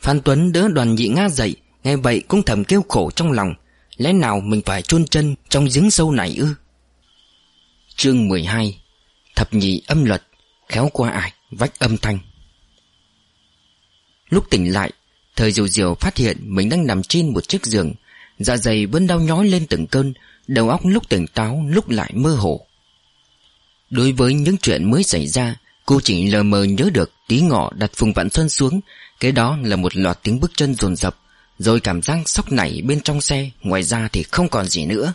Phan Tuấn đỡ đoàn nhị Nga dậy, Nghe vậy cũng thầm kêu khổ trong lòng. Lẽ nào mình phải chôn chân trong giếng sâu này ư? Chương 12 Thập nhị âm luật, Khéo qua ải Vách âm thanh. Lúc tỉnh lại Thời diều diều phát hiện mình đang nằm trên một chiếc giường Dạ dày vẫn đau nhói lên từng cơn, Đầu óc lúc tỉnh táo, lúc lại mơ hồ. Đối với những chuyện mới xảy ra, Cô chỉ lờ mờ nhớ được tí ngọ đặt Phùng Vạn Xuân xuống, Cái đó là một loạt tiếng bước chân dồn dập, Rồi cảm giác sóc nảy bên trong xe, Ngoài ra thì không còn gì nữa.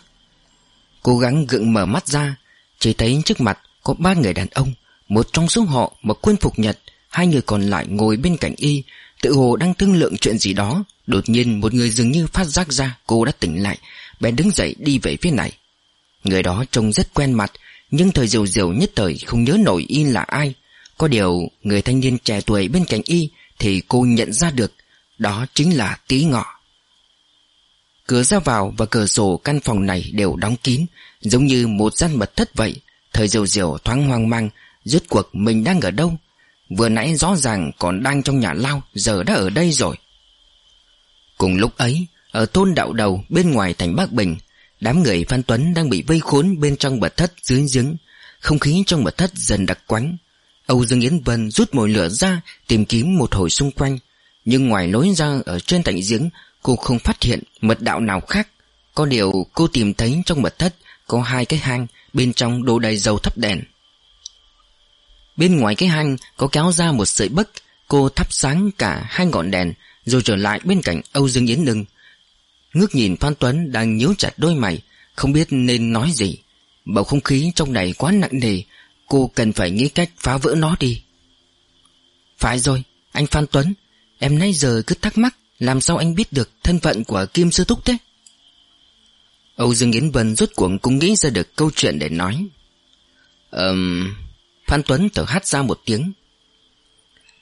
Cố gắng gượng mở mắt ra, Chỉ thấy trước mặt có ba người đàn ông. Một trong số họ mặc quân phục Nhật, Hai người còn lại ngồi bên cạnh y, Tự hồ đang thương lượng chuyện gì đó. Đột nhiên một người dường như phát giác ra Cô đã tỉnh lại, Bèn đứng dậy đi về phía này. Người đó trông rất quen mặt, Nhưng thời diều diều nhất thời không nhớ nổi y là ai. Có điều người thanh niên trẻ tuổi bên cạnh y Thì cô nhận ra được, Đó chính là tí ngọ. Cửa ra vào và cửa sổ căn phòng này đều đóng kín, Giống như một gian mật thất vậy. Thời diều diều thoáng hoang mang Rốt cuộc mình đang ở đâu? Vừa nãy rõ ràng còn đang trong nhà lao, Giờ đã ở đây rồi. Cùng lúc ấy, Ở thôn đạo đầu bên ngoài thành Bắc Bình, Đám người Phan Tuấn đang bị vây khốn Bên trong bật thất dưới giếng. Không khí trong bật thất dần đặc quánh. Âu Dương Yến Vân rút mồi lửa ra, Tìm kiếm một hồi xung quanh. Nhưng ngoài lối ra ở trên thành giếng, Cô không phát hiện mật đạo nào khác. Có điều cô tìm thấy trong mật thất Có hai cái hang Bên trong đổ đầy dầu thắp đèn. Bên ngoài cái hang có kéo ra một sợi bấc Cô thắp sáng cả hai ngọn đèn Rồi trở lại bên cạnh Âu Dương Yến Nưng. Ngước nhìn Phan Tuấn đang nhíu chặt đôi mày Không biết nên nói gì. Bầu không khí trong này quá nặng nề Cô cần phải nghĩ cách phá vỡ nó đi. Phải rồi Anh Phan Tuấn Em nãy giờ cứ thắc mắc Làm sao anh biết được thân phận của Kim Sư Túc thế? Âu Dương Yến Vân rốt cuộc cũng nghĩ ra được câu chuyện để nói. Ờm... Um, Phan Tuấn thở hắt ra một tiếng.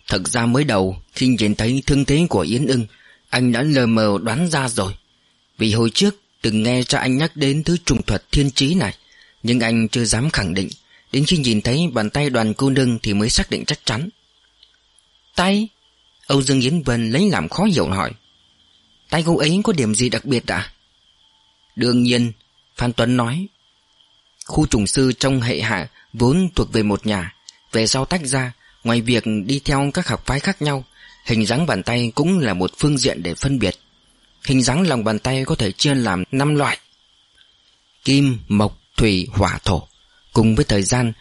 Thật ra mới đầu, Khi nhìn thấy thương thế của Yến ưng, Anh đã lờ mờ đoán ra rồi. Vì hồi trước, từng nghe cha anh nhắc đến thứ trùng thuật thiên trí này, Nhưng anh chưa dám khẳng định. Đến khi nhìn thấy bàn tay đoàn cô nương Thì mới xác định chắc chắn. Tay? Âu Dương Yến Vân lấy làm khó hiểu hỏi. Tay cô ấy có điểm gì đặc biệt à Đương nhiên, Phan Tuấn nói. Khu trùng sư trong hệ hạ Vốn thuộc về một nhà. Về sau tách ra Ngoài việc đi theo các học phái khác nhau Hình dáng bàn tay cũng là một phương diện để phân biệt. Hình dáng lòng bàn tay có thể chia làm 5 loại. Kim, mộc, thủy, hỏa, thổ. Cùng với thời gian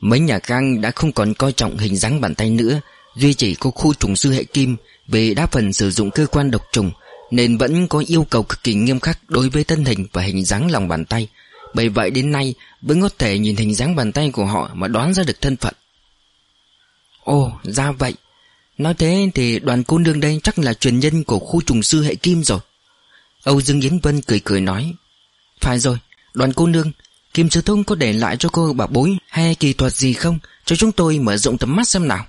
Mấy nhà gang đã không còn coi trọng hình dáng bàn tay nữa Duy chỉ có khu trùng sư hệ kim Vì đa phần sử dụng cơ quan độc trùng Nên vẫn có yêu cầu cực kỳ nghiêm khắc Đối với thân hình và hình dáng lòng bàn tay. Bởi vậy đến nay vẫn có thể nhìn hình dáng bàn tay của họ Mà đoán ra được thân phận. Ồ, ra vậy. Nói thế thì đoàn cô nương đây Chắc là truyền nhân của khu trùng sư hệ kim rồi. Âu Dương Yến Vân cười cười nói. Phải rồi, Đoàn cô nương, Kim Sư Thông có để lại cho cô bảo bối Hay kỳ thuật gì không? Cho chúng tôi mở rộng tầm mắt xem nào.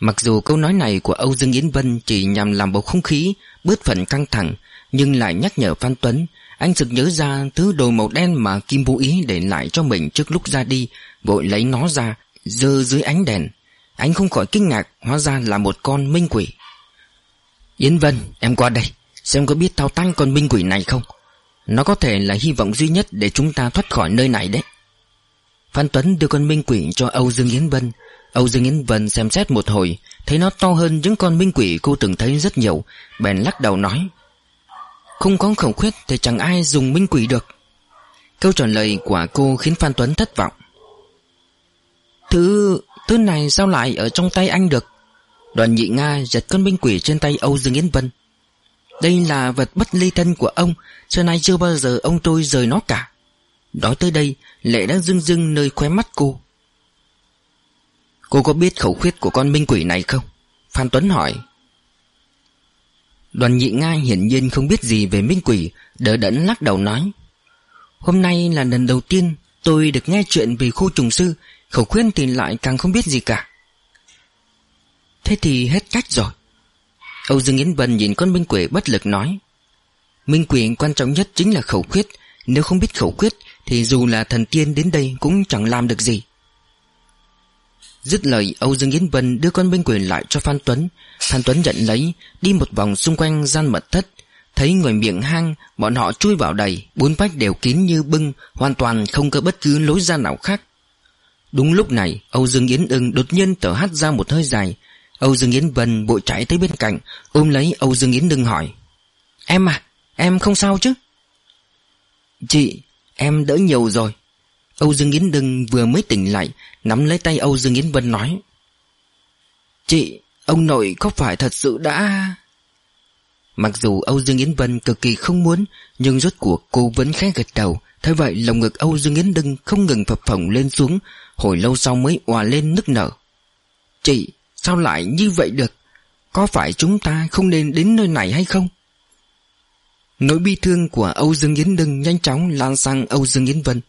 Mặc dù câu nói này của Âu Dương Yến Vân Chỉ nhằm làm bầu không khí Bớt phần căng thẳng, Nhưng lại nhắc nhở Phan Tuấn anh sực nhớ ra thứ đồ màu đen mà Kim Vũ Ý để lại cho mình trước lúc ra đi, Vội lấy nó ra Dơ dưới ánh đèn. Anh không khỏi kinh ngạc, Hóa ra là một con minh quỷ. Yến Vân, em qua đây, Xem có biết thao tăng con minh quỷ này không? Nó có thể là hy vọng duy nhất Để chúng ta thoát khỏi nơi này đấy. Phan Tuấn đưa con minh quỷ cho Âu Dương Yến Vân. Âu Dương Yến Vân xem xét một hồi, Thấy nó to hơn những con minh quỷ cô từng thấy rất nhiều, Bèn lắc đầu nói không có khẩu khuyết thì chẳng ai dùng minh quỷ được. Câu trả lời của cô khiến Phan Tuấn thất vọng. Thứ... thứ này sao lại ở trong tay anh được? Đoàn nhị Nga giật con minh quỷ trên tay Âu Dương Yến Vân. Đây là vật bất ly thân của ông Xưa nay chưa bao giờ ông tôi rời nó cả. Nói tới đây, Lệ đã rưng rưng nơi khóe mắt cô. Cô có biết khẩu khuyết của con minh quỷ này không? Phan Tuấn hỏi. Đoàn nhị Nga hiển nhiên không biết gì về minh quỷ, Đỡ đẫn lắc đầu nói. Hôm nay là lần đầu tiên tôi được nghe chuyện về khu trùng sư, Khẩu khuyên thì lại càng không biết gì cả. Thế thì hết cách rồi. Âu Dương Yến Vân nhìn con minh quỷ bất lực nói. Minh quỷ quan trọng nhất chính là khẩu khuyết, Nếu không biết khẩu khuyết Thì dù là thần tiên đến đây cũng chẳng làm được gì. Dứt lời, Âu Dương Yến Vân đưa con binh quyền lại cho Phan Tuấn. Phan Tuấn nhận lấy, Đi một vòng xung quanh gian mật thất. Thấy ngoài miệng hang, Bọn họ chui vào đầy. Bốn vách đều kín như bưng, Hoàn toàn không có bất cứ lối ra nào khác. Đúng lúc này, Âu Dương Yến ưng đột nhiên thở hắt ra một hơi dài. Âu Dương Yến Vân bội chạy tới bên cạnh, Ôm lấy Âu Dương Yến ưng hỏi, Em à Em không sao chứ? Chị, Em đỡ nhiều rồi. Âu Dương Yến Đừng vừa mới tỉnh lại, Nắm lấy tay Âu Dương Yến Vân nói, Chị, Ông nội có phải thật sự đã Mặc dù Âu Dương Yến Vân cực kỳ không muốn, Nhưng rốt cuộc cô vẫn khẽ gật đầu. Thế vậy lồng ngực Âu Dương Yến Đừng không ngừng phập phồng lên xuống, Hồi lâu sau mới hòa lên nức nở. Chị, Sao lại như vậy được? Có phải chúng ta không nên đến nơi này hay không? Nỗi bi thương của Âu Dương Yến Đừng Nhanh chóng lan sang Âu Dương Yến Vân.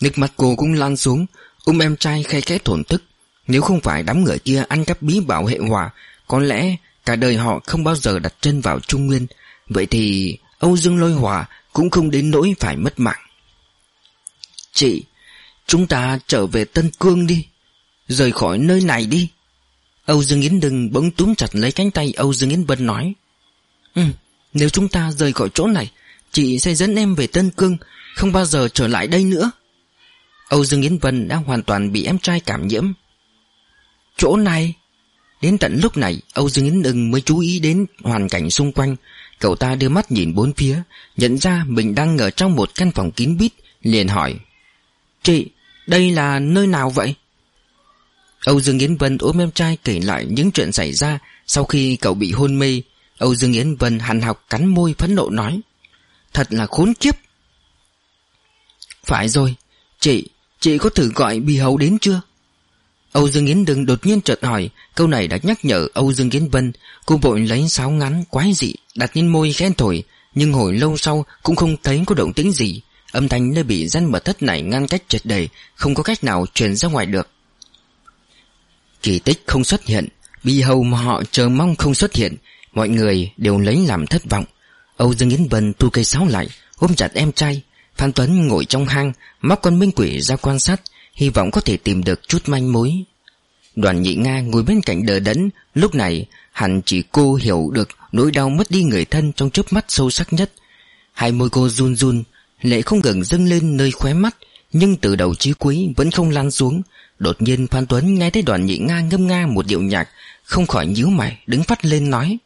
Nước mắt cô cũng lan xuống, Ôm em trai khe khẽ thổn thức. Nếu không phải đám người kia ăn cắp bí bảo hệ hòa Có lẽ Cả đời họ không bao giờ đặt chân vào Trung Nguyên. Vậy thì Âu Dương Lôi Hòa Cũng không đến nỗi phải mất mạng. Chị, Chúng ta trở về Tân Cương đi. Rời khỏi nơi này đi. Âu Dương Yến Đừng bỗng túm chặt lấy cánh tay Âu Dương Yến Vân nói. Ừ Nếu chúng ta rời khỏi chỗ này, Chị sẽ dẫn em về Tân Cương, Không bao giờ trở lại đây nữa. Âu Dương Yến Vân đã hoàn toàn bị em trai cảm nhiễm. Chỗ này Đến tận lúc này Âu Dương Yến Đừng mới chú ý đến hoàn cảnh xung quanh. Cậu ta đưa mắt nhìn bốn phía Nhận ra mình đang ở trong một căn phòng kín bít Liền hỏi Chị, đây là nơi nào vậy? Âu Dương Yến Vân ôm em trai kể lại những chuyện xảy ra. Sau khi cậu bị hôn mê Âu Dương Yến Vân hằn học cắn môi phẫn nộ nói Thật là khốn kiếp. Phải rồi Chị, chị có thử gọi bì hầu đến chưa? Âu Dương Yến Đừng đột nhiên chợt hỏi, Câu này đã nhắc nhở Âu Dương Yến Vân. Cô vội lấy sáo ngắn, quái dị, Đặt lên môi khen thổi, Nhưng hồi lâu sau cũng không thấy có động tĩnh gì. Âm thanh nơi bị gian mật thất này ngăn cách triệt đầy Không có cách nào truyền ra ngoài được. Kỳ tích không xuất hiện Bi hầu mà họ chờ mong không xuất hiện, Mọi người đều lấy làm thất vọng. Âu Dương Yến Vân thu cây sáo lại, Ôm chặt em trai. Phan Tuấn ngồi trong hang, Móc con minh quỷ ra quan sát, Hy vọng có thể tìm được chút manh mối. Đoàn nhị Nga ngồi bên cạnh đờ đẫn, Lúc này, hẳn chỉ cô hiểu được Nỗi đau mất đi người thân trong chớp mắt sâu sắc nhất. Hai môi cô run run Lệ không ngừng dâng lên nơi khóe mắt, Nhưng từ đầu chí cuối vẫn không lan xuống. Đột nhiên Phan Tuấn nghe thấy đoàn nhị Nga ngâm nga một điệu nhạc, Không khỏi nhíu mày, đứng phát lên nói,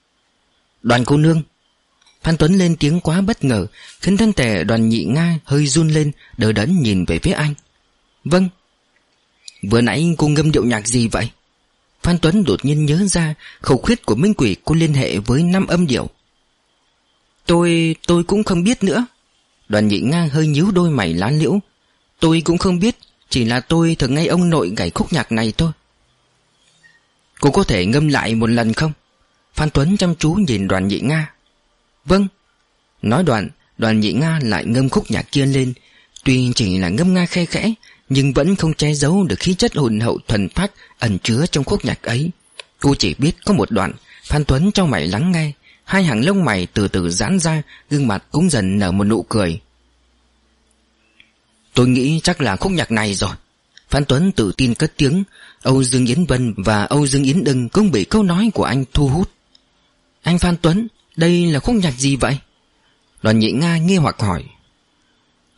Đoàn cô nương Phan Tuấn lên tiếng quá bất ngờ, Khiến thân thể đoàn nhị Nga hơi run lên Đỡ đẫn nhìn về phía anh. Vâng. Vừa nãy cô ngâm điệu nhạc gì vậy? Phan Tuấn đột nhiên nhớ ra Khẩu khuyết của Minh Quỷ cô liên hệ với năm âm điệu. Tôi... tôi cũng không biết nữa. Đoàn nhị Nga hơi nhíu đôi mày lá liễu. Tôi cũng không biết, Chỉ là tôi thường nghe ông nội gảy khúc nhạc này thôi. Cô có thể ngâm lại một lần không? Phan Tuấn chăm chú nhìn đoàn nhị Nga. Vâng. Nói đoạn, Đoàn nhị Nga lại ngâm khúc nhạc kia lên. Tuy chỉ là ngâm nga khe khẽ, Nhưng vẫn không che giấu được khí chất hồn hậu thuần phát, Ẩn chứa trong khúc nhạc ấy. Cô chỉ biết có một đoạn, Phan Tuấn cho mày lắng nghe. Hai hàng lông mày từ từ giãn ra, Gương mặt cũng dần nở một nụ cười. Tôi nghĩ chắc là khúc nhạc này rồi. Phan Tuấn tự tin cất tiếng. Âu Dương Yến Vân và Âu Dương Yến Đừng cũng bị câu nói của anh thu hút. Anh Phan Tuấn đây là khúc nhạc gì vậy? Đoàn nhị Nga nghi hoặc hỏi.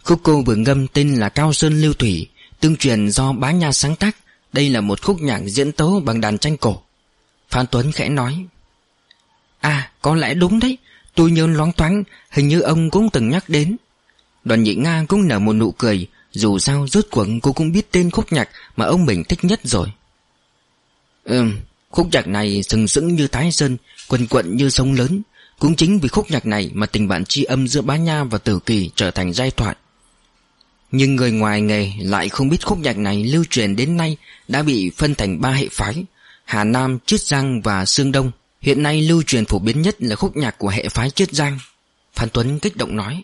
Khúc cô vừa ngâm tên là Cao Sơn Lưu Thủy, Tương truyền do bá nhà sáng tác. Đây là một khúc nhạc diễn tấu bằng đàn tranh cổ. Phan Tuấn khẽ nói. À có lẽ đúng đấy. Tôi nhớ loáng thoáng, Hình như ông cũng từng nhắc đến. Đoàn nhị Nga cũng nở một nụ cười, Dù sao rốt cuộc cô cũng biết tên khúc nhạc Mà ông mình thích nhất rồi. Ừm, Khúc nhạc này sừng sững như Thái Sơn, Quần quận như sông lớn. Cũng chính vì khúc nhạc này Mà tình bạn tri âm giữa bá nha và tử kỳ Trở thành giai thoại. Nhưng người ngoài nghề lại không biết khúc nhạc này Lưu truyền đến nay Đã bị phân thành ba hệ phái Hà Nam, Chiết Giang và Sương Đông. Hiện nay lưu truyền phổ biến nhất là khúc nhạc của hệ phái Chiết Giang. Phan Tuấn kích động nói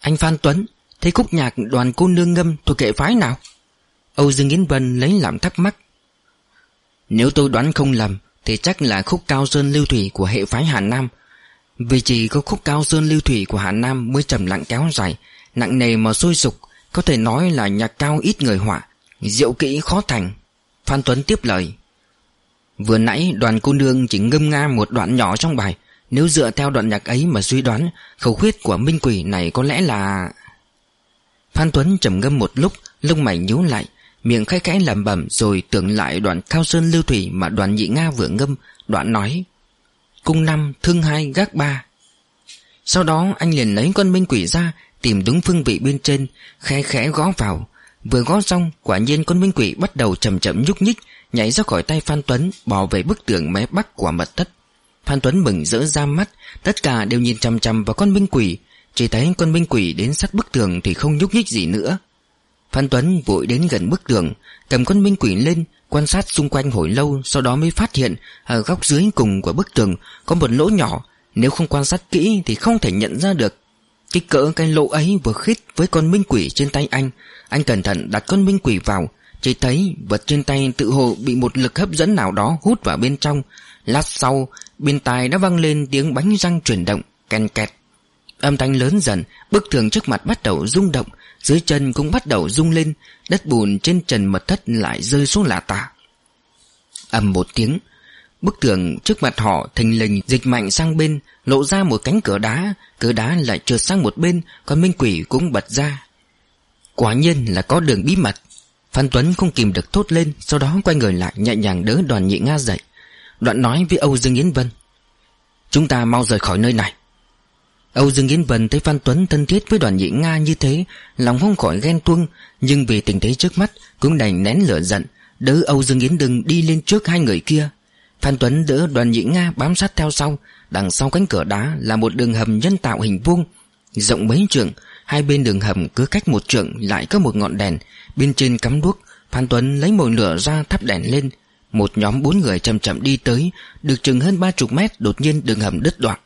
Anh Phan Tuấn Thế khúc nhạc đoàn cô nương ngâm thuộc hệ phái nào? Âu Dương Yến Vân lấy làm thắc mắc Nếu tôi đoán không lầm Thì chắc là khúc cao sơn lưu thủy của hệ phái Hà Nam vì chỉ có khúc cao sơn lưu thủy của Hà Nam Mới trầm lặng kéo dài, Nặng nề mà sôi sục, Có thể nói là nhạc cao ít người họa, Diệu kỹ khó thành. Phan Tuấn tiếp lời, Vừa nãy đoàn cô nương chỉ ngâm nga một đoạn nhỏ trong bài, Nếu dựa theo đoạn nhạc ấy mà suy đoán, Khẩu khuyết của minh quỷ này có lẽ là Phan Tuấn trầm ngâm một lúc, Lông mày nhíu lại, Miệng khai khẽ lẩm bẩm rồi tưởng lại đoạn cao sơn lưu thủy Mà đoàn nhị Nga vừa ngâm, Đoạn nói Cung năm thương hai gác ba. Sau đó, anh liền lấy con minh quỷ ra, Tìm đúng phương vị bên trên Khẽ khẽ gõ vào. Vừa gõ xong, quả nhiên con minh quỷ bắt đầu chậm chậm nhúc nhích, Nhảy ra khỏi tay Phan Tuấn Bỏ về bức tường mé bắc của mật thất. Phan Tuấn mừng rỡ ra mắt, Tất cả đều nhìn chằm chằm vào con minh quỷ. Chỉ thấy con minh quỷ đến sát bức tường Thì không nhúc nhích gì nữa. Phan Tuấn vội đến gần bức tường, Cầm con minh quỷ lên Quan sát xung quanh hồi lâu, Sau đó mới phát hiện, Ở góc dưới cùng của bức tường Có một lỗ nhỏ. Nếu không quan sát kỹ thì không thể nhận ra được. Kích cỡ cái lỗ ấy vừa khít với con minh quỷ trên tay anh. Anh cẩn thận đặt con minh quỷ vào, chỉ thấy vật trên tay tự hồ bị một lực hấp dẫn nào đó hút vào bên trong. Lát sau, Bên tai đã vang lên tiếng bánh răng chuyển động, kèn kẹt. Âm thanh lớn dần, Bức tường trước mặt bắt đầu rung động, Dưới chân cũng bắt đầu rung lên, Đất bùn trên trần mật thất lại rơi xuống lạ tả ầm một tiếng, Bức tường trước mặt họ thình lình dịch mạnh sang bên, Lộ ra một cánh cửa đá Cửa đá lại trượt sang một bên, Còn minh quỷ cũng bật ra. Quả nhiên là có đường bí mật. Phan Tuấn không kìm được thốt lên, Sau đó quay người lại nhẹ nhàng đỡ đoàn nhị Nga dậy. Đoạn nói với Âu Dương Yến Vân, Chúng ta mau rời khỏi nơi này. Âu Dương Yến Vân thấy Phan Tuấn thân thiết với đoàn nhị Nga như thế, Lòng không khỏi ghen tuông, Nhưng vì tình thế trước mắt Cũng đành nén lửa giận, Đỡ Âu Dương Yến đừng đi lên trước hai người kia. Phan Tuấn đỡ đoàn nhị Nga bám sát theo sau, Đằng sau cánh cửa đá là một đường hầm nhân tạo hình vuông, Rộng mấy trượng, Hai bên đường hầm cứ cách một trượng lại có một ngọn đèn, Bên trên cắm đuốc, Phan Tuấn lấy mồi lửa ra thắp đèn lên, Một nhóm bốn người chậm chậm đi tới, Được chừng hơn ba chục mét Đột nhiên đường hầm đứt đoạn.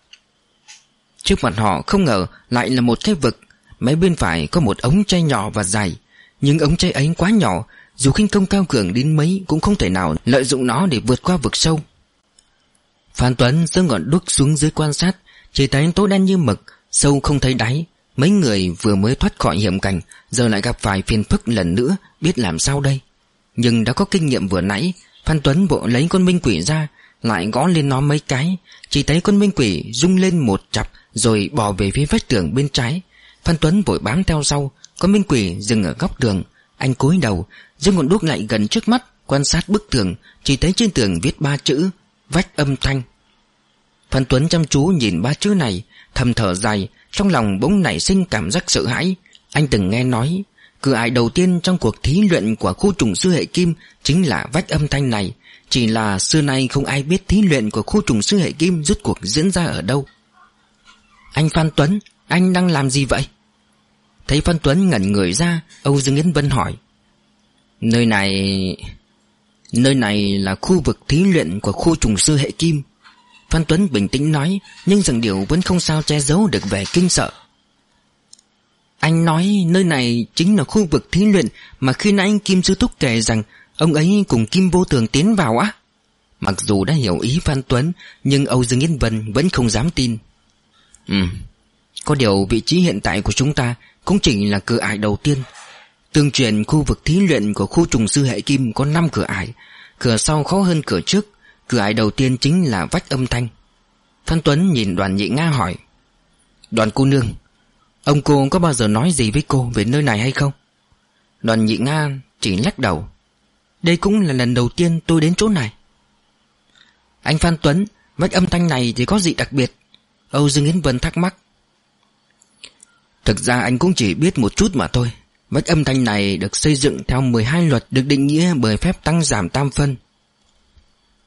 Trước mặt họ không ngờ Lại là một cái vực. Máy bên phải có một ống chay nhỏ và dài. Nhưng ống chay ấy quá nhỏ, Dù khinh công cao cường đến mấy Cũng không thể nào lợi dụng nó để vượt qua vực sâu. Phan Tuấn giơ ngọn đuốc xuống dưới quan sát Chỉ thấy tối đen như mực, Sâu không thấy đáy. Mấy người vừa mới thoát khỏi hiểm cảnh, Giờ lại gặp phải phiền phức lần nữa, Biết làm sao đây? Nhưng đã có kinh nghiệm vừa nãy, Phan Tuấn bộ lấy con minh quỷ ra, Lại gõ lên nó mấy cái. Chỉ thấy con minh quỷ rung lên một chập rồi bỏ về phía vách tường bên trái. Phan Tuấn vội bám theo sau, Có minh quỷ dừng ở góc tường. Anh cúi đầu Dương ngọn đuốc lại gần trước mắt, Quan sát bức tường, Chỉ thấy trên tường viết ba chữ, Vách âm thanh. Phan Tuấn chăm chú nhìn ba chữ này, Thầm thở dài, trong lòng bỗng nảy sinh cảm giác sợ hãi. Anh từng nghe nói, Cửa ải đầu tiên trong cuộc thí luyện của khu trùng sư hệ kim Chính là vách âm thanh này. Chỉ là xưa nay không ai biết thí luyện của khu trùng sư hệ kim rút cuộc diễn ra ở đâu. Anh Phan Tuấn, Anh đang làm gì vậy? Thấy Phan Tuấn ngẩn người ra, Âu Dương Yến Vân hỏi. Nơi này Nơi này là khu vực thí luyện của khu trùng sư hệ kim. Phan Tuấn bình tĩnh nói, Nhưng rằng điều vẫn không sao che giấu được vẻ kinh sợ. Anh nói nơi này chính là khu vực thí luyện Mà khi nãy Kim Sư Thúc kể rằng Ông ấy cùng Kim Vô Tường tiến vào á. Mặc dù đã hiểu ý Phan Tuấn, Nhưng Âu Dương Yên Vân vẫn không dám tin. Ừ. Có điều vị trí hiện tại của chúng ta Cũng chỉ là cửa ải đầu tiên. Tương truyền, khu vực thí luyện của khu trùng sư hệ kim có 5 cửa ải. Cửa sau khó hơn cửa trước. Cửa ải đầu tiên chính là vách âm thanh. Phan Tuấn nhìn đoàn nhị Nga hỏi. Đoàn cô nương, Ông cô có bao giờ nói gì với cô về nơi này hay không? Đoàn nhị Nga chỉ lắc đầu. Đây cũng là lần đầu tiên tôi đến chỗ này. Anh Phan Tuấn, Vách âm thanh này thì có gì đặc biệt? Âu Dương Yến Vân thắc mắc Thực ra anh cũng chỉ biết một chút mà thôi Vách âm thanh này được xây dựng theo 12 luật được định nghĩa bởi phép tăng giảm tam phân.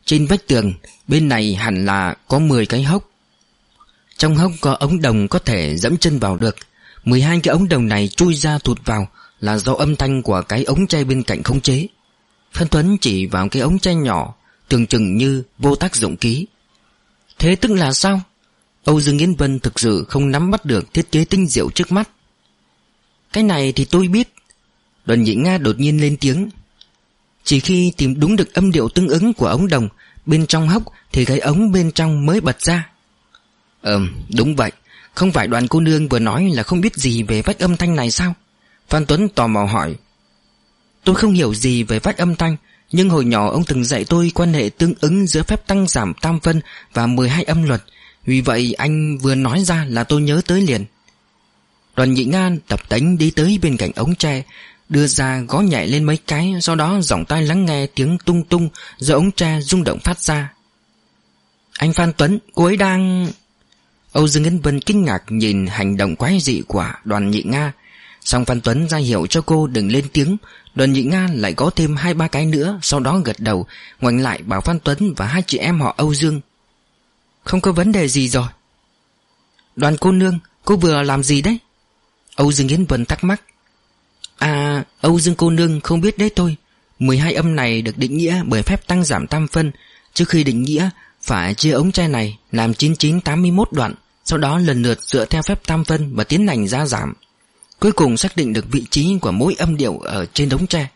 Trên vách tường, bên này hẳn là có 10 cái hốc. Trong hốc có ống đồng có thể dẫm chân vào được. 12 cái ống đồng này chui ra thụt vào là do âm thanh của cái ống chay bên cạnh không chế. Phan Tuấn chỉ vào cái ống chay nhỏ, tưởng chừng như vô tác dụng ký. Thế tức là sao? Âu Dương Yến Vân thực sự không nắm bắt được thiết kế tinh diệu trước mắt. Cái này thì tôi biết. Đoàn nhị Nga đột nhiên lên tiếng. Chỉ khi tìm đúng được âm điệu tương ứng của ống đồng, Bên trong hốc Thì cái ống bên trong mới bật ra. Ừm, đúng vậy. Không phải đoàn cô nương vừa nói là không biết gì về vách âm thanh này sao? Phan Tuấn tò mò hỏi. Tôi không hiểu gì về vách âm thanh, Nhưng hồi nhỏ ông từng dạy tôi quan hệ tương ứng giữa phép tăng giảm tam phân và 12 âm luật. Vì vậy anh vừa nói ra là tôi nhớ tới liền. Đoàn nhị ngan tập tánh đi tới bên cạnh ống tre, Đưa ra gõ nhảy lên mấy cái, Sau đó giọng tai lắng nghe tiếng tung tung Do ống tre rung động phát ra. Anh Phan Tuấn, Cô ấy đang... Âu Dương Ấn Vân kinh ngạc nhìn hành động quái dị của đoàn nhị Nga. Xong Phan Tuấn ra hiệu cho cô đừng lên tiếng. Đoàn nhị Nga lại có thêm hai ba cái nữa, Sau đó gật đầu, Ngoảnh lại bảo Phan Tuấn và hai chị em họ Âu Dương. Không có vấn đề gì rồi. Đoàn cô nương, Cô vừa làm gì đấy? Âu Dương Yến Vân thắc mắc. À Âu Dương cô nương không biết đấy tôi 12 âm này được định nghĩa bởi phép tăng giảm tam phân Trước khi định nghĩa, Phải chia ống tre này Làm 9981 đoạn, Sau đó lần lượt dựa theo phép tam phân Và tiến hành ra giảm. Cuối cùng xác định được vị trí của mỗi âm điệu Ở trên ống tre.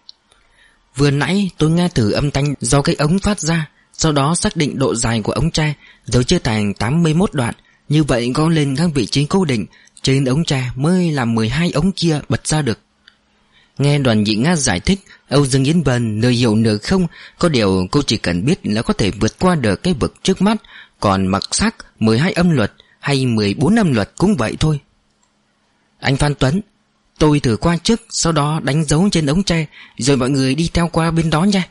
Vừa nãy tôi nghe thử âm thanh do cái ống phát ra sau đó xác định độ dài của ống tre Rồi chia thành 81 đoạn. Như vậy có lên các vị trí cố định, trên ống tre mới làm 12 ống kia bật ra được. Nghe đoàn nhị Nga giải thích, Âu Dương Yến Vân nửa hiểu nửa không, Có điều cô chỉ cần biết là có thể vượt qua được cái vực trước mắt, Còn mặc sắc 12 âm luật hay 14 âm luật cũng vậy thôi. Anh Phan Tuấn, Tôi thử qua trước, Sau đó đánh dấu trên ống tre, Rồi mọi người đi theo qua bên đó nha.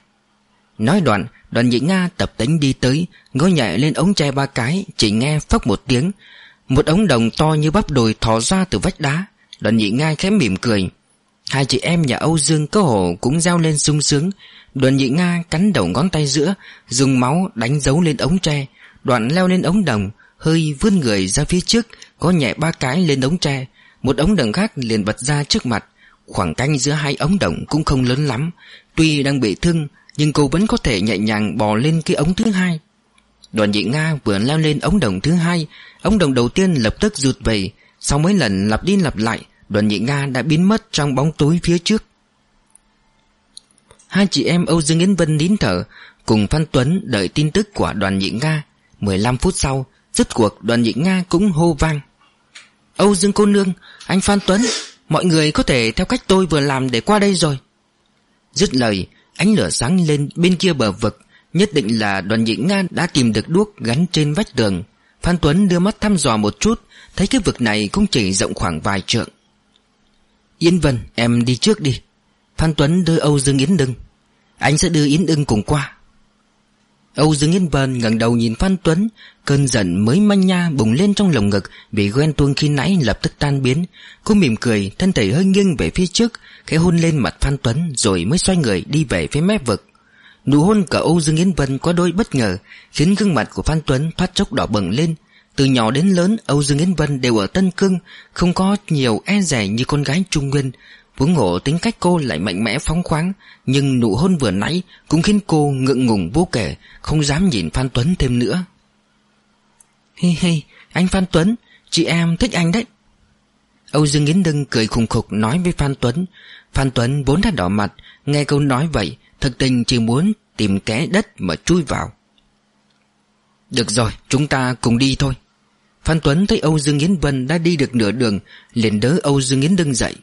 Nói đoạn, Đoàn nhị Nga tập tính đi tới, Ngó nhẹ lên ống tre ba cái, Chỉ nghe phốc một tiếng. Một ống đồng to như bắp đùi thò ra từ vách đá. Đoàn nhị nga khẽ mỉm cười. Hai chị em nhà Âu Dương có hồ cũng giao lên sung sướng. Đoàn nhị nga cắn đầu ngón tay giữa, Dùng máu đánh dấu lên ống tre. Đoạn leo lên ống đồng, Hơi vươn người ra phía trước Có nhẹ ba cái lên ống tre. Một ống đồng khác liền bật ra trước mặt. Khoảng cách giữa hai ống đồng cũng không lớn lắm. Tuy đang bị thương nhưng cô vẫn có thể nhẹ nhàng bò lên cái ống thứ hai. Đoàn nhị Nga vừa leo lên ống đồng thứ hai, Ống đồng đầu tiên lập tức rụt về. Sau mấy lần lặp đi lặp lại, Đoàn nhị Nga đã biến mất trong bóng tối phía trước. Hai chị em Âu Dương Yến Vân nín thở, Cùng Phan Tuấn đợi tin tức của đoàn nhị Nga. 15 phút sau, Rốt cuộc đoàn nhị Nga cũng hô vang. Âu Dương cô nương, Anh Phan Tuấn, Mọi người có thể theo cách tôi vừa làm để qua đây rồi. Dứt lời Ánh lửa sáng lên bên kia bờ vực, Nhất định là đoàn nhị Nga đã tìm được đuốc gắn trên vách tường. Phan Tuấn đưa mắt thăm dò một chút, Thấy cái vực này cũng chỉ rộng khoảng vài trượng. Yến Vân, em đi trước đi. Phan Tuấn đưa Âu Dương Yến Đưng. Anh sẽ đưa Yến Đưng cùng qua. Âu Dương Yên Vân ngẩng đầu nhìn Phan Tuấn, Cơn giận mới manh nha bùng lên trong lồng ngực, Vì ghen tuông khi nãy lập tức tan biến. Cô mỉm cười, Thân thể hơi nghiêng về phía trước, Khẽ hôn lên mặt Phan Tuấn Rồi mới xoay người đi về phía mép vực. Nụ hôn của Âu Dương Yến Vân có đôi bất ngờ, Khiến gương mặt của Phan Tuấn thoát chốc đỏ bừng lên. Từ nhỏ đến lớn, Âu Dương Yến Vân đều ở Tân Cương, Không có nhiều e rẻ như con gái Trung Nguyên. Vốn ngộ tính cách cô lại mạnh mẽ phóng khoáng Nhưng nụ hôn vừa nãy Cũng khiến cô ngượng ngùng vô kể Không dám nhìn Phan Tuấn thêm nữa. Hi hi Anh Phan Tuấn Chị em thích anh đấy. Âu Dương Yến Đưng cười khùng khục nói với Phan Tuấn. Phan Tuấn vốn đã đỏ mặt Nghe câu nói vậy Thực tình chỉ muốn tìm kẽ đất mà chui vào. Được rồi chúng ta cùng đi thôi. Phan Tuấn thấy Âu Dương Yến Vân đã đi được nửa đường liền đỡ Âu Dương Yến đứng dậy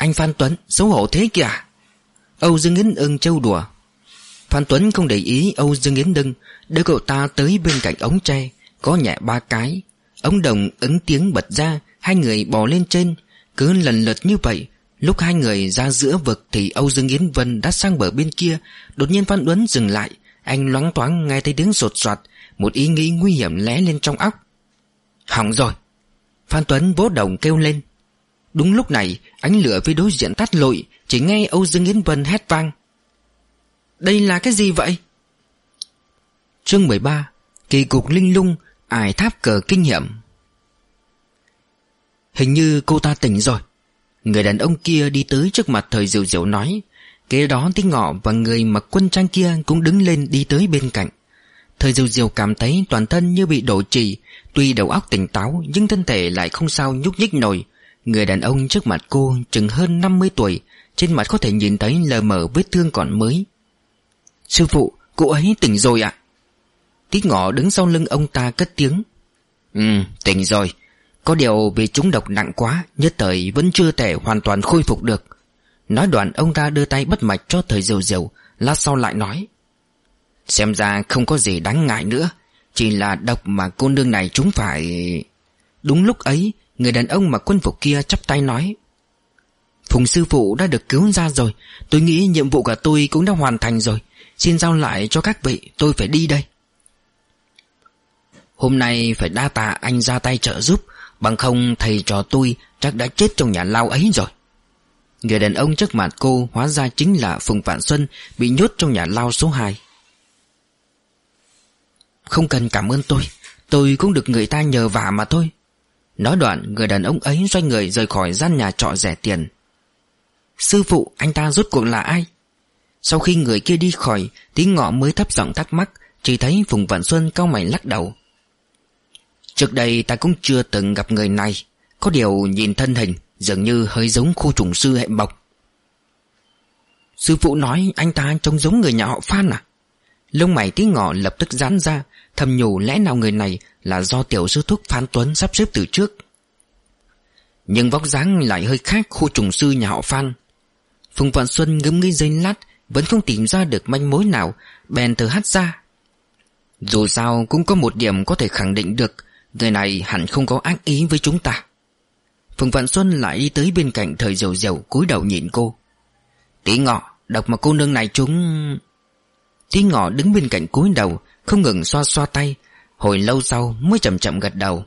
anh Phan Tuấn xấu hổ thế kìa. Âu Dương Yến ưng trêu đùa. Phan Tuấn không để ý Âu Dương Yến Đưng, Đưa cậu ta tới bên cạnh ống tre Có nhẹ ba cái. Ống đồng ứng tiếng bật ra, Hai người bò lên trên. Cứ lần lượt như vậy, Lúc hai người ra giữa vực Thì Âu Dương Yến Vân đã sang bờ bên kia. Đột nhiên Phan Tuấn dừng lại. Anh loáng toáng nghe thấy tiếng sột soạt, Một ý nghĩ nguy hiểm lé lên trong óc. Hỏng rồi. Phan Tuấn bố đồng kêu lên. Đúng lúc này, Ánh lửa phía đối diện tắt lội, Chỉ nghe Âu Dương Yến Vân hét vang. Đây là cái gì vậy? Chương 13 Kỳ cục linh lung, Ải tháp cờ kinh nghiệm. Hình như cô ta tỉnh rồi. Người đàn ông kia đi tới trước mặt thời diệu diệu nói, Kế đó tí ngọ và người mặc quân trang kia cũng đứng lên đi tới bên cạnh. Thời diệu diệu cảm thấy toàn thân như bị đổ trì Tuy đầu óc tỉnh táo nhưng thân thể lại không sao nhúc nhích nổi. Người đàn ông trước mặt cô chừng hơn 50 tuổi Trên mặt có thể nhìn thấy lờ mờ vết thương còn mới. Sư phụ, cô ấy tỉnh rồi ạ. Tí ngọ đứng sau lưng ông ta cất tiếng. Ừ, tỉnh rồi. Có điều vì chúng độc nặng quá Nhất thời vẫn chưa thể hoàn toàn khôi phục được. Nói đoạn ông ta đưa tay bất mạch cho thời diều diều Lát sau lại nói. Xem ra không có gì đáng ngại nữa Chỉ là độc mà cô nương này chúng phải Đúng lúc ấy Người đàn ông mặc quân phục kia chắp tay nói, Phùng sư phụ đã được cứu ra rồi. Tôi nghĩ nhiệm vụ của tôi cũng đã hoàn thành rồi. Xin giao lại cho các vị, Tôi phải đi đây. Hôm nay phải đa tạ anh ra tay trợ giúp. Bằng không, thầy trò tôi chắc đã chết trong nhà lao ấy rồi. Người đàn ông trước mặt cô hóa ra chính là Phùng Vạn Xuân Bị nhốt trong nhà lao số 2 Không cần cảm ơn tôi. Tôi cũng được người ta nhờ vả mà thôi. Nói đoạn, người đàn ông ấy xoay người rời khỏi gian nhà trọ rẻ tiền. Sư phụ, anh ta rốt cuộc là ai? Sau khi người kia đi khỏi, Tí ngọ mới thấp giọng thắc mắc, Chỉ thấy Phùng Vạn Xuân cao mày lắc đầu. Trước đây ta cũng chưa từng gặp người này, Có điều nhìn thân hình, Dường như hơi giống khu trùng sư hệ bọc Sư phụ nói, anh ta trông giống người nhà họ Phan à? Lông mày tí ngọ lập tức giãn ra Thầm nhủ lẽ nào người này Là do tiểu sư thúc Phan Tuấn sắp xếp từ trước. Nhưng vóc dáng lại hơi khác khu trùng sư nhà họ Phan. Phùng Vạn Xuân ngấm nghĩ giây lát, Vẫn không tìm ra được manh mối nào, Bèn thở hắt ra. Dù sao cũng có một điểm có thể khẳng định được, Người này hẳn không có ác ý với chúng ta. Phùng Vạn Xuân lại đi tới bên cạnh thời dầu dầu, cúi đầu nhìn cô. Tí ngọ, Đọc mà cô nương này chúng Tí ngọ đứng bên cạnh cúi đầu không ngừng xoa xoa tay, Hồi lâu sau mới chậm chậm gật đầu.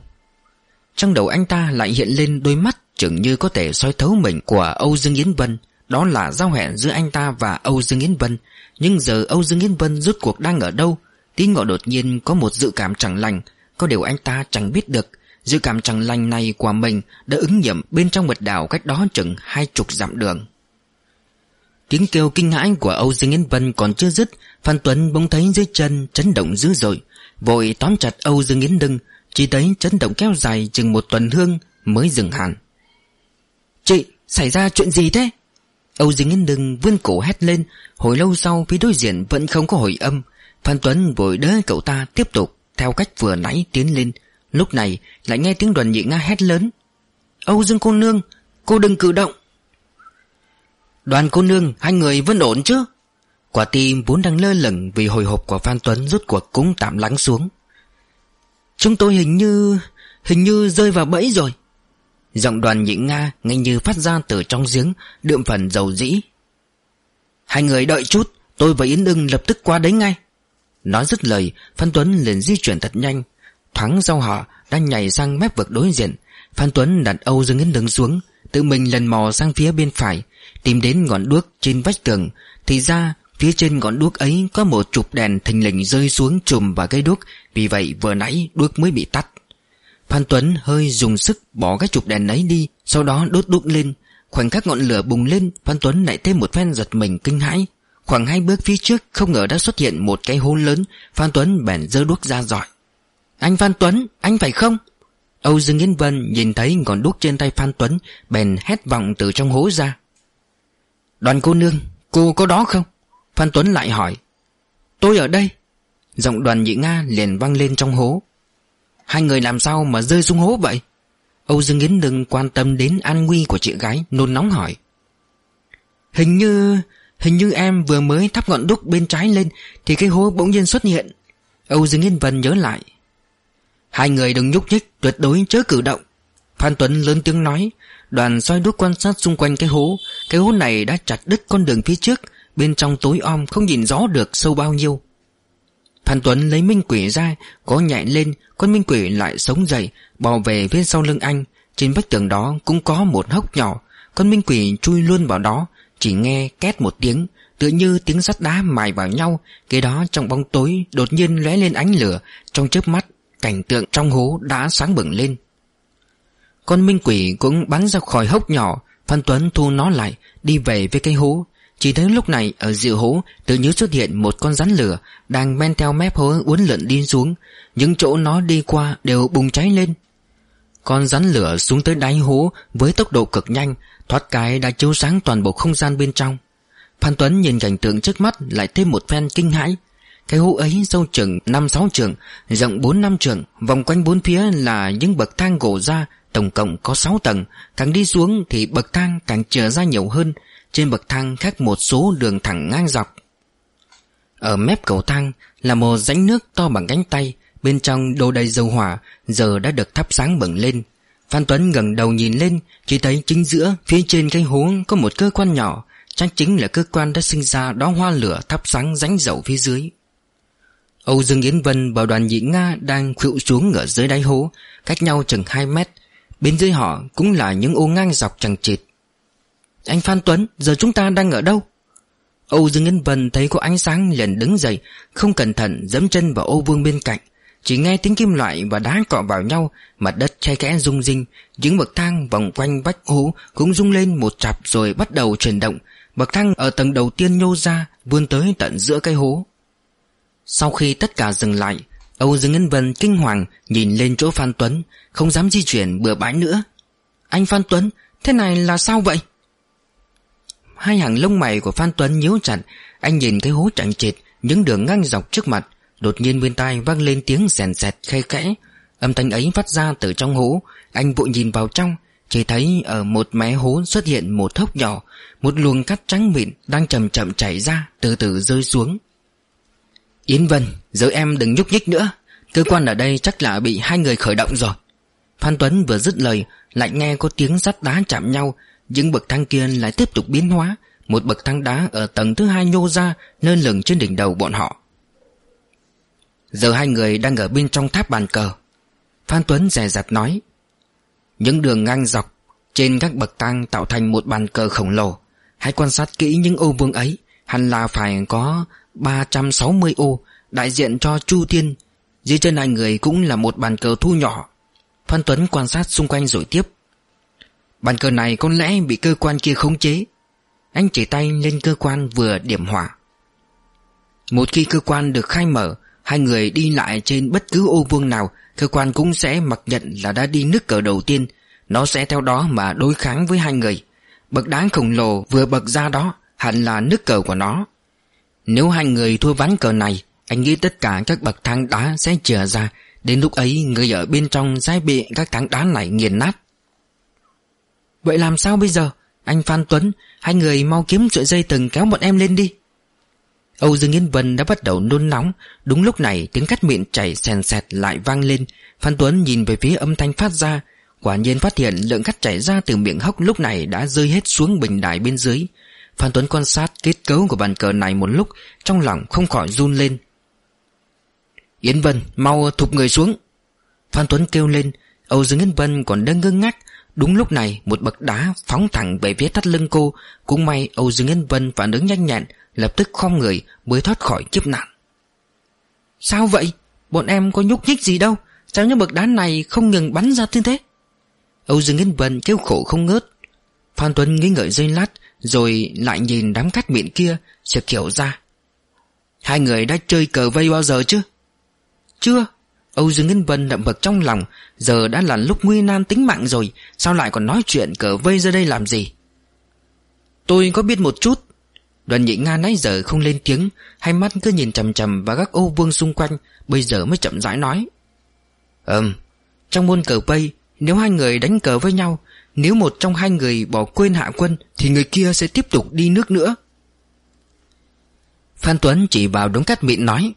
Trong đầu anh ta lại hiện lên đôi mắt Chừng như có thể soi thấu mình Của Âu Dương Yến Vân, Đó là giao hẹn giữa anh ta và Âu Dương Yến Vân. Nhưng giờ Âu Dương Yến Vân rút cuộc đang ở đâu? Tí ngọ đột nhiên có một dự cảm chẳng lành, Có điều anh ta chẳng biết được. Dự cảm chẳng lành này của mình Đã ứng nghiệm bên trong mật đảo cách đó chừng hai chục dặm đường. Tiếng kêu kinh hãi của Âu Dương Yến Vân còn chưa dứt Phan Tuấn bỗng thấy dưới chân chấn động dữ dội Vội tóm chặt Âu Dương Yến Đưng Chỉ thấy chấn động kéo dài chừng một tuần hương Mới dừng hẳn. Chị, xảy ra chuyện gì thế? Âu Dương Yến Đưng vươn cổ hét lên Hồi lâu sau phía đối diện vẫn không có hồi âm. Phan Tuấn vội đỡ cậu ta tiếp tục Theo cách vừa nãy tiến lên. Lúc này lại nghe tiếng đoàn nhị Nga hét lớn. Âu Dương cô nương Cô đừng cử động. Đoàn cô nương, Hai người vẫn ổn chứ? Quả tim vốn đang lơ lửng Vì hồi hộp của Phan Tuấn rốt cuộc cũng tạm lắng xuống. Chúng tôi hình như Hình như rơi vào bẫy rồi. Giọng đoàn nhị Nga ngay như phát ra từ trong giếng, Đượm phần dầu dĩ. Hai người đợi chút, Tôi và Yến Ưng lập tức qua đấy ngay. Nói dứt lời, Phan Tuấn liền di chuyển thật nhanh. Thoáng sau họ đang nhảy sang mép vực đối diện. Phan Tuấn đặt Âu Dương Yến Ưng xuống, Tự mình lần mò sang phía bên phải. Tìm đến ngọn đuốc trên vách tường Thì ra phía trên ngọn đuốc ấy Có một chục đèn thình lình rơi xuống chùm vào cây đuốc Vì vậy vừa nãy đuốc mới bị tắt. Phan Tuấn hơi dùng sức bỏ cái chục đèn ấy đi Sau đó đốt đuốc lên. Khoảnh khắc ngọn lửa bùng lên Phan Tuấn lại thêm một phen giật mình kinh hãi. Khoảng hai bước phía trước không ngờ đã xuất hiện một cái hố lớn Phan Tuấn bèn giơ đuốc ra dọi. Anh Phan Tuấn, anh phải không? Âu Dương yên Vân nhìn thấy ngọn đuốc trên tay Phan Tuấn Bèn hét vọng từ trong hố ra. Đoàn cô nương, Cô có đó không? Phan Tuấn lại hỏi. Tôi ở đây. Giọng đoàn nhị Nga liền vang lên trong hố. Hai người làm sao mà rơi xuống hố vậy? Âu Dương Yến đừng quan tâm đến an nguy của chị gái, Nôn nóng hỏi. Hình như... Hình như em vừa mới thắp ngọn đúc bên trái lên, Thì cái hố bỗng nhiên xuất hiện. Âu Dương Yên Vân nhớ lại. Hai người đừng nhúc nhích, Tuyệt đối chớ cử động. Phan Tuấn lớn tiếng nói. Đoàn soi đuốc quan sát xung quanh cái hố. Cái hố này đã chặt đứt con đường phía trước. Bên trong tối om không nhìn rõ được sâu bao nhiêu. Phan Tuấn lấy minh quỷ ra Có nhảy lên. Con minh quỷ lại sống dậy, Bò về phía sau lưng anh. Trên vách tường đó cũng có một hốc nhỏ. Con minh quỷ chui luôn vào đó, Chỉ nghe két một tiếng, Tựa như tiếng sắt đá mài vào nhau. Kế đó trong bóng tối, đột nhiên lóe lên ánh lửa. Trong chớp mắt, Cảnh tượng trong hố đã sáng bừng lên. Con minh quỷ cũng bắn ra khỏi hốc nhỏ, Phan Tuấn thu nó lại, Đi về với cái hố. Chỉ thấy lúc này, ở giữa hố, Tự như xuất hiện một con rắn lửa Đang men theo mép hố uốn lượn đi xuống. Những chỗ nó đi qua đều bùng cháy lên. Con rắn lửa xuống tới đáy hố Với tốc độ cực nhanh, Thoát cái đã chiếu sáng toàn bộ không gian bên trong. Phan Tuấn nhìn cảnh tượng trước mắt Lại thêm một phen kinh hãi. Cái hố ấy sâu chừng năm sáu trường Rộng bốn năm trường Vòng quanh bốn phía là những bậc thang gỗ ra Tổng cộng có sáu tầng Càng đi xuống thì bậc thang càng trở ra nhiều hơn. Trên bậc thang khác một số đường thẳng ngang dọc. Ở mép cầu thang là một rãnh nước to bằng cánh tay Bên trong đô đầy dầu hỏa Giờ đã được thắp sáng bừng lên. Phan Tuấn gần đầu nhìn lên Chỉ thấy chính giữa phía trên cái hố có một cơ quan nhỏ Chắc chính là cơ quan đã sinh ra đó hoa lửa thắp sáng rãnh dầu phía dưới. Âu Dương Yến Vân và đoàn nhị Nga đang khuỵu xuống ở dưới đáy hố, cách nhau chừng 2 mét. Bên dưới họ cũng là những ô ngang dọc chẳng chịt. Anh Phan Tuấn, giờ chúng ta đang ở đâu? Âu Dương Yên Vân thấy có ánh sáng liền đứng dậy, không cẩn thận dẫm chân vào ô vương bên cạnh. Chỉ nghe tiếng kim loại và đá cọ vào nhau, mặt đất che kẽ rung rinh, những bậc thang vòng quanh vách hố cũng rung lên một chập rồi bắt đầu chuyển động. Bậc thang ở tầng đầu tiên nhô ra, vươn tới tận giữa cái hố. Sau khi tất cả dừng lại Âu Dương Ngân Vân kinh hoàng Nhìn lên chỗ Phan Tuấn, Không dám di chuyển bừa bãi nữa. Anh Phan Tuấn, Thế này là sao vậy? Hai hàng lông mày của Phan Tuấn nhíu chặt, Anh nhìn cái hố chẳng chịt, Những đường ngang dọc trước mặt, Đột nhiên bên tai vang lên tiếng rèn rẹt khe khẽ. Âm thanh ấy phát ra từ trong hố, Anh vội nhìn vào trong, Chỉ thấy ở một mé hố xuất hiện một hốc nhỏ, Một luồng cát trắng mịn Đang chậm chậm chảy ra, Từ từ rơi xuống. Yến Vân, Giờ em đừng nhúc nhích nữa. Cơ quan ở đây chắc là bị hai người khởi động rồi. Phan Tuấn vừa dứt lời, Lại nghe có tiếng sắt đá chạm nhau. Những bậc thang kia lại tiếp tục biến hóa. Một bậc thang đá ở tầng thứ hai nhô ra Nơi lửng trên đỉnh đầu bọn họ. Giờ hai người đang ở bên trong tháp bàn cờ. Phan Tuấn dè dặt nói, Những đường ngang dọc Trên các bậc thang tạo thành một bàn cờ khổng lồ. Hãy quan sát kỹ những ô vuông ấy, Hẳn là phải có 360 ô, Đại diện cho Chu Tiên Dưới chân hai người cũng là một bàn cờ thu nhỏ. Phan Tuấn quan sát xung quanh rồi tiếp. Bàn cờ này có lẽ bị cơ quan kia khống chế. Anh chỉ tay lên cơ quan vừa điểm hỏa. Một khi cơ quan được khai mở, Hai người đi lại trên bất cứ ô vuông nào, Cơ quan cũng sẽ mặc nhận là đã đi nước cờ đầu tiên. Nó sẽ theo đó mà đối kháng với hai người. Bậc đá khổng lồ vừa bậc ra đó Hẳn là nước cờ của nó nếu hai người thua ván cờ này, Anh nghĩ tất cả các bậc thang đá sẽ trở ra. Đến lúc ấy, người ở bên trong sẽ bị các thang đá này nghiền nát. Vậy làm sao bây giờ? Anh Phan Tuấn, Hai người mau kiếm sợi dây từng kéo bọn em lên đi. Âu Dương Yên Vân đã bắt đầu nôn nóng. Đúng lúc này, tiếng cắt miệng chảy sèn sẹt lại vang lên. Phan Tuấn nhìn về phía âm thanh phát ra. Quả nhiên phát hiện lượng cắt chảy ra từ miệng hốc lúc này đã rơi hết xuống bình đài bên dưới. Phan Tuấn quan sát kết cấu của bàn cờ này một lúc, Trong lòng không khỏi run lên. Yến Vân, mau thụp người xuống. Phan Tuấn kêu lên, Âu Dương Yến Vân còn đang ngơ ngác. Đúng lúc này, một bậc đá phóng thẳng về phía thắt lưng cô. Cũng may Âu Dương Yến Vân phản ứng nhanh nhẹn, Lập tức khom người, mới thoát khỏi kiếp nạn. Sao vậy? Bọn em có nhúc nhích gì đâu. Sao những bậc đá này không ngừng bắn ra như thế? Âu Dương Yến Vân kêu khổ không ngớt. Phan Tuấn nghĩ ngợi giây lát rồi lại nhìn đám khách miệng kia Sực hiểu ra. Hai người đã chơi cờ vây bao giờ chứ? Chưa. Âu Dương Ngân Vân đậm bực trong lòng, Giờ đã là lúc nguy nan tính mạng rồi, Sao lại còn nói chuyện cờ vây ra đây làm gì? Tôi có biết một chút. Đoàn nhị Nga nãy giờ không lên tiếng, Hai mắt cứ nhìn chầm chầm vào các ô vương xung quanh, Bây giờ mới chậm rãi nói. Ừm, Trong môn cờ vây, Nếu hai người đánh cờ với nhau nếu một trong hai người bỏ quên hạ quân, Thì người kia sẽ tiếp tục đi nước nữa. Phan Tuấn chỉ vào đống cát mịn nói,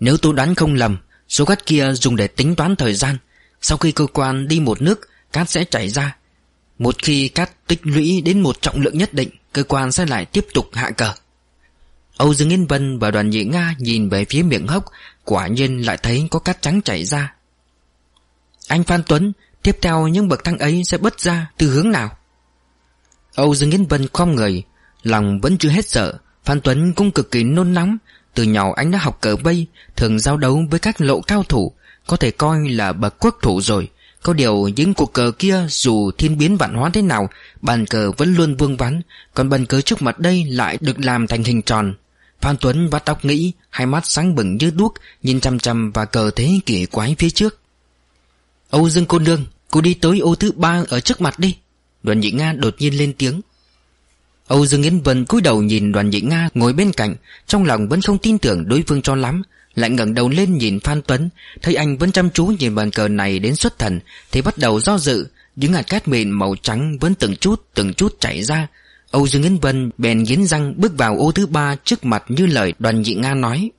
Nếu tôi đoán không lầm, Số cát kia dùng để tính toán thời gian. Sau khi cơ quan đi một nước, Cát sẽ chảy ra. Một khi cát tích lũy đến một trọng lượng nhất định, Cơ quan sẽ lại tiếp tục hạ cờ. Âu Dương Yên Vân và đoàn nhị Nga nhìn về phía miệng hốc, Quả nhiên lại thấy có cát trắng chảy ra. Anh Phan Tuấn Tiếp theo những bậc thang ấy sẽ bứt ra từ hướng nào? Âu Dương Yên Vân khom người Lòng vẫn chưa hết sợ Phan Tuấn cũng cực kỳ nôn nóng Từ nhỏ anh đã học cờ bay, Thường giao đấu với các lộ cao thủ Có thể coi là bậc quốc thủ rồi. Có điều những cuộc cờ kia Dù thiên biến vạn hóa thế nào Bàn cờ vẫn luôn vương vắn Còn bàn cờ trước mặt đây lại được làm thành hình tròn. Phan Tuấn vắt tóc nghĩ Hai mắt sáng bừng như đuốc Nhìn chăm chăm và cờ thế kỳ quái phía trước. Âu Dương cô nương, Cô đi tới ô thứ ba ở trước mặt đi. Đoàn nhị Nga đột nhiên lên tiếng. Âu Dương Yến Vân cúi đầu nhìn đoàn nhị Nga ngồi bên cạnh, Trong lòng vẫn không tin tưởng đối phương cho lắm, Lại ngẩng đầu lên nhìn Phan Tuấn, Thấy anh vẫn chăm chú nhìn bàn cờ này đến xuất thần, Thì bắt đầu do dự. Những hạt cát mịn màu trắng vẫn từng chút từng chút chảy ra. Âu Dương Yến Vân bèn nghiến răng bước vào ô thứ ba trước mặt như lời đoàn nhị Nga nói.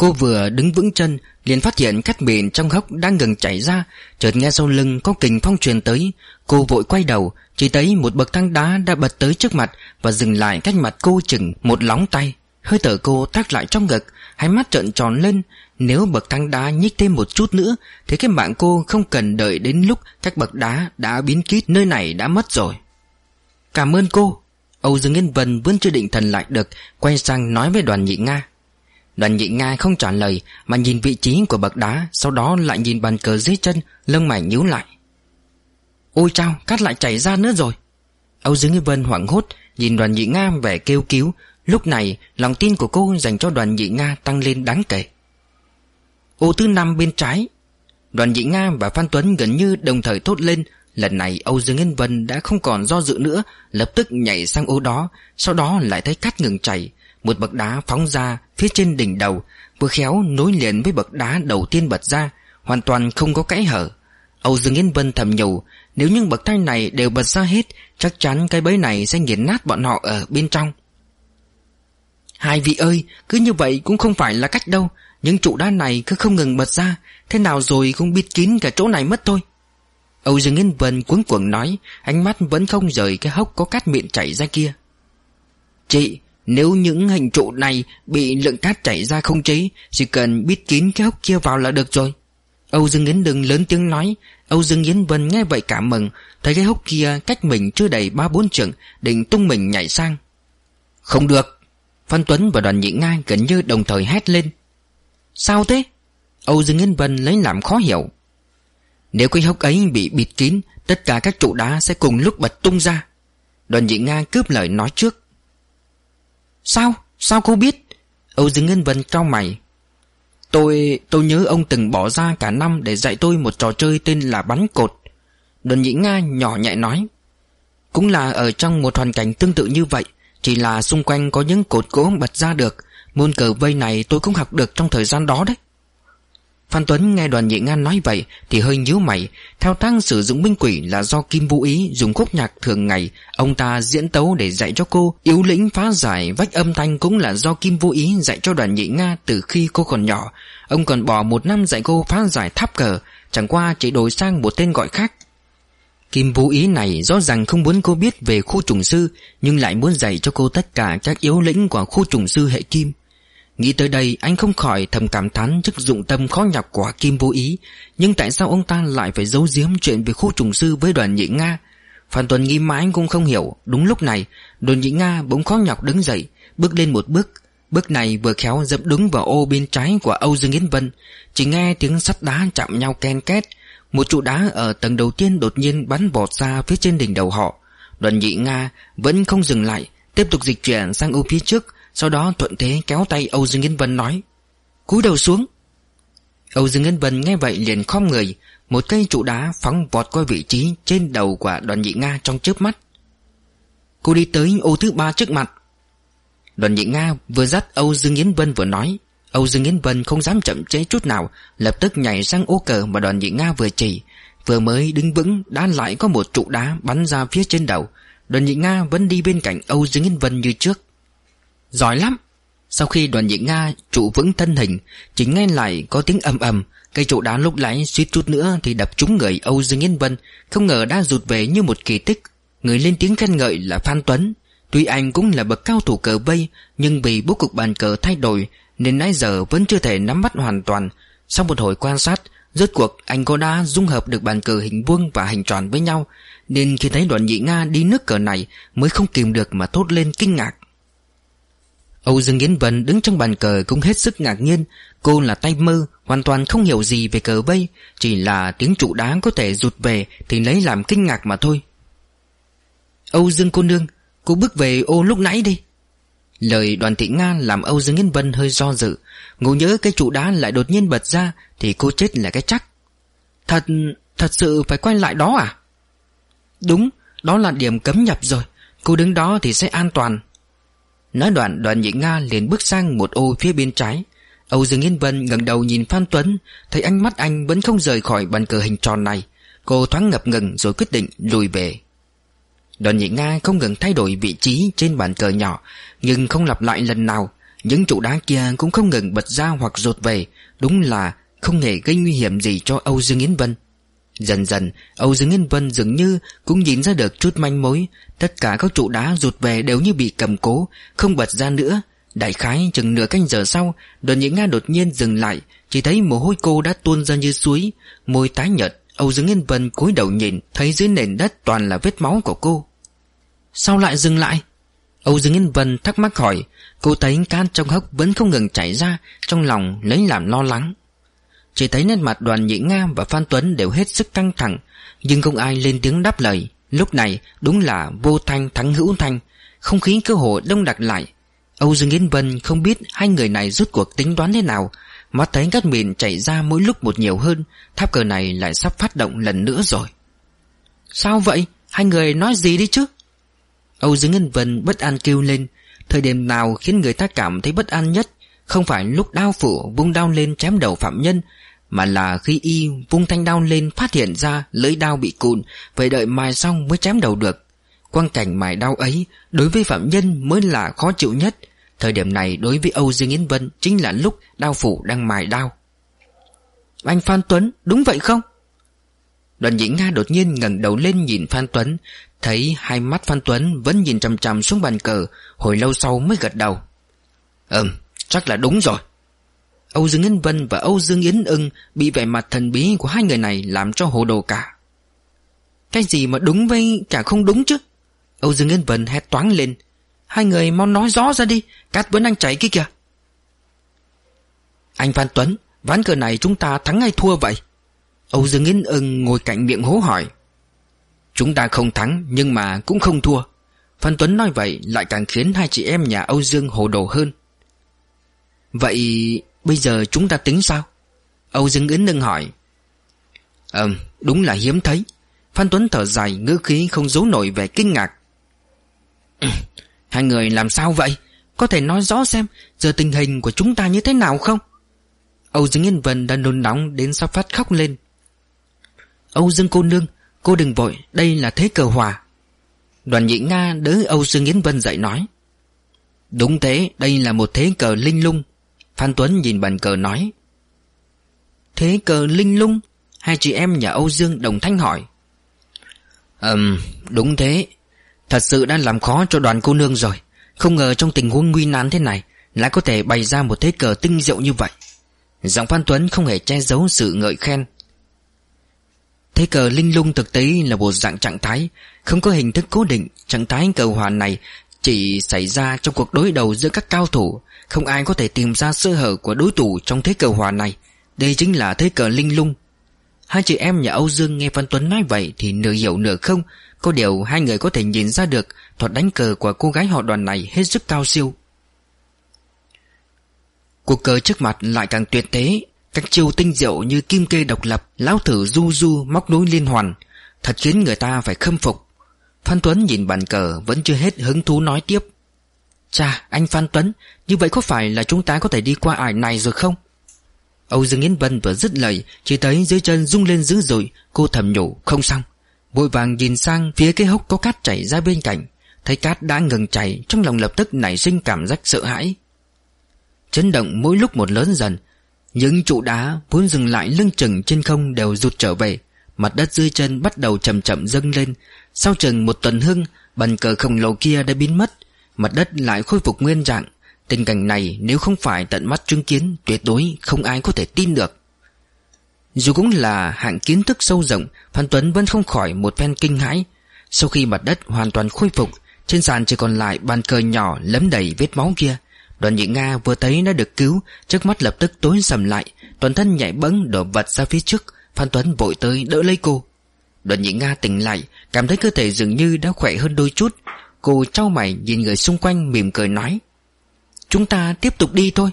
Cô vừa đứng vững chân, liền phát hiện cát mịn trong hốc đang ngừng chảy ra. Chợt nghe sau lưng có kình phong truyền tới. Cô vội quay đầu, Chỉ thấy một bậc thang đá đã bật tới trước mặt Và dừng lại cách mặt cô chừng một lóng tay. Hơi thở cô tắt lại trong ngực, Hai mắt trợn tròn lên. Nếu bậc thang đá nhích thêm một chút nữa, Thì cái mạng cô không cần đợi đến lúc Các bậc đá đã biến kít nơi này đã mất rồi. Cảm ơn cô. Âu Dương Yên Vân vẫn chưa định thần lại được, Quay sang nói với đoàn nhị Nga. Đoàn nhị Nga không trả lời, Mà nhìn vị trí của bậc đá, Sau đó lại nhìn bàn cờ dưới chân, Lông mày nhíu lại. Ôi chao, cát lại chảy ra nữa rồi. Âu Dương Nghi Vân hoảng hốt, Nhìn đoàn nhị Nga vẻ kêu cứu. Lúc này, lòng tin của cô dành cho đoàn nhị Nga tăng lên đáng kể. Ô thứ năm bên trái. Đoàn nhị Nga và Phan Tuấn gần như đồng thời thốt lên. Lần này, Âu Dương ngân Vân đã không còn do dự nữa, Lập tức nhảy sang ô đó, Sau đó lại thấy cát ngừng chảy. Một bậc đá phóng ra phía trên đỉnh đầu, Vừa khéo nối liền với bậc đá đầu tiên bật ra, Hoàn toàn không có kẽ hở. Âu Dương Yên Vân thầm nhủ, Nếu những bậc thang này đều bật ra hết, Chắc chắn cái bẫy này sẽ nghiền nát bọn họ ở bên trong. Hai vị ơi, Cứ như vậy cũng không phải là cách đâu. Những trụ đá này cứ không ngừng bật ra, Thế nào rồi cũng bịt kín cả chỗ này mất thôi. Âu Dương Yên Vân cuống cuồng nói, Ánh mắt vẫn không rời cái hốc có cát miệng chảy ra kia. Chị nếu những hình trụ này Bị lượng cát chảy ra không chế, Chỉ cần bít kín cái hốc kia vào là được rồi. Âu Dương Yến đừng lớn tiếng nói. Âu Dương Yến Vân nghe vậy cảm mừng, Thấy cái hốc kia cách mình chưa đầy ba bốn trượng, Định tung mình nhảy sang. Không được. Phan Tuấn và đoàn nhị Nga gần như đồng thời hét lên. Sao thế? Âu Dương Yến Vân lấy làm khó hiểu. Nếu cái hốc ấy bị bịt kín, Tất cả các trụ đá sẽ cùng lúc bật tung ra. Đoàn nhị Nga cướp lời nói trước. Sao? Sao cô biết? Âu Dương Ngân Vân trao mày. Tôi... tôi nhớ ông từng bỏ ra cả năm để dạy tôi một trò chơi tên là bắn cột. Đoàn nhĩ Nga nhỏ nhẹ nói. Cũng là ở trong một hoàn cảnh tương tự như vậy, Chỉ là xung quanh có những cột gỗ bật ra được. Môn cờ vây này tôi cũng học được trong thời gian đó đấy. Phan Tuấn nghe đoàn nhị Nga nói vậy Thì hơi nhíu mày. Theo tăng sử dụng minh quỷ là do Kim Vũ Ý Dùng khúc nhạc thường ngày. Ông ta diễn tấu để dạy cho cô. Yếu lĩnh phá giải vách âm thanh Cũng là do Kim Vũ Ý dạy cho đoàn nhị Nga Từ khi cô còn nhỏ. Ông còn bỏ một năm dạy cô phá giải tháp cờ. Chẳng qua chỉ đổi sang một tên gọi khác. Kim Vũ Ý này rõ ràng không muốn cô biết về khu trùng sư, Nhưng lại muốn dạy cho cô tất cả các yếu lĩnh của khu trùng sư hệ Kim. Nghĩ tới đây, anh không khỏi thầm cảm thán trước dụng tâm khó nhọc của Kim Vô Ý. Nhưng tại sao ông ta lại phải giấu giếm chuyện về khu trùng sư với đoàn nhị Nga? Phan Tuấn nghĩ mãi cũng không hiểu. Đúng lúc này, đoàn nhị Nga bỗng khó nhọc đứng dậy, Bước lên một bước. Bước này vừa khéo dẫm đúng vào ô bên trái của Âu Dương Yến Vân. Chỉ nghe tiếng sắt đá chạm nhau ken két. Một trụ đá ở tầng đầu tiên đột nhiên bắn bọt ra phía trên đỉnh đầu họ. Đoàn nhị Nga vẫn không dừng lại, Tiếp tục dịch chuyển sang ô phía trước sau đó thuận thế kéo tay Âu Dương Yên Vân nói, cúi đầu xuống. Âu Dương Yên Vân nghe vậy liền khom người, Một cây trụ đá phóng vọt qua vị trí Trên đầu của đoàn nhị Nga trong chớp mắt. Cô đi tới ô thứ ba trước mặt. Đoàn nhị Nga vừa dắt Âu Dương Yến Vân vừa nói, Âu Dương Yến Vân không dám chậm chế chút nào, Lập tức nhảy sang ô cờ mà đoàn nhị Nga vừa chỉ. Vừa mới đứng vững, Đã lại có một trụ đá bắn ra phía trên đầu. Đoàn nhị Nga vẫn đi bên cạnh Âu Dương Yên Vân như trước. Giỏi lắm. Sau khi đoàn nhị Nga trụ vững thân hình, Chỉ nghe lại có tiếng ầm ầm, Cây trụ đá lúc lái suýt chút nữa Thì đập trúng người Âu Dương Yên Vân, Không ngờ đã rụt về như một kỳ tích. Người lên tiếng khen ngợi là Phan Tuấn. Tuy anh cũng là bậc cao thủ cờ vây, Nhưng vì bố cục bàn cờ thay đổi, Nên nãy giờ vẫn chưa thể nắm bắt hoàn toàn. Sau một hồi quan sát, Rốt cuộc anh có đã dung hợp được bàn cờ hình vuông và hình tròn với nhau, Nên khi thấy đoàn nhị Nga đi nước cờ này Mới không kìm được mà thốt lên kinh ngạc. Âu Dương Yến Vân đứng trong bàn cờ cũng hết sức ngạc nhiên. Cô là tay mơ Hoàn toàn không hiểu gì về cờ vây Chỉ là tiếng trụ đá có thể rụt về Thì lấy làm kinh ngạc mà thôi. Âu Dương cô nương Cô bước về ô lúc nãy đi. Lời đoàn thị Nga làm Âu Dương Yến Vân hơi do dự. Ngộ nhớ cái trụ đá lại đột nhiên bật ra Thì cô chết là cái chắc. Thật, thật sự phải quay lại đó à? Đúng, đó là điểm cấm nhập rồi. Cô đứng đó thì sẽ an toàn. Nói đoạn, đoàn nhị Nga liền bước sang một ô phía bên trái. Âu Dương Yên Vân ngẩng đầu nhìn Phan Tuấn, Thấy ánh mắt anh vẫn không rời khỏi bàn cờ hình tròn này. Cô thoáng ngập ngừng rồi quyết định lùi về. Đoàn nhị Nga không ngừng thay đổi vị trí trên bàn cờ nhỏ, Nhưng không lặp lại lần nào. Những trụ đá kia cũng không ngừng bật ra hoặc rột về. Đúng là không hề gây nguy hiểm gì cho Âu Dương Yến Vân. Dần dần, Âu Dương Yên Vân dường như cũng nhìn ra được chút manh mối. Tất cả các trụ đá rụt về đều như bị cầm cố, Không bật ra nữa. Đại khái chừng nửa canh giờ sau Đoàn những Nga đột nhiên dừng lại, Chỉ thấy mồ hôi cô đã tuôn ra như suối. Môi tái nhợt, Âu Dương Yên Vân cúi đầu nhìn, Thấy dưới nền đất toàn là vết máu của cô. Sao lại dừng lại? Âu Dương Yên Vân thắc mắc hỏi. Cô thấy can trong hốc vẫn không ngừng chảy ra, Trong lòng lấy làm lo lắng. Chỉ thấy nét mặt đoàn nhị Nga và Phan Tuấn đều hết sức căng thẳng, Nhưng không ai lên tiếng đáp lời Lúc này, đúng là vô thanh thắng hữu thanh, Không khí cơ hồ đông đặc lại Âu Dương Yên Vân không biết hai người này rút cuộc tính toán thế nào, Mắt thấy các mìn chảy ra mỗi lúc một nhiều hơn, Tháp cờ này lại sắp phát động lần nữa rồi Sao vậy? Hai người nói gì đi chứ? Âu Dương Yên Vân bất an kêu lên, Thời điểm nào khiến người ta cảm thấy bất an nhất không phải lúc đao phủ vung đao lên chém đầu phạm nhân Mà là khi y vung thanh đao lên phát hiện ra lưỡi đao bị cụn phải đợi mài xong mới chém đầu được. Quang cảnh mài đao ấy Đối với phạm nhân mới là khó chịu nhất. Thời điểm này đối với Âu Dương Yến Vân Chính là lúc đao phủ đang mài đao. Anh Phan Tuấn đúng vậy không? Đoàn nhĩ Nga đột nhiên ngẩng đầu lên nhìn Phan Tuấn Thấy hai mắt Phan Tuấn vẫn nhìn chằm chằm xuống bàn cờ Hồi lâu sau mới gật đầu. Ừm, chắc là đúng rồi. Âu Dương Yến Vân và Âu Dương Yến ưng Bị vẻ mặt thần bí của hai người này Làm cho hồ đồ cả. Cái gì mà đúng với cả không đúng chứ? Âu Dương Yến Vân hét toáng lên. Hai người mau nói rõ ra đi, Cát vẫn đang chảy kia kìa. Anh Phan Tuấn, Ván cờ này chúng ta thắng hay thua vậy? Âu Dương Yến ưng ngồi cạnh miệng hố hỏi. Chúng ta không thắng, nhưng mà cũng không thua. Phan Tuấn nói vậy lại càng khiến hai chị em nhà Âu Dương hồ đồ hơn. Vậy bây giờ chúng ta tính sao? Âu Dương Yến nâng hỏi. Ừm, đúng là hiếm thấy. Phan Tuấn thở dài ngữ khí không giấu nổi vẻ kinh ngạc. Hai người làm sao vậy? Có thể nói rõ xem Giờ tình hình của chúng ta như thế nào không? Âu Dương Yên Vân đã nôn nóng đến sắp phát khóc lên. Âu Dương cô nương Cô đừng vội Đây là thế cờ hòa. Đoàn nhị Nga đỡ Âu Dương Yến Vân dậy nói. Đúng thế Đây là một thế cờ linh lung. Phan Tuấn nhìn bàn cờ nói. Thế cờ linh lung, Hai chị em nhà Âu Dương đồng thanh hỏi. Ừm, đúng thế. Thật sự đã làm khó cho đoàn cô nương rồi. Không ngờ trong tình huống nguy nan thế này, Lại có thể bày ra một thế cờ tinh diệu như vậy. Giọng Phan Tuấn không hề che giấu sự ngợi khen. Thế cờ linh lung thực tế là một dạng trạng thái, Không có hình thức cố định. Trạng thái cờ hòa này chỉ xảy ra trong cuộc đối đầu giữa các cao thủ. Không ai có thể tìm ra sơ hở của đối thủ Trong thế cờ hòa này. Đây chính là thế cờ linh lung. Hai chị em nhà Âu Dương nghe Văn Tuấn nói vậy Thì nửa hiểu nửa không. Có điều hai người có thể nhìn ra được Thuật đánh cờ của cô gái họ đoàn này hết sức cao siêu. Cuộc cờ trước mặt lại càng tuyệt thế. Các chiêu tinh diệu như kim kê độc lập, Lão thử du du móc nối liên hoàn. Thật khiến người ta phải khâm phục. Phan Tuấn nhìn bàn cờ, Vẫn chưa hết hứng thú nói tiếp. Chà, anh Phan Tuấn, Như vậy có phải là chúng ta có thể đi qua ải này rồi không? Âu Dương Yến Vân vừa dứt lời, Chỉ thấy dưới chân rung lên dữ dội, Cô thầm nhủ, không xong. Vội vàng nhìn sang phía cái hốc có cát chảy ra bên cạnh, Thấy cát đã ngừng chảy, Trong lòng lập tức nảy sinh cảm giác sợ hãi. Chấn động mỗi lúc một lớn dần, Những trụ đá vốn dừng lại lưng chừng trên không đều rụt trở về, Mặt đất dưới chân bắt đầu chậm chậm dâng lên sau chừng một tuần hưng, Bàn cờ khổng lồ kia đã biến mất, Mặt đất lại khôi phục nguyên trạng Tình cảnh này nếu không phải tận mắt chứng kiến, Tuyệt đối không ai có thể tin được. Dù cũng là hạng kiến thức sâu rộng, Phan Tuấn vẫn không khỏi một phen kinh hãi. Sau khi mặt đất hoàn toàn khôi phục, Trên sàn chỉ còn lại bàn cờ nhỏ lấm đầy vết máu kia. Đoàn nhị Nga vừa thấy đã được cứu, trước mắt lập tức tối sầm lại, Toàn thân nhảy bẫng đổ vật ra phía trước. Phan Tuấn vội tới đỡ lấy cô. Đoàn nhị Nga tỉnh lại, Cảm thấy cơ thể dường như đã khỏe hơn đôi chút. Cô trao mày nhìn người xung quanh mỉm cười nói, Chúng ta tiếp tục đi thôi.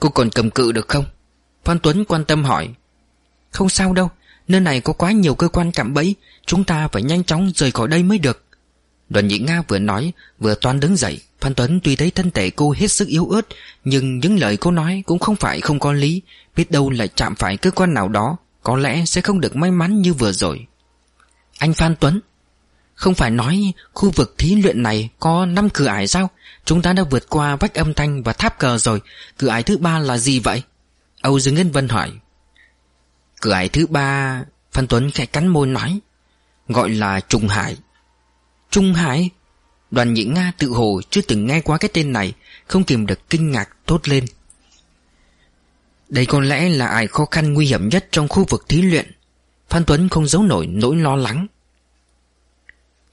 Cô còn cầm cự được không? Phan Tuấn quan tâm hỏi. Không sao đâu, Nơi này có quá nhiều cơ quan cạm bẫy, Chúng ta phải nhanh chóng rời khỏi đây mới được. Đoàn nhị Nga vừa nói, Vừa toan đứng dậy. Phan Tuấn tuy thấy thân thể cô hết sức yếu ớt, Nhưng những lời cô nói cũng không phải không có lý, Biết đâu lại chạm phải cơ quan nào đó. Có lẽ sẽ không được may mắn như vừa rồi. Anh Phan Tuấn, Không phải nói khu vực thí luyện này có 5 cửa ải sao? Chúng ta đã vượt qua vách âm thanh và tháp cờ rồi. Cửa ải thứ ba là gì vậy? Âu Dương Ngân Vân hỏi. Cửa ải thứ ba, Phan Tuấn khẽ cắn môi nói, Gọi là Trung Hải. Trung Hải? Đoàn nhị Nga tự hồ chưa từng nghe qua cái tên này, Không kìm được kinh ngạc thốt lên. Đây có lẽ là ải khó khăn nguy hiểm nhất trong khu vực thí luyện. Phan Tuấn không giấu nổi nỗi lo lắng.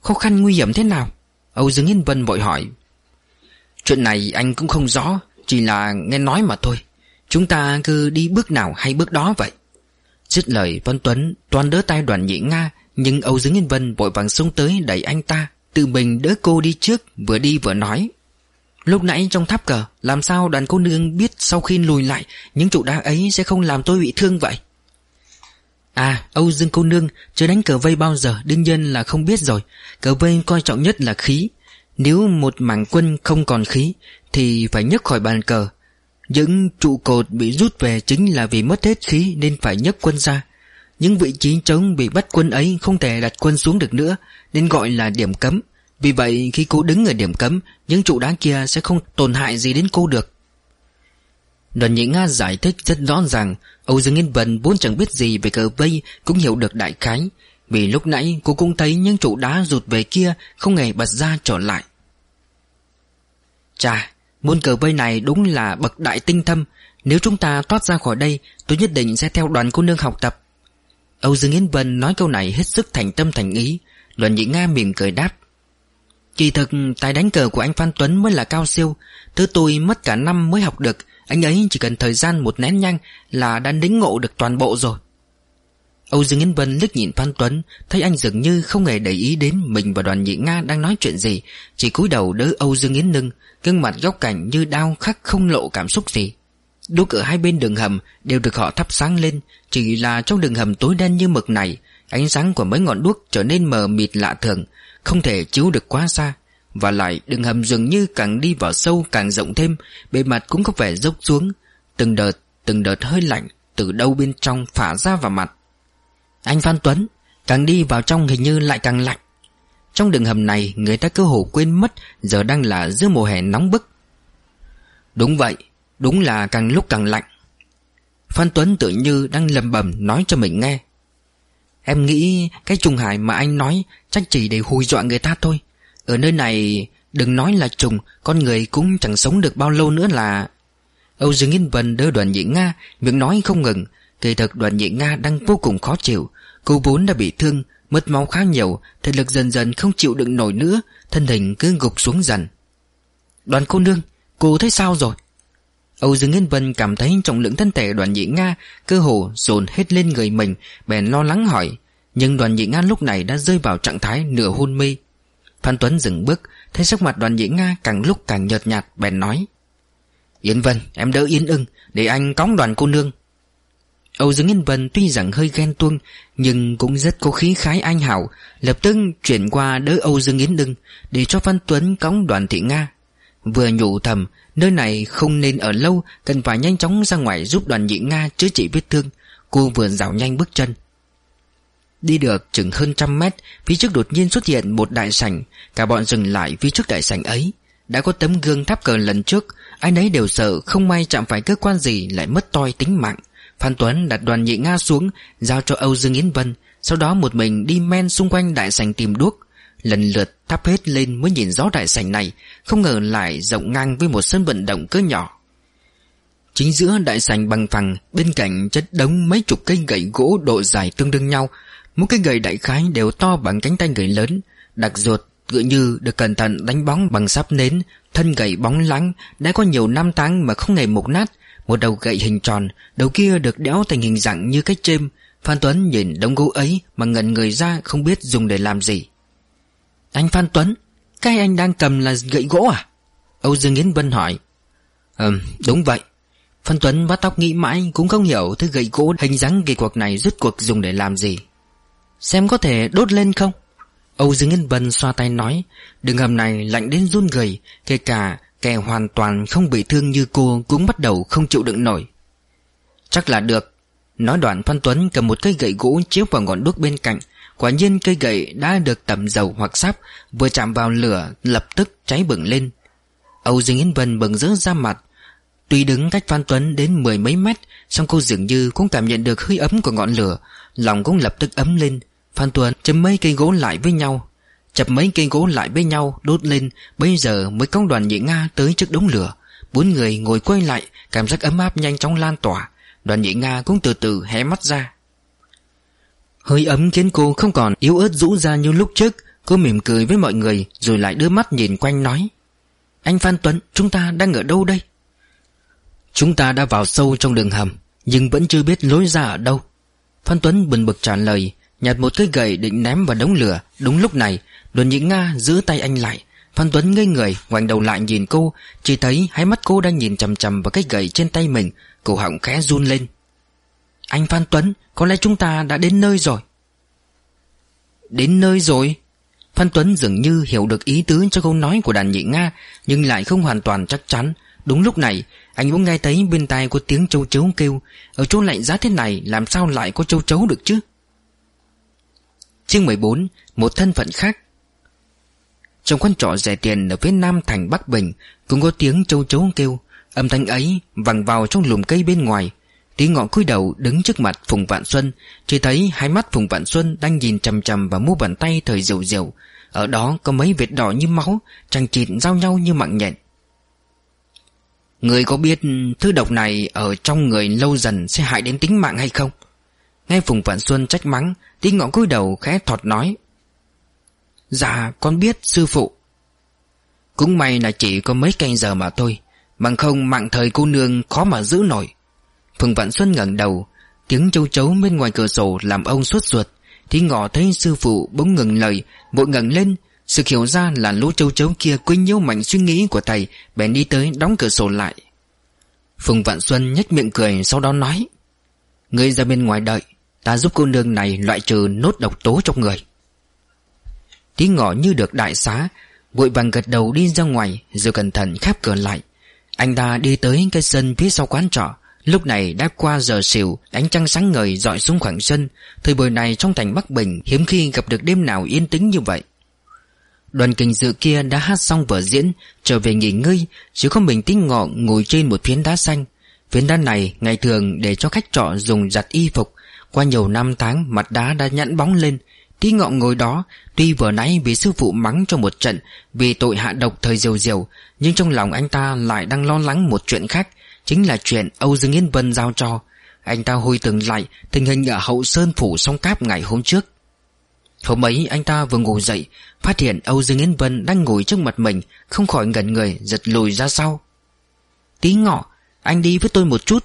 Khó khăn nguy hiểm thế nào? Âu Dương Yên Vân vội hỏi. Chuyện này anh cũng không rõ, Chỉ là nghe nói mà thôi. Chúng ta cứ đi bước nào hay bước đó vậy? Dứt lời, Phan Tuấn Toàn đỡ tay đoàn nhị Nga, Nhưng Âu Dương Yên Vân vội vàng xông tới đẩy anh ta, Tự mình đỡ cô đi trước, Vừa đi vừa nói. Lúc nãy trong tháp cờ, Làm sao đoàn cô nương biết sau khi lùi lại, Những trụ đá ấy sẽ không làm tôi bị thương vậy? À Âu Dương cô nương, Chưa đánh cờ vây bao giờ, Đương nhiên là không biết rồi. Cờ vây coi trọng nhất là khí. Nếu một mảng quân không còn khí, Thì phải nhấc khỏi bàn cờ. Những trụ cột bị rút về Chính là vì mất hết khí Nên phải nhấc quân ra. Những vị trí trống bị bắt quân ấy Không thể đặt quân xuống được nữa, Nên gọi là điểm cấm. Vì vậy, khi cô đứng ở điểm cấm, Những trụ đá kia sẽ không tổn hại gì đến cô được. Đoàn nhị Nga giải thích rất rõ ràng, Âu Dương Yên Vân vốn chẳng biết gì về cờ vây, Cũng hiểu được đại khái. Vì lúc nãy, cô cũng thấy những trụ đá rụt về kia Không hề bật ra trở lại. Chà, Môn cờ vây này đúng là bậc đại tinh thâm. Nếu chúng ta thoát ra khỏi đây, Tôi nhất định sẽ theo đoàn cô nương học tập. Âu Dương Yên Vân nói câu này hết sức thành tâm thành ý. Đoàn nhị Nga mỉm cười đáp. Kỳ thực tài đánh cờ của anh Phan Tuấn mới là cao siêu. Thứ tôi mất cả năm mới học được. Anh ấy chỉ cần thời gian một nén nhang Là đã đính ngộ được toàn bộ rồi. Âu Dương Yên Vân liếc nhìn Phan Tuấn, Thấy anh dường như không hề để ý đến Mình và đoàn nhị Nga đang nói chuyện gì, Chỉ cúi đầu đỡ Âu Dương Yến Nưng, Gương mặt góc cảnh như đau khắc không lộ cảm xúc gì. Đốt ở hai bên đường hầm Đều được họ thắp sáng lên, Chỉ là trong đường hầm tối đen như mực này, Ánh sáng của mấy ngọn đuốc trở nên mờ mịt lạ thường. Không thể chiếu được quá xa Và lại đường hầm dường như càng đi vào sâu càng rộng thêm Bề mặt cũng có vẻ dốc xuống Từng đợt, từng đợt hơi lạnh Từ đâu bên trong phả ra vào mặt. Anh Phan Tuấn Càng đi vào trong hình như lại càng lạnh. Trong đường hầm này người ta cơ hồ quên mất Giờ đang là giữa mùa hè nóng bức. Đúng vậy Đúng là càng lúc càng lạnh. Phan Tuấn tự như đang lầm bầm nói cho mình nghe. Em nghĩ cái trùng hải mà anh nói Chắc chỉ để hù dọa người ta thôi. Ở nơi này, Đừng nói là trùng, Con người cũng chẳng sống được bao lâu nữa là. Âu Dương Yên Vân đưa đoàn nhị Nga, Miệng nói không ngừng. Kỳ thực đoàn nhị Nga đang vô cùng khó chịu. Cô vốn đã bị thương, Mất máu khá nhiều, Thể lực dần dần không chịu đựng nổi nữa, Thân hình cứ gục xuống dần. Đoàn cô nương, Cô thấy sao rồi? Âu Dương Yên Vân cảm thấy trọng lượng thân thể đoàn nhị Nga cơ hồ dồn hết lên người mình, bèn lo lắng hỏi. Nhưng đoàn nhị Nga lúc này đã rơi vào trạng thái nửa hôn mê. Phan Tuấn dừng bước, thấy sắc mặt đoàn nhị Nga càng lúc càng nhợt nhạt, bèn nói. Yên Vân, em đỡ Yên ưng, để anh cõng đoàn cô nương. Âu Dương Yên Vân tuy rằng hơi ghen tuông, nhưng cũng rất có khí khái anh hảo, lập tức chuyển qua đỡ Âu Dương Yến Đưng, để cho Phan Tuấn cõng đoàn thị Nga. Vừa nhủ thầm Nơi này không nên ở lâu, Cần phải nhanh chóng ra ngoài giúp đoàn nhị Nga chữa trị vết thương. Cô vừa dạo nhanh bước chân. Đi được chừng hơn trăm mét, Phía trước đột nhiên xuất hiện một đại sảnh. Cả bọn dừng lại phía trước đại sảnh ấy. Đã có tấm gương tháp cờ lần trước. Ai nấy đều sợ không may chạm phải cơ quan gì Lại mất toi tính mạng. Phan Tuấn đặt đoàn nhị Nga xuống, Giao cho Âu Dương Yến Vân. Sau đó một mình đi men xung quanh đại sảnh tìm đuốc. Lần lượt thắp hết lên mới nhìn rõ đại sảnh này, Không ngờ lại rộng ngang với một sân vận động cỡ nhỏ. Chính giữa đại sảnh bằng phẳng, Bên cạnh chất đống mấy chục cây gậy gỗ độ dài tương đương nhau. Mỗi cây gậy đại khái đều to bằng cánh tay người lớn, Đặc ruột tựa như được cẩn thận đánh bóng bằng sáp nến, Thân gậy bóng lắng Đã có nhiều năm tháng mà không hề mục nát. Một đầu gậy hình tròn, Đầu kia được đẽo thành hình dạng như cái chêm. Phan Tuấn nhìn đống gỗ ấy Mà ngẩn người ra không biết dùng để làm gì. Anh Phan Tuấn, Cái anh đang cầm là gậy gỗ à? Âu Dương Yến Vân hỏi. Ừm, đúng vậy. Phan Tuấn bắt tóc nghĩ mãi Cũng không hiểu thứ gậy gỗ hình dáng kỳ quặc này Rốt cuộc dùng để làm gì. Xem có thể đốt lên không? Âu Dương Yên Vân xoa tay nói, Đường hầm này lạnh đến run người Kể cả kẻ hoàn toàn không bị thương như cô Cũng bắt đầu không chịu đựng nổi. Chắc là được. Nói đoạn Phan Tuấn cầm một cây gậy gỗ chiếu vào ngọn đuốc bên cạnh Quả nhiên cây gậy đã được tẩm dầu hoặc sáp, Vừa chạm vào lửa, lập tức cháy bừng lên. Âu Dương Yến Vân bừng rỡ ra mặt. Tuy đứng cách Phan Tuấn đến mười mấy mét, song cô dường như cũng cảm nhận được hơi ấm của ngọn lửa, Lòng cũng lập tức ấm lên. Phan Tuấn chấm mấy cây gỗ lại với nhau, Chập mấy cây gỗ lại với nhau, Đốt lên, Bây giờ mới có đoàn nhị Nga tới trước đống lửa. Bốn người ngồi quay lại, Cảm giác ấm áp nhanh chóng lan tỏa. Đoàn nhị Nga cũng từ từ hé mắt ra. Hơi ấm khiến cô không còn yếu ớt rũ ra như lúc trước. Cô mỉm cười với mọi người, Rồi lại đưa mắt nhìn quanh nói, Anh Phan Tuấn, chúng ta đang ở đâu đây? Chúng ta đã vào sâu trong đường hầm, Nhưng vẫn chưa biết lối ra ở đâu. Phan Tuấn bừng bực trả lời, Nhặt một cái gậy định ném vào đống lửa. Đúng lúc này Đoàn nhị Nga giữ tay anh lại. Phan Tuấn ngây người, ngoảnh đầu lại nhìn cô, Chỉ thấy hai mắt cô đang nhìn chằm chằm vào cái gậy trên tay mình. Cổ họng khẽ run lên. Anh Phan Tuấn, Có lẽ chúng ta đã đến nơi rồi. Đến nơi rồi? Phan Tuấn dường như hiểu được ý tứ cho câu nói của đàn nhị Nga, Nhưng lại không hoàn toàn chắc chắn. Đúng lúc này, Anh cũng nghe thấy bên tai có tiếng châu chấu kêu. Ở chỗ lạnh giá thế này, Làm sao lại có châu chấu được chứ? Chương 14 Một thân phận khác. Trong quán trọ rẻ tiền ở phía nam thành Bắc Bình, Cũng có tiếng châu chấu kêu. Âm thanh ấy vẳng vào trong lùm cây bên ngoài. Tí ngọ cúi đầu đứng trước mặt Phùng Vạn Xuân, Chỉ thấy hai mắt Phùng Vạn Xuân đang nhìn chầm chầm vào mu bàn tay thời diều diều Ở đó có mấy vệt đỏ như máu Chẳng chịt giao nhau như mạng nhện. Người có biết thứ độc này ở trong người lâu dần sẽ hại đến tính mạng hay không? Nghe Phùng Vạn Xuân trách mắng, Tí ngọ cúi đầu khẽ thọt nói. Dạ con biết, sư phụ. Cũng may là chỉ có mấy canh giờ mà thôi, Bằng không mạng thời cô nương khó mà giữ nổi. Phùng Vạn Xuân ngẩng đầu, Tiếng châu chấu bên ngoài cửa sổ làm ông suốt ruột. Thì ngọ thấy sư phụ bỗng ngừng lời, Vội ngẩng lên, Sự hiểu ra là lũ châu chấu kia quấy nhiễu mạnh suy nghĩ của thầy, Bèn đi tới đóng cửa sổ lại. Phùng Vạn Xuân nhếch miệng cười, Sau đó nói, Ngươi ra bên ngoài đợi, Ta giúp cô nương này loại trừ nốt độc tố trong người. Tí ngọ như được đại xá, Vội vàng gật đầu đi ra ngoài, Rồi cẩn thận khép cửa lại. Anh ta đi tới cái sân phía sau quán trọ. Lúc này đã qua giờ xỉu, Ánh trăng sáng ngời dọi xuống khoảng sân. Thời buổi này trong thành Bắc Bình, Hiếm khi gặp được đêm nào yên tĩnh như vậy. Đoàn kình dự kia đã hát xong vở diễn, Trở về nghỉ ngơi, Chỉ có mình tí ngọ ngồi trên một phiến đá xanh. Phiến đá này ngày thường để cho khách trọ dùng giặt y phục. Qua nhiều năm tháng, mặt đá đã nhẵn bóng lên. Tí ngọ ngồi đó, Tuy vừa nãy bị sư phụ mắng cho một trận, Vì tội hạ độc thời diều diều, Nhưng trong lòng anh ta lại đang lo lắng một chuyện khác. Chính là chuyện Âu Dương Yên Vân giao cho. Anh ta hồi tưởng lại Tình hình ở hậu Sơn Phủ sông Cáp ngày hôm trước. Hôm ấy, anh ta vừa ngủ dậy, Phát hiện Âu Dương Yên Vân đang ngồi trước mặt mình, Không khỏi ngẩn người, giật lùi ra sau. Tí ngọ, Anh đi với tôi một chút.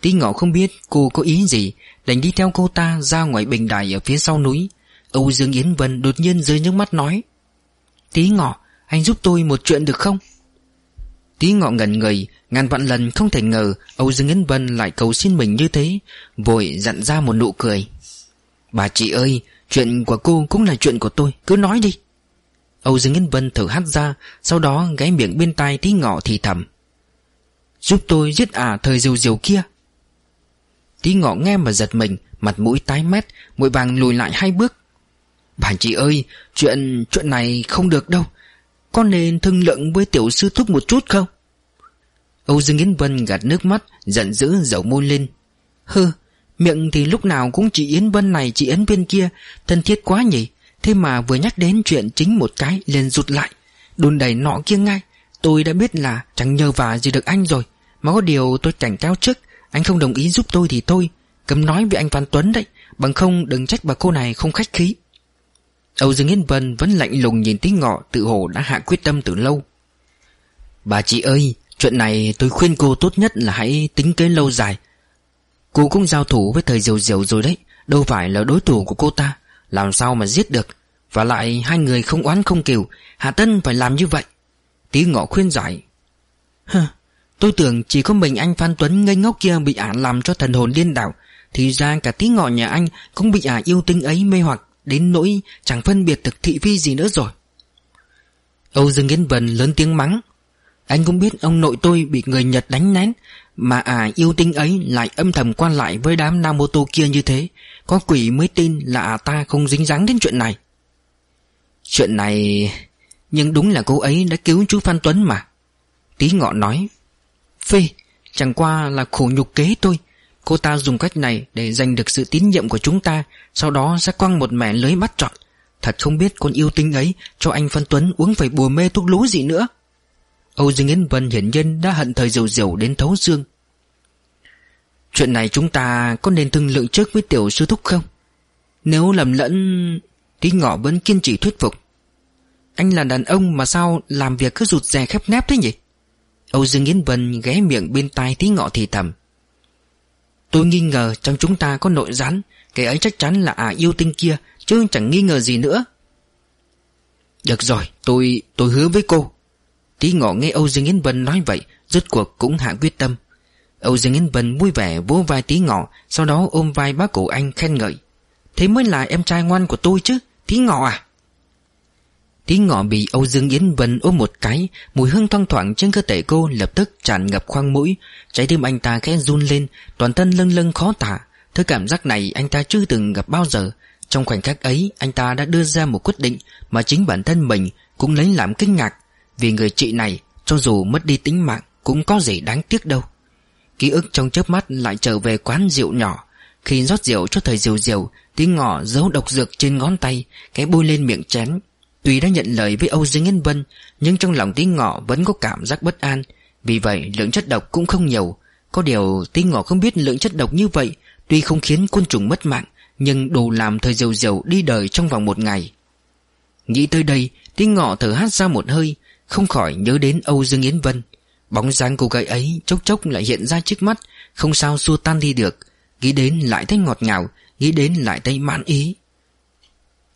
Tí ngọ không biết cô có ý gì, Đành đi theo cô ta ra ngoài bình đài ở phía sau núi. Âu Dương Yến Vân đột nhiên rơi nước mắt nói, Tí ngọ, Anh giúp tôi một chuyện được không? Tí ngọ ngẩn người Ngàn vạn lần không thể ngờ, Âu Dương Yến Vân lại cầu xin mình như thế, Vội dặn ra một nụ cười. Bà chị ơi, Chuyện của cô cũng là chuyện của tôi, Cứ nói đi. Âu Dương Yến Vân thở hắt ra, Sau đó gáy miệng bên tai tí ngọ thì thầm. Giúp tôi giết ả thời diều diều kia. Tí ngọ nghe mà giật mình, Mặt mũi tái mét Mũi vàng lùi lại hai bước. Bà chị ơi, Chuyện chuyện này không được đâu. Con nên thương lượng với tiểu sư thúc một chút không? Âu Dương Yến Vân gạt nước mắt, Giận dữ dầu môi lên. Hừ, Miệng thì lúc nào cũng chị Yến Vân này, chị Yến bên kia. Thân thiết quá nhỉ. Thế mà vừa nhắc đến chuyện chính một cái liền rụt lại. Đùn đầy nọ kia ngay. Tôi đã biết là chẳng nhờ vả gì được anh rồi. Mà có điều tôi cảnh cáo trước. Anh không đồng ý giúp tôi thì thôi. Cấm nói với anh Văn Tuấn đấy. Bằng không, đừng trách bà cô này không khách khí. Âu Dương Yến Vân vẫn lạnh lùng nhìn tí ngọ Tự hồ đã hạ quyết tâm từ lâu. Bà chị ơi Chuyện này tôi khuyên cô tốt nhất là hãy tính kế lâu dài. Cô cũng giao thủ với thời diều diều rồi đấy. Đâu phải là đối thủ của cô ta. Làm sao mà giết được? Và lại hai người không oán không kiều Hạ Tân phải làm như vậy. Tí ngọ khuyên giải. Hừ, Tôi tưởng chỉ có mình anh Phan Tuấn ngây ngốc kia bị ả làm cho thần hồn điên đảo Thì ra cả tí ngọ nhà anh Cũng bị ả yêu tinh ấy mê hoặc Đến nỗi chẳng phân biệt được thị phi gì nữa rồi. Âu Dương Yến Vân lớn tiếng mắng. Anh cũng biết ông nội tôi bị người Nhật đánh nén, Mà à yêu tinh ấy lại âm thầm quan lại với đám Nam Mô Tô kia như thế. Có quỷ mới tin là à ta không dính dáng đến chuyện này. Chuyện này... Nhưng đúng là cô ấy đã cứu chú Phan Tuấn mà. Tí ngọ nói Phê Chẳng qua là khổ nhục kế tôi Cô ta dùng cách này để giành được sự tín nhiệm của chúng ta, Sau đó sẽ quăng một mẻ lưới bắt trọn. Thật không biết con yêu tinh ấy Cho anh Phan Tuấn uống phải bùa mê thuốc lú gì nữa. Âu Dương Yến Vân hiển nhiên đã hận thời diều diều đến thấu xương. Chuyện này chúng ta có nên thương lượng trước với tiểu sư thúc không? Nếu lầm lẫn... Tí ngọ vẫn kiên trì thuyết phục. Anh là đàn ông mà sao làm việc cứ rụt rè khép nép thế nhỉ? Âu Dương Yến Vân ghé miệng bên tai tí ngọ thì thầm. Tôi nghi ngờ trong chúng ta có nội gián Cái ấy chắc chắn là à yêu tinh kia, Chứ chẳng nghi ngờ gì nữa. Được rồi, tôi tôi hứa với cô. Tí ngọ nghe Âu Dương Yến Vân nói vậy, Rốt cuộc cũng hạ quyết tâm. Âu Dương Yến Vân vui vẻ vỗ vai tí ngọ, Sau đó ôm vai bác cổ anh khen ngợi. Thế mới là em trai ngoan của tôi chứ Tí ngọ à? Tí ngọ bị Âu Dương Yến Vân ôm một cái, Mùi hương thoang thoảng trên cơ thể cô Lập tức tràn ngập khoang mũi. Trái tim anh ta khẽ run lên, Toàn thân lâng lâng khó tả. Thứ cảm giác này anh ta chưa từng gặp bao giờ. Trong khoảnh khắc ấy, Anh ta đã đưa ra một quyết định Mà chính bản thân mình cũng lấy làm kinh ngạc. Vì người chị này, Cho dù mất đi tính mạng, Cũng có gì đáng tiếc đâu. Ký ức trong chớp mắt lại trở về quán rượu nhỏ. Khi rót rượu cho thời diều diều tiếng ngọ giấu độc dược trên ngón tay, Cái bôi lên miệng chén. Tuy đã nhận lời với Âu Dương Yên Vân, Nhưng trong lòng tiếng ngọ vẫn có cảm giác bất an. Vì vậy, lượng chất độc cũng không nhiều. Có điều, tiếng ngọ không biết lượng chất độc như vậy, Tuy không khiến côn trùng mất mạng, Nhưng đủ làm thời diều diều đi đời trong vòng một ngày. Nghĩ tới đây, tiếng ngọ thở hát ra một hơi không khỏi nhớ đến Âu Dương Yến Vân. Bóng dáng cô gái ấy chốc chốc lại hiện ra trước mắt, Không sao xua tan đi được. Nghĩ đến lại thấy ngọt ngào, Nghĩ đến lại thấy mãn ý.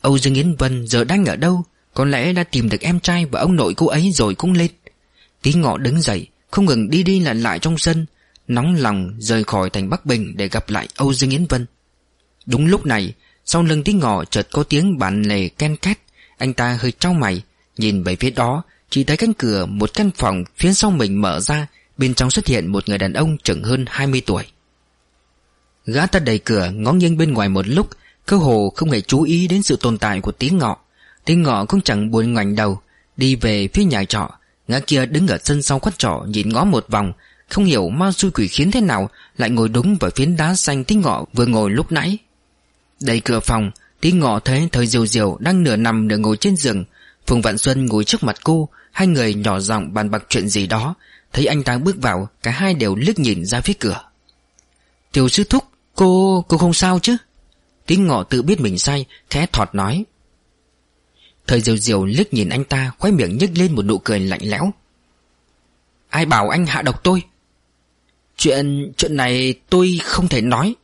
Âu Dương Yến Vân giờ đang ở đâu? Có lẽ đã tìm được em trai và ông nội cô ấy rồi cũng lên. Tí ngọ đứng dậy, Không ngừng đi đi lại lại trong sân. Nóng lòng rời khỏi thành Bắc Bình Để gặp lại Âu Dương Yến Vân. Đúng lúc này, Sau lưng tí ngọ chợt có tiếng bản lề ken két. Anh ta hơi trao mày, Nhìn về phía đó chỉ thấy cánh cửa một căn phòng phía sau mình mở ra, Bên trong xuất hiện một người đàn ông chừng hơn 20 tuổi. Gã ta đẩy cửa, ngó nghiêng bên ngoài một lúc, Cơ hồ không hề chú ý đến sự tồn tại của tiếng ngọ. Tiếng ngọ cũng chẳng buồn ngoảnh đầu, Đi về phía nhà trọ Ngã kia đứng ở sân sau quát trọ nhìn ngó một vòng, Không hiểu ma xui quỷ khiến thế nào, Lại ngồi đúng vào phiến đá xanh tiếng ngọ vừa ngồi lúc nãy. Đẩy cửa phòng, Tiếng ngọ thấy thời diều diều đang nửa nằm nửa ngồi trên giường Phùng Vạn Xuân ngồi trước mặt cô, Hai người nhỏ giọng bàn bạc chuyện gì đó. Thấy anh ta bước vào, Cả hai đều liếc nhìn ra phía cửa. Tiểu sư thúc, Cô... cô không sao chứ? Tiếng ngọ tự biết mình sai, Khẽ thọt nói. Thời diều diều liếc nhìn anh ta Khoái miệng nhếch lên một nụ cười lạnh lẽo. Ai bảo anh hạ độc tôi? Chuyện... chuyện này tôi không thể nói.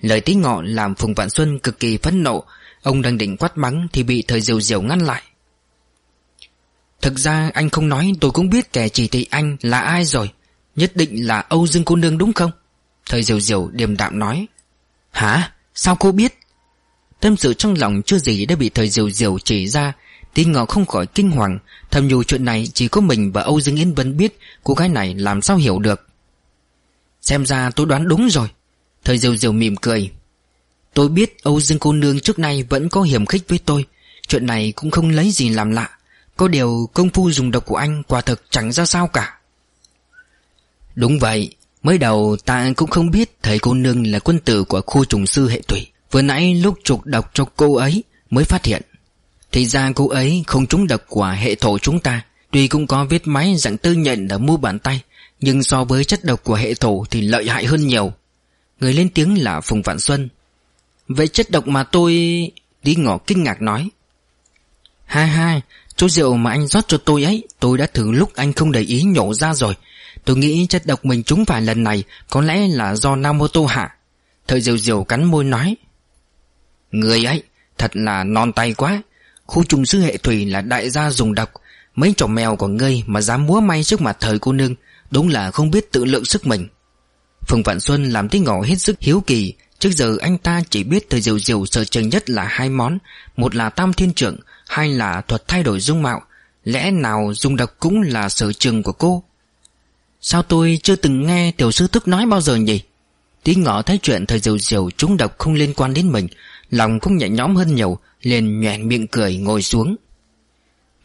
Lời tí ngọ làm Phùng Vạn Xuân cực kỳ phẫn nộ. Ông đang định quát mắng Thì bị thời diều diều ngăn lại. Thực ra anh không nói, tôi cũng biết kẻ chỉ thị anh là ai rồi. Nhất định là Âu Dương cô nương đúng không? Thời diều diều điềm đạm nói. Hả? Sao cô biết? Tâm sự trong lòng chưa gì đã bị thời diều diều chỉ ra. Tí ngọ không khỏi kinh hoàng. Thầm nhủ chuyện này chỉ có mình và Âu Dương Yên Vân biết Cô gái này làm sao hiểu được. Xem ra tôi đoán đúng rồi. Thời diều diều mỉm cười. Tôi biết Âu Dương cô nương trước nay vẫn có hiểm khích với tôi. Chuyện này cũng không lấy gì làm lạ. Có điều công phu dùng độc của anh quả thực chẳng ra sao cả. Đúng vậy Mới đầu ta cũng không biết thầy cô nương là quân tử của khu trùng sư hệ thủy. Vừa nãy lúc trục độc cho cô ấy mới phát hiện. Thì ra cô ấy không trúng độc của hệ thổ chúng ta. Tuy cũng có viết máy dạng tư nhận ở mu bàn tay Nhưng so với chất độc của hệ thổ thì lợi hại hơn nhiều. Người lên tiếng là Phùng Vạn Xuân. Vậy chất độc mà tôi... đi ngỏ kinh ngạc nói. Ha ha, chỗ rượu mà anh rót cho tôi ấy, Tôi đã thử lúc anh không để ý nhổ ra rồi. Tôi nghĩ chất độc mình trúng phải lần này, Có lẽ là do Namoto hạ. Thời diều diều cắn môi nói, Người ấy, Thật là non tay quá. Khu trùng sư hệ thủy là đại gia dùng độc. Mấy trò mèo của ngươi mà dám múa may trước mặt thời cô nương, Đúng là không biết tự lượng sức mình. Phùng Vạn Xuân làm tiếng ngỏ hết sức hiếu kỳ. Trước giờ anh ta chỉ biết thời diều diều sợ trường nhất là hai món. Một là tam thiên trưởng hay là thuật thay đổi dung mạo, Lẽ nào dùng độc cũng là sở trường của cô? Sao tôi chưa từng nghe tiểu sư thức nói bao giờ nhỉ? Tí ngỏ thấy chuyện thời diều diều trúng độc không liên quan đến mình, Lòng cũng nhẹ nhõm hơn nhiều, liền nhoẻn miệng cười ngồi xuống.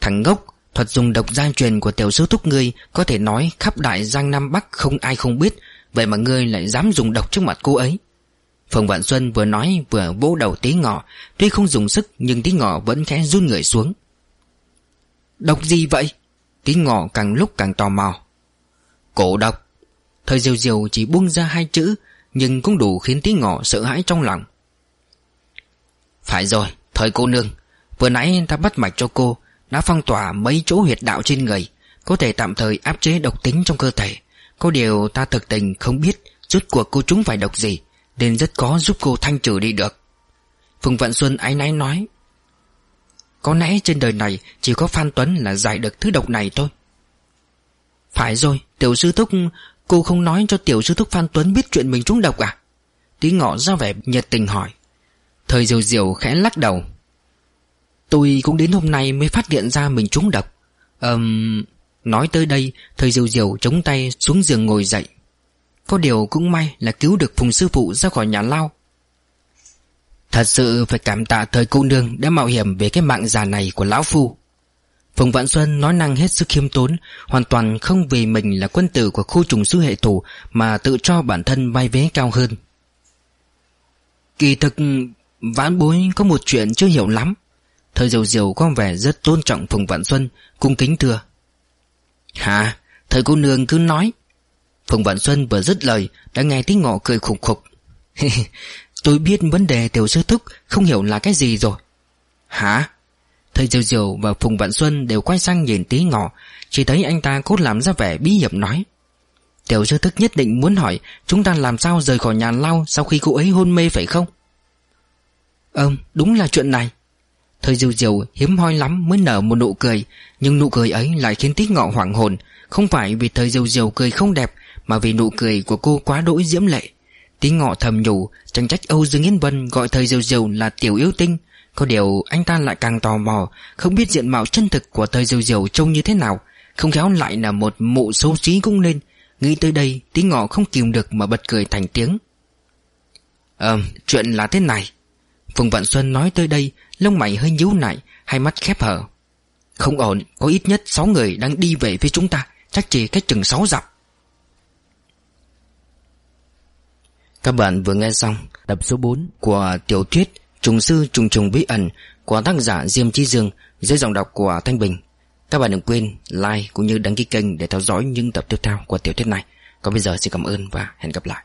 Thằng ngốc, Thuật dùng độc gia truyền của tiểu sư thúc ngươi Có thể nói khắp đại giang Nam Bắc Không ai không biết, Vậy mà ngươi lại dám dùng độc trước mặt cô ấy. Phòng Vạn Xuân vừa nói vừa vỗ đầu tí ngọ. Tuy không dùng sức, Nhưng tí ngọ vẫn khẽ run người xuống. Độc gì vậy? Tí ngọ càng lúc càng tò mò. Cổ độc. Thời diều diều chỉ buông ra hai chữ, Nhưng cũng đủ khiến tí ngọ sợ hãi trong lòng. Phải rồi, Thời cô nương. Vừa nãy ta bắt mạch cho cô, Đã phong tỏa mấy chỗ huyệt đạo trên người. Có thể tạm thời áp chế độc tính trong cơ thể. Có điều ta thực tình không biết Rốt cuộc cô chúng phải độc gì. Nên rất khó giúp cô thanh trừ đi được. Phùng Vận Xuân ái náy nói, Có lẽ trên đời này Chỉ có Phan Tuấn là giải được thứ độc này thôi. Phải rồi, Tiểu sư thúc, Cô không nói cho tiểu sư thúc Phan Tuấn biết chuyện mình trúng độc à? Tí ngọ ra vẻ nhiệt tình hỏi. Thời diều diều khẽ lắc đầu. Tôi cũng đến hôm nay mới phát hiện ra mình trúng độc. Ờm... nói tới đây, Thời diều diều chống tay xuống giường ngồi dậy. Có điều cũng may là cứu được Phùng sư phụ ra khỏi nhà lao. Thật sự phải cảm tạ thời cô nương đã mạo hiểm về cái mạng già này của lão phu. Phùng Vạn Xuân nói năng hết sức khiêm tốn, Hoàn toàn không vì mình là quân tử của khu trùng sư hệ thủ Mà tự cho bản thân bay vé cao hơn. Kỳ thực, Vãn bối có một chuyện chưa hiểu lắm. Thời diều diều có vẻ rất tôn trọng Phùng Vạn Xuân, Cung kính thưa. Hả? Thời cô nương cứ nói Phùng Vạn Xuân vừa dứt lời, Đã nghe tiếng ngọ cười khục khục. Tôi biết vấn đề tiểu sư thúc, Không hiểu là cái gì rồi. Hả? Thầy Diều Diều và Phùng Vạn Xuân đều quay sang nhìn tí ngọ, Chỉ thấy anh ta cốt làm ra vẻ bí hiểm nói. Tiểu sư thức nhất định muốn hỏi, Chúng ta làm sao rời khỏi nhà lao Sau khi cô ấy hôn mê phải không? Ừm đúng là chuyện này. Thời diều diều hiếm hoi lắm mới nở một nụ cười, Nhưng nụ cười ấy lại khiến tí ngọ hoảng hồn. Không phải vì thời diều diều cười không đẹp mà vì nụ cười của cô quá đỗi diễm lệ, Tí ngọ thầm nhủ, Chẳng trách Âu Dương Yến Vân gọi thời diều diều là tiểu yêu tinh, có điều anh ta lại càng tò mò, Không biết diện mạo chân thực của thời diều diều trông như thế nào, Không khéo lại là một mụ xấu xí cũng nên Nghĩ tới đây, tí ngọ không kìm được mà bật cười thành tiếng. Ờ chuyện là thế này. Phùng Vạn Xuân nói tới đây, Lông mày hơi nhíu lại, Hai mắt khép hở. Không ổn, Có ít nhất 6 người đang đi về phía chúng ta, Chắc chỉ cách chừng 6 dặm. Các bạn vừa nghe xong Tập số 4 Của tiểu thuyết Trùng sư trùng trùng bí ẩn Của tác giả Diêm Chi Dương Dưới giọng đọc của Thanh Bình. Các bạn đừng quên like cũng như đăng ký kênh Để theo dõi những tập tiếp theo của tiểu thuyết này. Còn bây giờ xin cảm ơn và hẹn gặp lại.